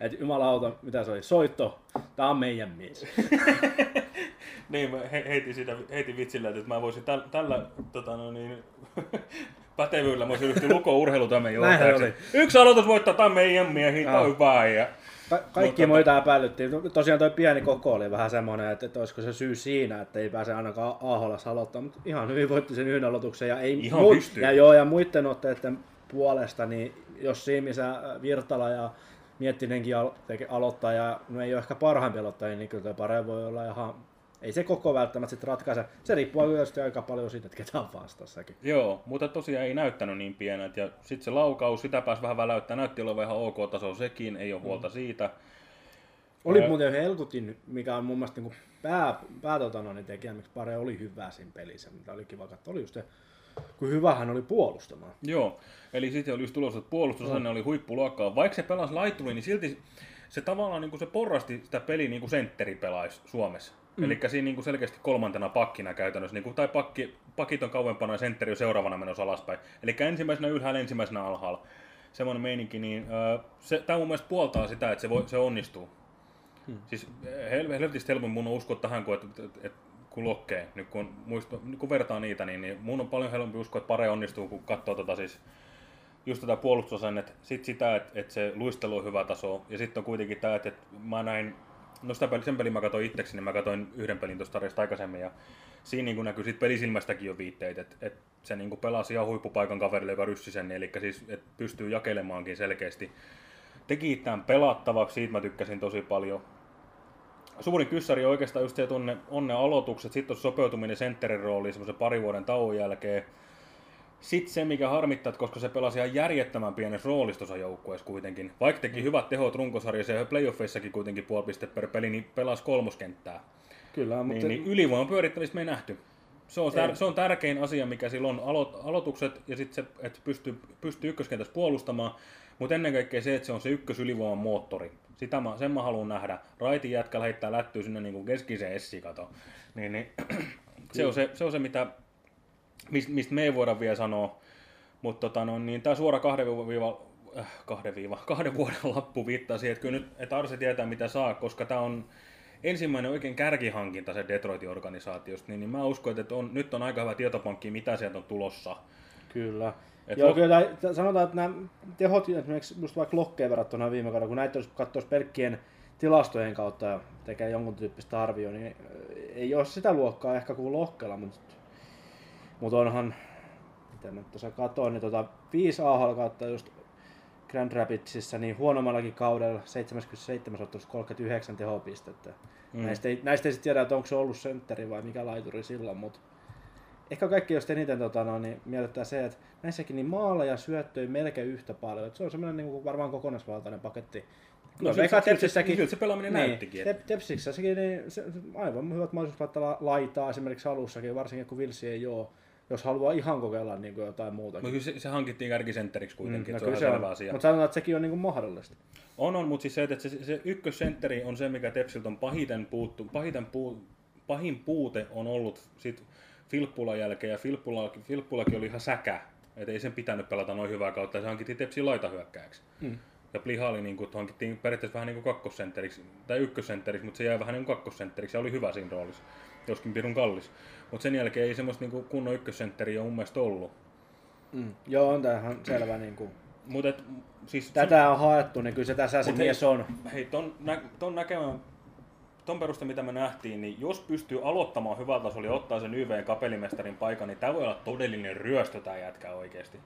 että jumalauta, mitä se oli, soitto, tämä on meidän mies. Niin, mä he, heitin, sitä, heitin vitsillä, että mä voisin täl, tällä tota, no niin, pätevyydellä, mä voisin ryhtyä luko urheilutoimen Näinhän johtajaksi. Yksi aloitus voittaa, tämä on meidän miehiä, tämä on hyvä. Ja... Ka- kaikki Mutta- muita epäilyttiin. No, Tosiaan toi pieni koko oli vähän semmoinen, että, että olisiko se syy siinä, että ei pääse ainakaan AHLS aloittamaan, mutta ihan hyvin voitti sen yhden aloituksen. Ja, ei Ihan pystyy. ja, joo, ja muiden otteiden puolesta, niin jos Siimisen Virtala ja Miettinenkin al- aloittaa, ja no ei ole ehkä parhaimpia aloittajia, niin kyllä parempi voi olla ihan ei se koko välttämättä sitten ratkaise. Se riippuu tietysti aika paljon siitä, että ketä on vastassakin. Joo, mutta tosiaan ei näyttänyt niin pienet. Ja sitten se laukaus, sitä pääsi vähän väläyttää, näytti olevan ihan ok taso sekin, ei ole huolta siitä. Oli Ää. muuten Helkutin, mikä on mun mielestä niin pää, pää tota, no, niin tekijä, miksi pare oli hyvä siinä pelissä, mitä oli kiva katsoa. Oli just se, kun hyvä hän oli puolustamaan. Joo, eli sitten oli just tulossa, että puolustusasanne oli huippuluokkaa. Vaikka se pelasi laittuli, niin silti se tavallaan niin kuin se porrasti sitä peliä niin kuin sentteri pelaisi Suomessa. Mm. Eli siinä niin kuin selkeästi kolmantena pakkina käytännössä, niin kuin, tai pakki, pakit on kauempana ja sentteri on seuraavana menossa alaspäin. Eli ensimmäisenä ylhäällä, ensimmäisenä alhaalla. Semmoinen meininki, niin öö, se, tämä mun mielestä puoltaa sitä, että se, voi, se onnistuu. Hmm. Siis hel- helvetistä helpommin mun on uskoa tähän, kun, että, että, että kun lokkee, nyt kun, muista, kun vertaa niitä, niin, niin mun on paljon helpompi uskoa, että pare onnistuu, kun katsoo tota siis just tätä puolustusasennetta, sitten sitä, että, että se luistelu on hyvä taso, ja sitten on kuitenkin tämä, että, että mä näin, no sitä peli, sen pelin mä katsoin itseksi, niin mä katsoin yhden pelin tuosta tarjasta aikaisemmin, ja siinä niin näkyy sit pelisilmästäkin jo viitteitä, että, että se niin pelasi ihan huippupaikan kaverille, joka ryssi sen, eli siis että pystyy jakelemaankin selkeästi. Teki tämän pelattavaksi, siitä mä tykkäsin tosi paljon. Suurin kyssäri on oikeastaan just se tunne onne aloitukset, sitten on sopeutuminen sentterin rooliin semmoisen pari vuoden tauon jälkeen. Sitten se, mikä harmittaa, että koska se pelasi ihan järjettömän pienessä roolissa tuossa joukkueessa kuitenkin. Vaikka teki hyvät tehot runkosarjassa ja playoffeissakin kuitenkin puoli piste per peli, niin pelasi kolmoskenttää. Kyllä, mutta Niin, niin ylivoiman pyörittämistä me ei nähty. Se on, tär- se on tärkein asia, mikä silloin on, alo- aloitukset ja sitten se, että pystyy, pystyy ykköskentässä puolustamaan, mutta ennen kaikkea se, että se on se ykkösylivoiman moottori. Sitä mä, sen mä haluan nähdä. Raitin jätkä heittää lättyä sinne niin kuin keskiseen essikato. Niin, niin, se, on se, se on se, mitä, mistä, me ei voida vielä sanoa. Mutta tota, no, niin tämä suora kahden, viiva, äh, kahden, viiva, kahden vuoden lappu viittaa siihen, että kyllä nyt että Arse tietää mitä saa, koska tämä on ensimmäinen oikein kärkihankinta se Detroitin organisaatiosta, niin, niin mä uskon, että on, nyt on aika hyvä tietopankki, mitä sieltä on tulossa. Kyllä. Et Joo, lo- kyllä sanotaan, että nämä tehot, esimerkiksi just vaikka lokkeen verrattuna viime kaudella, kun näitä jos katsoisi pelkkien tilastojen kautta ja tekee jonkun tyyppistä arvioa, niin ei ole sitä luokkaa ehkä kuin lohkella, mutta, mutta onhan, mitä nyt tuossa katoin, niin tota, 5 AHL kautta just Grand Rapidsissa, niin huonommallakin kaudella 77 ottelussa 39 tehopistettä. Mm. Näistä ei, näistä ei sitten tiedä, että onko se ollut sentteri vai mikä laituri silloin, mutta ehkä kaikki jos eniten tota, no, niin miellyttää se, että näissäkin niin maaleja syöttöjä melkein yhtä paljon. Et se on semmoinen niin kuin varmaan kokonaisvaltainen paketti. No, Veka siltä- Tepsissäkin, siltä se pelaaminen niin, näyttikin, Tep- niin se, se, aivan hyvät mahdollisuudet laittaa la- laitaa esimerkiksi alussakin, varsinkin kun Vilsi ei ole, jos haluaa ihan kokeilla niin kuin jotain muuta. Mutta kyllä se, se hankittiin kärkisentteriksi kuitenkin, no, mm, se on se selvä on, asia. mutta sanotaan, että sekin on niin kuin mahdollista. On, on, mutta siis se, että se, se ykkössentteri on se, mikä Tepsiltä on pahiten puuttu, pahiten puu, pahin puute on ollut sit Filppulan jälkeen, ja Filppula, Filppulakin oli ihan säkä, että ei sen pitänyt pelata noin hyvää kautta, ja se hankittiin Tepsin laitahyökkääjäksi. Mm. Ja Pliha oli niin kuin, hankittiin periaatteessa vähän niin kuin kakkosentteriksi, tai ykkössentteriksi, mutta se jäi vähän niin kuin kakkosentteriksi, ja oli hyvä siinä roolissa, joskin pirun kallis. Mutta sen jälkeen ei semmoista niin kuin kunnon ykkössentteriä ole mun mielestä ollut. Mm. Joo, on tämähän selvä. Niin kuin. Mut et, siis Tätä on haettu, niin kyllä se tässä se mies on. Hei, ton, nä, ton näkemään, ton peruste mitä me nähtiin, niin jos pystyy aloittamaan hyvällä tasolla ja ottaa sen YV kapelimestarin paikan, niin tämä voi olla todellinen ryöstö tämä jätkä oikeasti.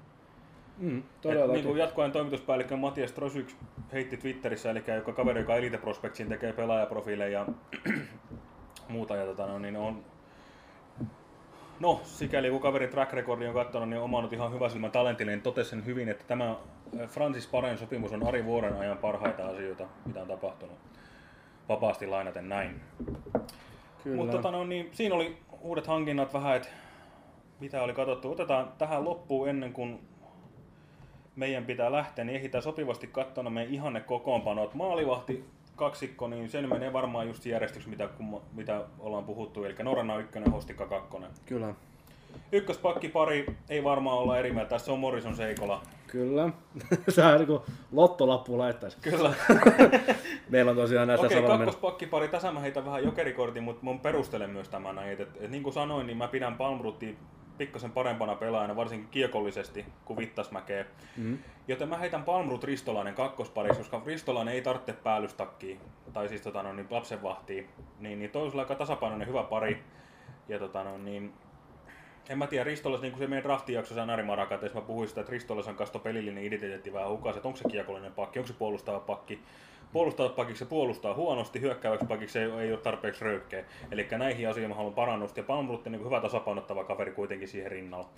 Mm, Et, todellakin. niin kuin jatkoajan toimituspäällikkö Matias Trosyk heitti Twitterissä, eli joka kaveri, joka Elite Prospectsin tekee pelaajaprofiileja ja muuta, ja tota, no, niin on No, sikäli kun kaverin track recordi on katsonut, niin on omannut ihan hyvä silmän talentille, niin totesi sen hyvin, että tämä äh, Francis Paren sopimus on Ari Vuoren ajan parhaita asioita, mitä on tapahtunut. Vapaasti lainaten näin. Kyllä. Mutta tota, no, niin, siinä oli uudet hankinnat vähän, että mitä oli katsottu. Otetaan tähän loppuun ennen kuin meidän pitää lähteä, niin ehditään sopivasti katsoa meidän ihanne kokoonpanot. Maalivahti kaksikko, niin sen menee varmaan just järjestyksi, mitä, mitä ollaan puhuttu. Eli Norana ykkönen, Hostikka kakkonen. Kyllä. Ykköspakki pari ei varmaan olla eri mieltä. Tässä on Morrison Seikola. Kyllä. Sä on niin lottolappu laittaisi. Kyllä. Meillä on tosiaan näistä Okei, okay, kakkospakki pari. Tässä mä heitän vähän jokerikortin, mutta mun perustelen myös tämän näin. Et, et, niin kuin sanoin, niin mä pidän Palmrutia pikkasen parempana pelaajana, varsinkin kiekollisesti, kuin Vittasmäkeä. Mm. Joten mä heitän Palmrut Ristolainen kakkospariksi, koska Ristolainen ei tarvitse päällystakkiä, tai siis tota, no, niin lapsenvahtia. Niin, niin toi olisi aika tasapainoinen hyvä pari. Ja tota, no, niin, en mä tiedä, Ristolas, niin kuin se meidän draftijaksossa jos mä puhuin sitä, että Ristolas on kasto pelillinen identiteetti vähän hukassa, että onko se kiekollinen pakki, onko se puolustava pakki. Puolustava pakiksi se puolustaa huonosti, hyökkääväksi pakiksi ei, ei ole tarpeeksi röykkeä. Eli näihin asioihin mä haluan parannusta, ja Palmrutti niin hyvä tasapainottava kaveri kuitenkin siihen rinnalla.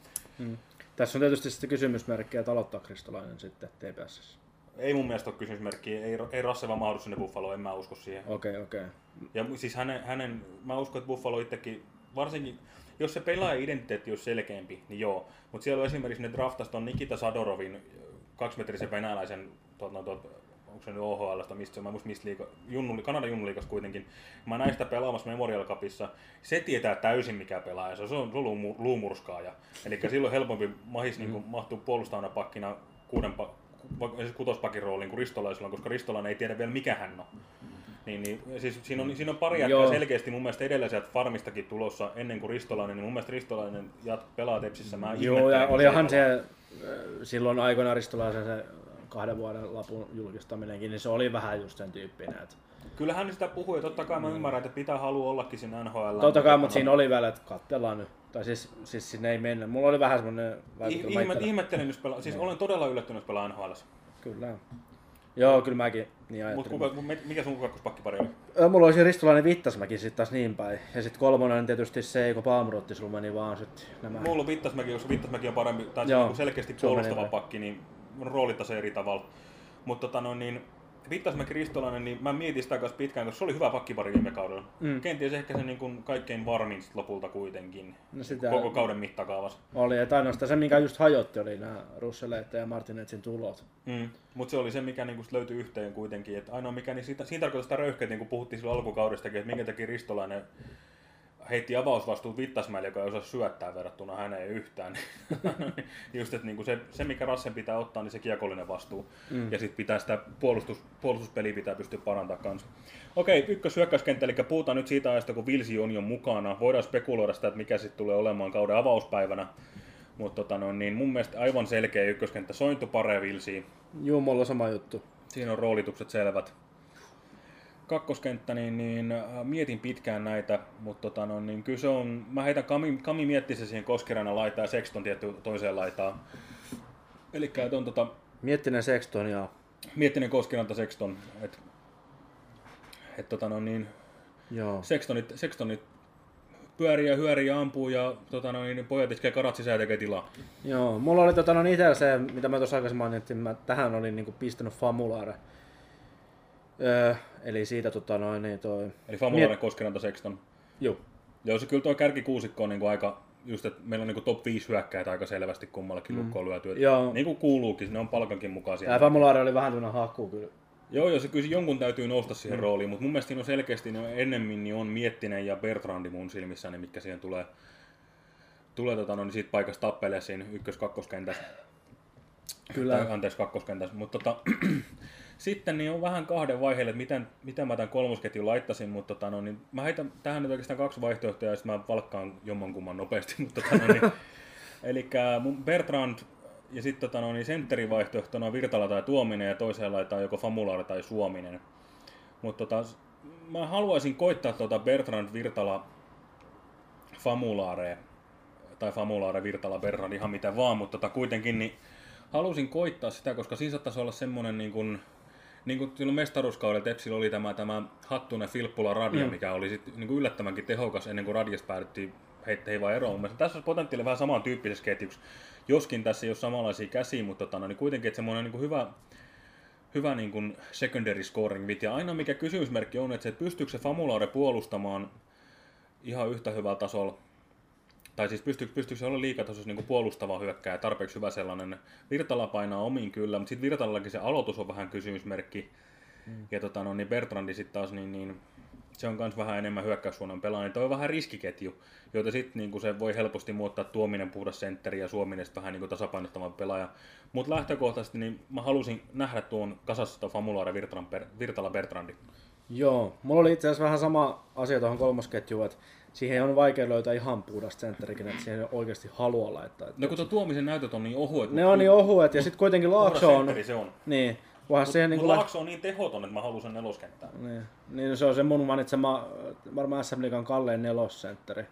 Tässä on tietysti sitten kysymysmerkkejä, että aloittaa Kristolainen sitten TPS. Ei mun mielestä ole kysymysmerkkiä, ei, ei Rasse vaan mahdu sinne Buffaloon, en mä usko siihen. Okei, okei. Ja siis hänen, hänen, mä uskon, että Buffalo itsekin, varsinkin jos se pelaaja-identiteetti olisi selkeämpi, niin joo. Mutta siellä on esimerkiksi ne draftasta tuon Nikita Sadorovin kaksimetrisen venäläisen, tuot, tuot, onko se nyt OHL, mistä se on, mä muista mistä liiga, junnu, Kanadan junnuliikassa kuitenkin. Mä näin sitä pelaamassa Memorial Cupissa. Se tietää täysin mikä pelaaja, se on, se on, se on luumu, luumurskaaja. Eli silloin helpompi mahis niin mahtuu puolustavana pakkina kuuden, pa- siis kutospakin rooliin kuin Ristolaisella, koska Ristolainen ei tiedä vielä mikä hän on. Niin, niin, siis siinä on, siinä on pari jätkää selkeästi mun mielestä edellä sieltä farmistakin tulossa ennen kuin Ristolainen, niin mun mielestä Ristolainen jat, pelaa Tepsissä. Mä Joo, ja olihan se äh, silloin aikoina Ristolaisen se kahden vuoden lapun julkistaminenkin, niin se oli vähän just sen tyyppinen. Että Kyllähän sitä puhuu ja totta kai mä ymmärrän, että pitää halua ollakin siinä NHL. totta kai, mutta siinä oli vielä, että katsellaan nyt. Tai siis, siis sinne ei mennä. Mulla oli vähän semmoinen vaikutelma ihmettelen, jos pelaa, siis olen todella yllättynyt, jos pelaa NHL. Kyllä. Joo, kyllä mäkin niin Mutta ajattelin. mikä sun kakkospakkipari oli? Mulla olisi Ristolainen Vittasmäki sitten taas niin päin. Ja sitten kolmonen tietysti se, kun Palmrutti sulla meni vaan sit nämä... Mulla on Vittasmäki, koska Vittasmäki on parempi, tai Joo, niinku selkeästi se puolustava pakki, niin on roolitase eri tavalla. Mutta tota, no, niin, Vittasmäki Ristolainen, niin mä mietin sitä kanssa pitkään, koska se oli hyvä pakkipari viime kaudella. Mm. Kenties ehkä se niin kuin kaikkein varmin lopulta kuitenkin. No sitä Koko kauden mittakaavassa. oli, että ainoastaan se, minkä just hajotti, oli nämä Russelette ja Martinetsin tulot. Mm. Mutta se oli se, mikä niinku sit löytyi yhteen kuitenkin. Et ainoa mikä, niin siitä, siinä tarkoittaa sitä röyhkeät, niin kuin puhuttiin silloin alkukaudestakin, että minkä takia Ristolainen heitti avausvastuut Vittasmäelle, joka ei osaa syöttää verrattuna häneen yhtään. Just, että niinku se, se, mikä Rassen pitää ottaa, niin se kiekollinen vastuu. Mm. Ja sitten pitää sitä puolustus, puolustuspeliä pitää pystyä parantamaan kanssa. Okei, ykkös hyökkäyskenttä, eli puhutaan nyt siitä ajasta, kun Vilsi on jo mukana. Voidaan spekuloida sitä, että mikä sitten tulee olemaan kauden avauspäivänä. Mutta tota, no, niin mun mielestä aivan selkeä ykköskenttä. Sointu pare Vilsiin. Juu, mulla on sama juttu. Siinä on roolitukset selvät. Kakkoskenttä, niin, niin äh, mietin pitkään näitä, mutta tota, no, niin kyllä se on, mä heitän Kami, Kami miettisi siihen Koskirana laitaan ja Sexton tietty toiseen laitaan. Eli on tota, Miettinen Sexton ja miettinen Koskiranta Sexton, että et, tota, no, niin, joo. Sextonit, Sextonit pyörii ja hyörii ja ampuu ja tota, no, niin, pojat iskee karat sisään ja tekee tilaa. Joo, mulla oli tota, no, itsellä se, mitä mä tuossa aikaisemmin mainitsin, mä tähän olin niinku pistänyt Famulare. Öö, eli siitä tota noin, niin toi... Eli Famulainen, Koskiranta, Sexton. Joo. Joo, se kyllä tuo kärkikuusikko on niinku aika, just että meillä on niinku top 5 hyökkäitä aika selvästi kummallakin mm. lukkoon lyöty. Et Joo. Niin kuin kuuluukin, ne on palkankin mukaan siellä. Ja Famulare oli vähän tämmönen haku kyllä. Joo, joo, se kyllä jonkun täytyy nousta siihen mm. rooliin, mutta mun mielestä siinä on selkeästi ne ennemmin niin on Miettinen ja Bertrandi mun silmissä, niin mitkä siihen tulee, tulee tota, no, niin siitä paikasta tappelee siinä ykkös-kakkoskentässä. Kyllä. Tai, anteeksi, kakkoskentässä. Mutta tota, sitten niin on vähän kahden vaiheelle, että miten, miten mä tämän kolmosketjun laittaisin, mutta tota, no, niin mä heitän tähän nyt oikeastaan kaksi vaihtoehtoa, ja sitten mä valkkaan jommankumman nopeasti. Mutta, tota, no, niin, eli mun Bertrand ja sitten tota, no, niin sentterin vaihtoehtona on Virtala tai Tuominen, ja toiseen laitaan joko Famulaari tai Suominen. Mutta tota, mä haluaisin koittaa tuota Bertrand Virtala Famulaare, tai Famulaare Virtala Bertrand, ihan mitä vaan, mutta tota, kuitenkin niin halusin koittaa sitä, koska siinä saattaisi olla semmoinen niin kuin, niin kuin silloin mestaruuskaudella Tepsillä oli tämä, tämä Hattunen Filppula Radia, mm. mikä oli sit, niin kuin yllättävänkin tehokas ennen kuin Radias päädyttiin heittää hivaa eroon. Mun mielestä tässä olisi potentiaali vähän samantyyppisessä ketjuksi, joskin tässä ei ole samanlaisia käsiä, mutta tota, niin kuitenkin että semmoinen niin kuin hyvä, hyvä niin kuin secondary scoring bit. Ja aina mikä kysymysmerkki on, että, se, että pystyykö se Famulare puolustamaan ihan yhtä hyvällä tasolla tai siis pystyykö, pystyykö se olla liikatasossa niin puolustava hyökkääjä, tarpeeksi hyvä sellainen. Virtala painaa omiin kyllä, mutta sitten Virtalallakin se aloitus on vähän kysymysmerkki. Mm. Ja tota, no, niin Bertrandi sitten taas, niin, niin, se on myös vähän enemmän hyökkäyssuunnan pelaaja. Niin toi on vähän riskiketju, joita sitten niin se voi helposti muuttaa tuominen puhdas sentteri ja suominen vähän niin tasapainottava pelaaja. Mutta lähtökohtaisesti niin mä halusin nähdä tuon kasassa Famulaare Virtala Bertrandi. Joo, mulla oli itse asiassa vähän sama asia tuohon kolmosketjuun, että siihen on vaikea löytää ihan puhdasta sentterikin, että siihen oikeasti haluaa laittaa. No kun tuo tuomisen näytöt on niin ohuet. Ne on niin ohuet ja sitten kuitenkin Laakso on... se on. Niin. Mutta siihen niin Laakso on niin tehoton, että mä haluan sen neloskenttään. Niin. niin se on se mun mainitsema varmaan SM Liigan kallein nelosentteri.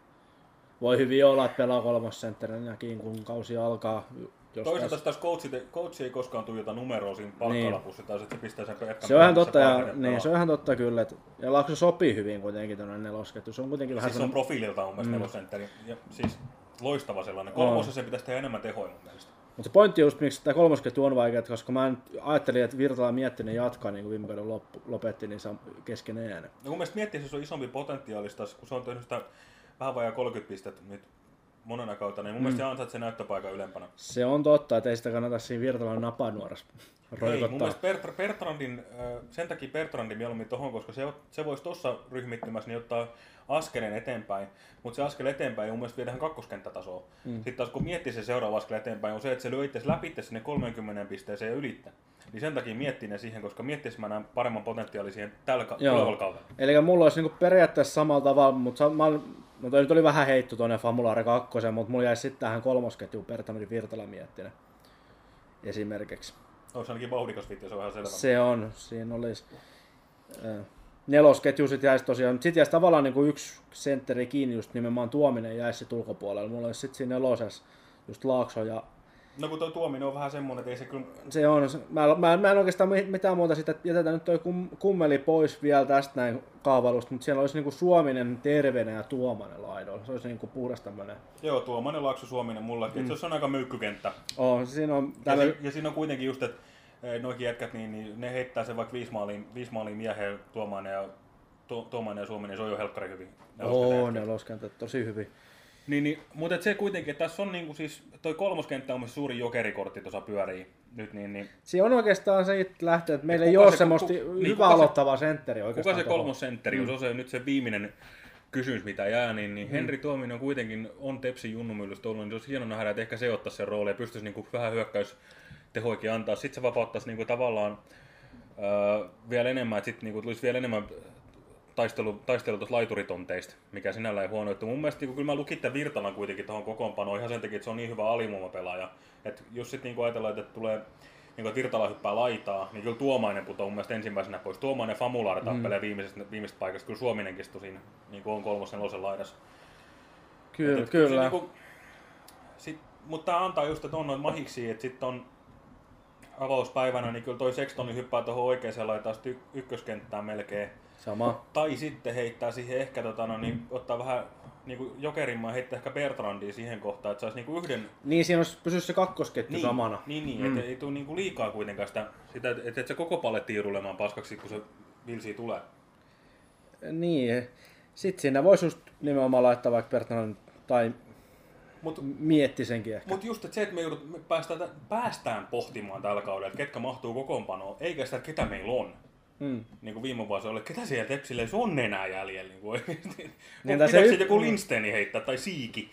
Voi hyvin olla, että pelaa kolmosentterinäkin, kun kausi alkaa. Jos Toisaalta taas coachi, coachi ei koskaan tuijota numeroa siinä palkkalapussa, niin. tai että se pistää sen Se on ihan totta, ja, niin, se on ihan totta kyllä. Että, ja Lakso sopii hyvin kuitenkin tuonne nelosketju. Se on kuitenkin vähän siis se on profiililta mun mielestä mm. nelosentteri. Ja siis loistava sellainen. Kolmossa se pitäisi tehdä enemmän tehoja mun mielestä. Mutta se pointti just, miksi tämä kolmosketju on vaikea, koska mä ajattelin, että Virtala miettinen jatkaa niin kuin viime kauden loppu, lopetti, niin se on keskenään. No mun mielestä miettii, että se on isompi potentiaalista, kun se on tehnyt sitä vähän vajaa 30 pistettä nyt monena kautta, niin mun mm. mielestä se ansaitsee näyttöpaikan ylempänä. Se on totta, että ei sitä kannata siinä Virtalan napanuorassa roikottaa. Ei, mun mielestä Bert, Bertrandin, sen takia Bertrandin mieluummin tohon, koska se, se voisi tuossa ryhmittymässä niin ottaa askeleen eteenpäin, mutta se askel eteenpäin mun mielestä viedään kakkoskenttätasoa. Mm. Sitten taas kun miettii se seuraava askel eteenpäin, on se, että se lyö itse läpi sinne 30 pisteeseen ja ylittä. Niin sen takia miettii ne siihen, koska miettis mä näen paremman potentiaalin siihen tällä tulevalla kaudella. Eli mulla olisi niinku periaatteessa samalla tavalla, mutta mä, no toi nyt oli vähän heitto tuonne Famulare 2, mutta mulla jäi sitten tähän kolmosketjuun Pertamidi Virtala miettinen esimerkiksi. Onko se ainakin vauhdikas vittu, se on ihan selvä. Se on, siinä olisi. Nelosketju sitten jäisi tosiaan, sitten jäisi tavallaan niin kuin yksi sentteri kiinni, just nimenomaan tuominen jäisi sitten ulkopuolelle. Mulla olisi sitten siinä nelosessa just Laakso ja No kun tuo tuominen on vähän semmoinen, että ei se kyllä... Se on, mä, mä, mä en oikeastaan mitään muuta sitä, jätetään nyt toi kum, kummeli pois vielä tästä näin kaavailusta, mutta siellä olisi niinku Suominen terveenä ja Tuomanen laidolla. Se olisi niinku puhdas tämmönen. Joo, Tuomanen, Laakso, Suominen mullakin. Mm. Se on aika myykkykenttä. Oh, siinä on tällä... ja, si- ja, siinä on kuitenkin just, että eh, noikin jätkät, niin, niin ne heittää sen vaikka viisi maaliin, viisi maaliin mieheen Tuomanen ja, Tuomanen ja Suominen, se on jo helkkari hyvin. Oo, neloskenttä, tosi hyvin. Niin, niin, mutta se kuitenkin, että tässä on niinku siis, toi kolmoskenttä on myös suuri jokerikortti tuossa pyörii nyt, niin, niin... Se on oikeastaan se lähtee, että meillä ei ole semmoista ku, niin, hyvä aloittava sentteri oikeastaan. Kuka se kolmosentteri, mm. jos on se nyt se viimeinen kysymys, mitä jää, niin, niin mm. Henri Tuominen kuitenkin on Tepsi junnumyllystä ollut, niin se olisi hieno nähdä, että ehkä se ottaisi sen rooli ja pystyisi niinku vähän hyökkäys tehoikin antaa. Sitten se vapauttaisi niinku tavallaan öö, vielä enemmän, että sitten niinku tulisi vielä enemmän taistelu, taistelu tuossa laituritonteista, mikä sinällä ei huono. Että mun mielestä niin kyllä mä lukin tämän Virtalan kuitenkin tuohon kokoonpanoon ihan sen takia, että se on niin hyvä alimuomapelaaja. Että jos sitten niin ajatellaan, että tulee niin kuin Virtala hyppää laitaa, niin kyllä Tuomainen putoaa mun mielestä ensimmäisenä pois. Tuomainen Famulaari mm. tappelee mm. viimeisestä, viimeisestä paikasta, kyllä Suominenkin siinä niin kuin on kolmosen losen laidassa. Kyllä, et, kyllä. niin kuin, sit, mutta tämä antaa just, että on noin mahiksi, että sitten on avauspäivänä, niin kyllä toi Sextoni hyppää tuohon oikeaan laitaan ykköskenttään melkein Sama. Tai sitten heittää siihen ehkä, tota, no, niin, ottaa vähän niin kuin jokerimmaa heittää ehkä Bertrandia siihen kohtaan, että saisi niin kuin yhden... Niin, siinä olisi pysyisi se kakkosketju niin, samana. Niin, niin mm. että ei tule niin kuin liikaa kuitenkaan sitä, sitä että et se koko paletti rulemaan paskaksi, kun se vilsi tulee. Niin, sitten siinä voisi just nimenomaan laittaa vaikka Bertrand tai Mut, mietti senkin ehkä. Mutta just että se, että me, joudut, me päästään, päästään pohtimaan tällä kaudella, että ketkä mahtuu kokoonpanoon, eikä sitä, että ketä meillä on. Mm. Niin kuin viime vuosi oli, ketä siellä Tepsillä ei on enää jäljellä. Niin kuin oikeasti. Niin, se joku Lindsteni heittää tai Siiki.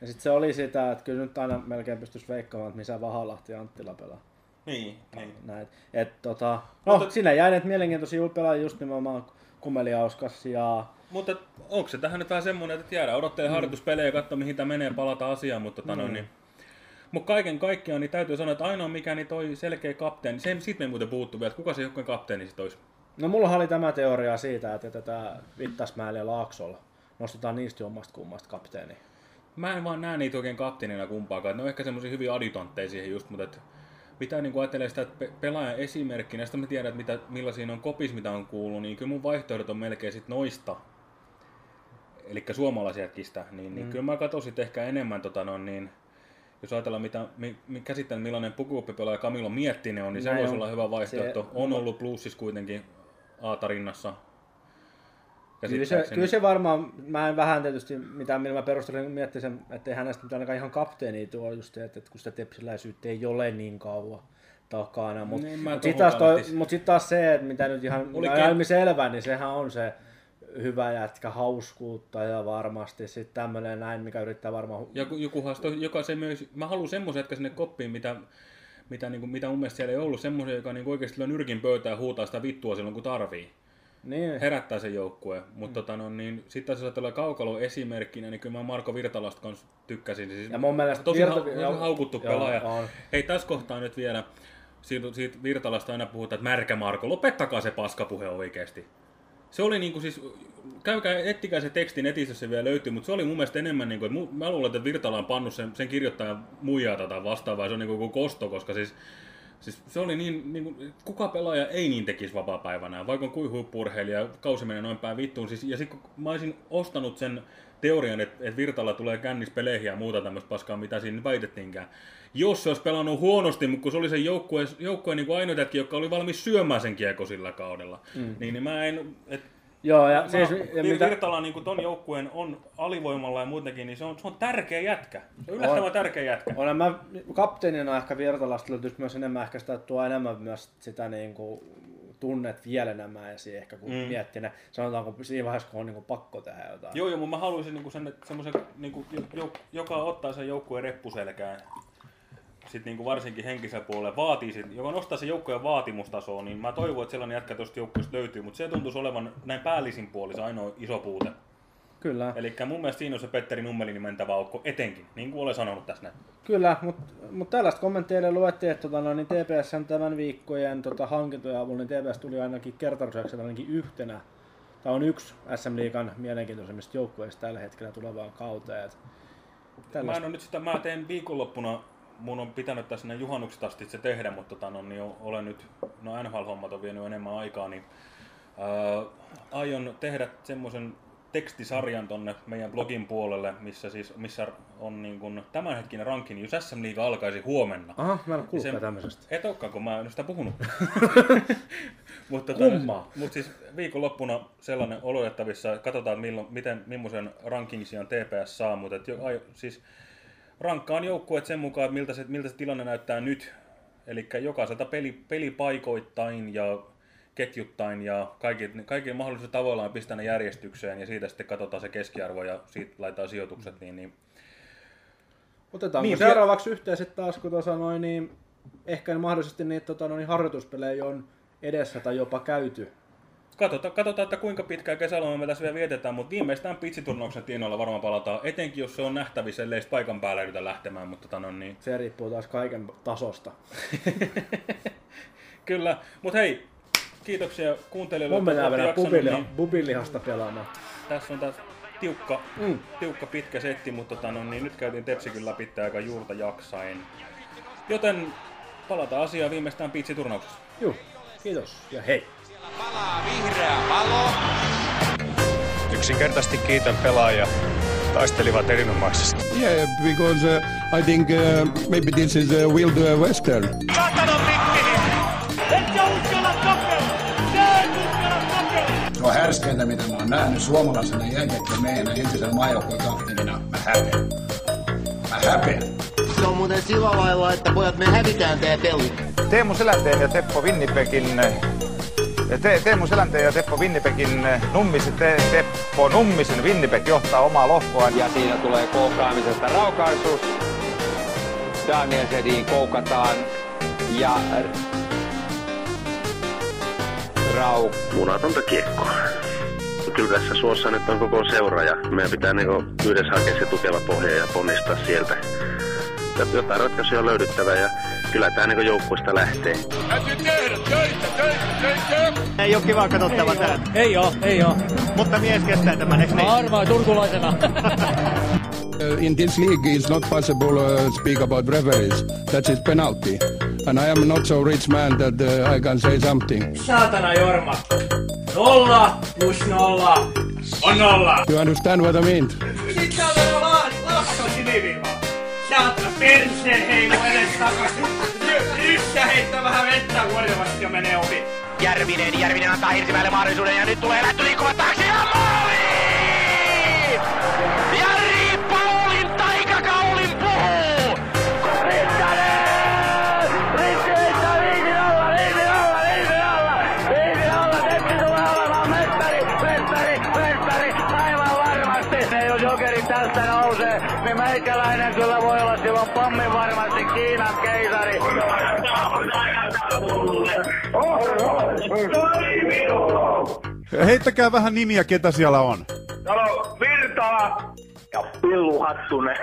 Ja sitten se oli sitä, että kyllä nyt aina melkein pystyisi veikkaamaan, että missä Vahalahti ja Anttila pelaa. Niin, niin. Näin. Et, tota, no, Mutta, sinä jäi näitä mielenkiintoisia pelaajia just nimenomaan Kumeliauskas ja... Mutta onko se tähän nyt vähän semmoinen, että jäädään odottelee mm. harjoituspelejä ja katsoa mihin tämä menee palata asiaan, mutta tota, mm. no, niin, mutta kaiken kaikkiaan niin täytyy sanoa, että ainoa mikä niin toi selkeä kapteeni, se siitä me muuten puuttuu vielä, että kuka se joukkueen kapteeni sitten olisi? No mulla oli tämä teoria siitä, että tätä Vittasmäelle ja Laaksolla nostetaan niistä jommasta kummasta kapteeni. Mä en vaan näe niitä oikein kapteenina kumpaakaan. Ne on ehkä semmoisia hyvin adjutantteja siihen just, mutta et, mitä niin ajattelee sitä että pelaajan esimerkkinä, sitten mä tiedän, että mitä, millaisia on kopis, mitä on kuullut, niin kyllä mun vaihtoehdot on melkein sit noista eli suomalaisjätkistä, niin, niin mm. kyllä mä katsoisin ehkä enemmän, tota, no, niin, jos ajatellaan, mitä, mi, mi, käsittelen millainen pukuoppipelaaja Camilo Miettinen on, niin se Näin voisi on. olla hyvä vaihtoehto. Se- on ollut plussissa kuitenkin A-tarinnassa. Kyllä se, kyllä se varmaan, mä en vähän tietysti, mitä millä mä perustelin, miettiä sen, että ei hänestä nyt ainakaan ihan kapteeni tuo just se, että, että kun sitä tepsiläisyyttä ei ole niin kauan takana. Mutta Niin, mut sitten taas, toi, mut sit taas se, että mitä nyt ihan Oli selvä, niin sehän on se hyvä jätkä, hauskuutta ja varmasti sitten tämmöinen näin, mikä yrittää varmaan... Ja ku- joku haasto, joka se myös, mä haluan semmoisen jätkä sinne koppiin, mitä, mitä, niin kuin, mitä mun mielestä siellä ei ollut, semmoisen, joka niin oikeasti lyö nyrkin pöytään ja huutaa sitä vittua silloin, kun tarvii. Niin, Herättää sen joukkue. Mutta tota, no, niin, sitten jos ajatellaan kaukalo esimerkkinä, niin kyllä mä Marko Virtalasta kanssa tykkäsin. Siis Ja mun mielestä tosi, Virta- ha- joo, haukuttu joo, pelaaja. on. Hei, tässä kohtaa nyt vielä, siitä, siitä Virtalasta aina puhutaan, että märkä Marko, lopettakaa se paskapuhe oikeasti. Se oli niinku siis, käykää, ettikää se teksti netissä, jos se vielä löytyy, mutta se oli mun mielestä enemmän niinku, että mä luulen, että Virtala on pannut sen, sen kirjoittajan muijaa tätä vastaavaa, se on niinku kosto, koska siis Siis se oli niin, niin kuin, kuka pelaaja ei niin tekisi vapaa-päivänä, vaikka on kuin huippu-urheilija, kausi menee noin päin vittuun. Siis, ja sitten mä olisin ostanut sen teorian, että, että Virtalla tulee kännis peleihin ja muuta tämmöistä paskaa, mitä siinä väitettiinkään. Jos se olisi pelannut huonosti, mutta kun se oli se joukkue, joukkue niin kuin ainoa jätki, joka oli valmis syömään sen kiekko sillä kaudella, mm. niin, niin mä en... Et, joo, ja mä, siis, ja mitä, Virtala niin kuin ton joukkueen on alivoimalla ja muutenkin, niin se on, se on tärkeä jätkä. Se on yllättävän On. tärkeä jätkä. Olen mä kapteenina ehkä Virtalasta löytyisi myös enemmän ehkä sitä, tuo enemmän myös sitä niin kuin, tunnet vielä enemmän esiin ehkä kun mm. miettii ne, sanotaanko siinä vaiheessa, kun on niin kuin, pakko tehdä jotain. Joo, joo, mutta mä haluaisin niinku sen, että semmoisen, niinku, jo, joka ottaa sen joukkueen reppuselkään, sit niinku varsinkin henkisellä puolella vaatii sit, joka nostaa sen joukkueen vaatimustasoa, niin mä toivon, että sellainen jätkä tuosta joukkueesta löytyy, mutta se tuntuisi olevan näin päällisin puoli se ainoa iso puute. Kyllä, Eli mun mielestä siinä on se Petteri Nummelin mentävä aukko etenkin, niin kuin olen sanonut tässä näin. kyllä mutta mut tällaista kommentteja luettiin, että tota, no, niin TPSn tämän viikkojen tota, hankintojen avulla, niin TPS tuli ainakin kertaruseksi ainakin yhtenä. Tämä on yksi SM Liigan mielenkiintoisimmista joukkueista tällä hetkellä tulevaan kauteen. Et Mä tällaista- en ole nyt sitä, mä teen viikonloppuna, mun on pitänyt tässä ne juhannukset asti se tehdä, mutta tota, no, niin olen nyt, no NHL-hommat on vienyt enemmän aikaa, niin ää, aion tehdä semmoisen tekstisarjan tonne meidän blogin puolelle, missä siis missä on niin kuin tämänhetkinen ranking, jos SM Liiga alkaisi huomenna. Aha, mä en ole Se- tämmöisestä. Et olekaan, kun mä en sitä puhunut. mutta Kummaa. Mutta siis viikonloppuna sellainen oletettavissa, katsotaan milloin, miten, millaisen rankingsian TPS saa, mutta et jo, ai, siis rankkaan joukkueet sen mukaan, miltä se, miltä se tilanne näyttää nyt. Eli jokaiselta peli, pelipaikoittain ja ketjuttain ja kaikki, kaikilla mahdollisilla tavoillaan pistää ne järjestykseen ja siitä sitten katsotaan se keskiarvo ja siitä laitetaan sijoitukset, niin, niin Otetaan Niin, niin, se- seuraavaksi yhteen sitten taas, kun tuossa noin, niin ehkä mahdollisesti niitä tota, noin, harjoituspelejä on edessä tai jopa käyty. Katsotaan, katsotaan, että kuinka pitkää kesälomaa me tässä vielä vietetään, mutta viimeistään pitsiturnauksen tienoilla varmaan palataan, etenkin jos se on nähtävissä, ellei paikan päällä yritä lähtemään, mutta tota, no, niin. Se riippuu taas kaiken tasosta. Kyllä, mutta hei, kiitoksia kuuntelijoille. Mun mennään vielä olette jaksanut, bubili, niin bubilihasta pelaamaan. Tässä on taas tiukka, Mm. tiukka pitkä setti, mutta tota, no, niin nyt käytiin Tepsikin läpi aika juurta jaksain. Joten palataan asiaan viimeistään piitsiturnauksessa. Juu, kiitos ja hei. Palaa vihreä valo. Yksinkertaisesti kiitän pelaajia. Taistelivat erinomaisesti. Yeah, because uh, I think uh, maybe this is a Wild uh, Western. Se on härskeintä, mitä mä oon nähnyt suomalaisena jääkiekkomeijänä entisenä maajoukkojen kapteenina. Mä häpeän. Mä häpeän. Se on muuten sillä lailla, että pojat me hävitään tää peli. Teemu Selänteen ja Teppo Winnipegin Te, Teemu Selänteen ja Teppo Winnipegin Nummisen, te, Teppo Nummisen Winnipeg johtaa omaa lohkoaan. Ja siinä tulee koukkaamisesta raukaisuus. Daniel Sedin koukataan ja Rau. Munatonta kiekkoa. Kyllä tässä suossa nyt on koko seura ja meidän pitää niinku yhdessä hakea se tukeva pohja ja ponnistaa sieltä. Ja Jotain ratkaisuja on löydyttävä ja kyllä tämä niinku joukkueesta lähtee. Täytyy tehdä töitä, töitä, töitä! Ei ole kiva katsottava tää. Ei oo, ei oo. Mutta mies kestää tämän, eikö niin? Arvaa turkulaisena. In this league, it's not possible uh, speak about referees. That is penalty. And I am not so rich man that uh, I can say something. Saatana Jorma. Nolla plus nolla. On nolla! You understand what I mean? Sitten on la- lakko siniviiva. Saatana perseen heilu edes takaisin. Y- Yssä heittää vähän vettä kuorivasti ja menee ohi. Järvinen, Järvinen antaa Hirsimäelle mahdollisuuden ja nyt tulee lähtö liikkuvat taakse ja meikäläinen kyllä voi olla silloin pommin varmasti Kiinan keisari. Heittäkää vähän nimiä, ketä siellä on. Täällä on Virtala ja Pillu Hattunen.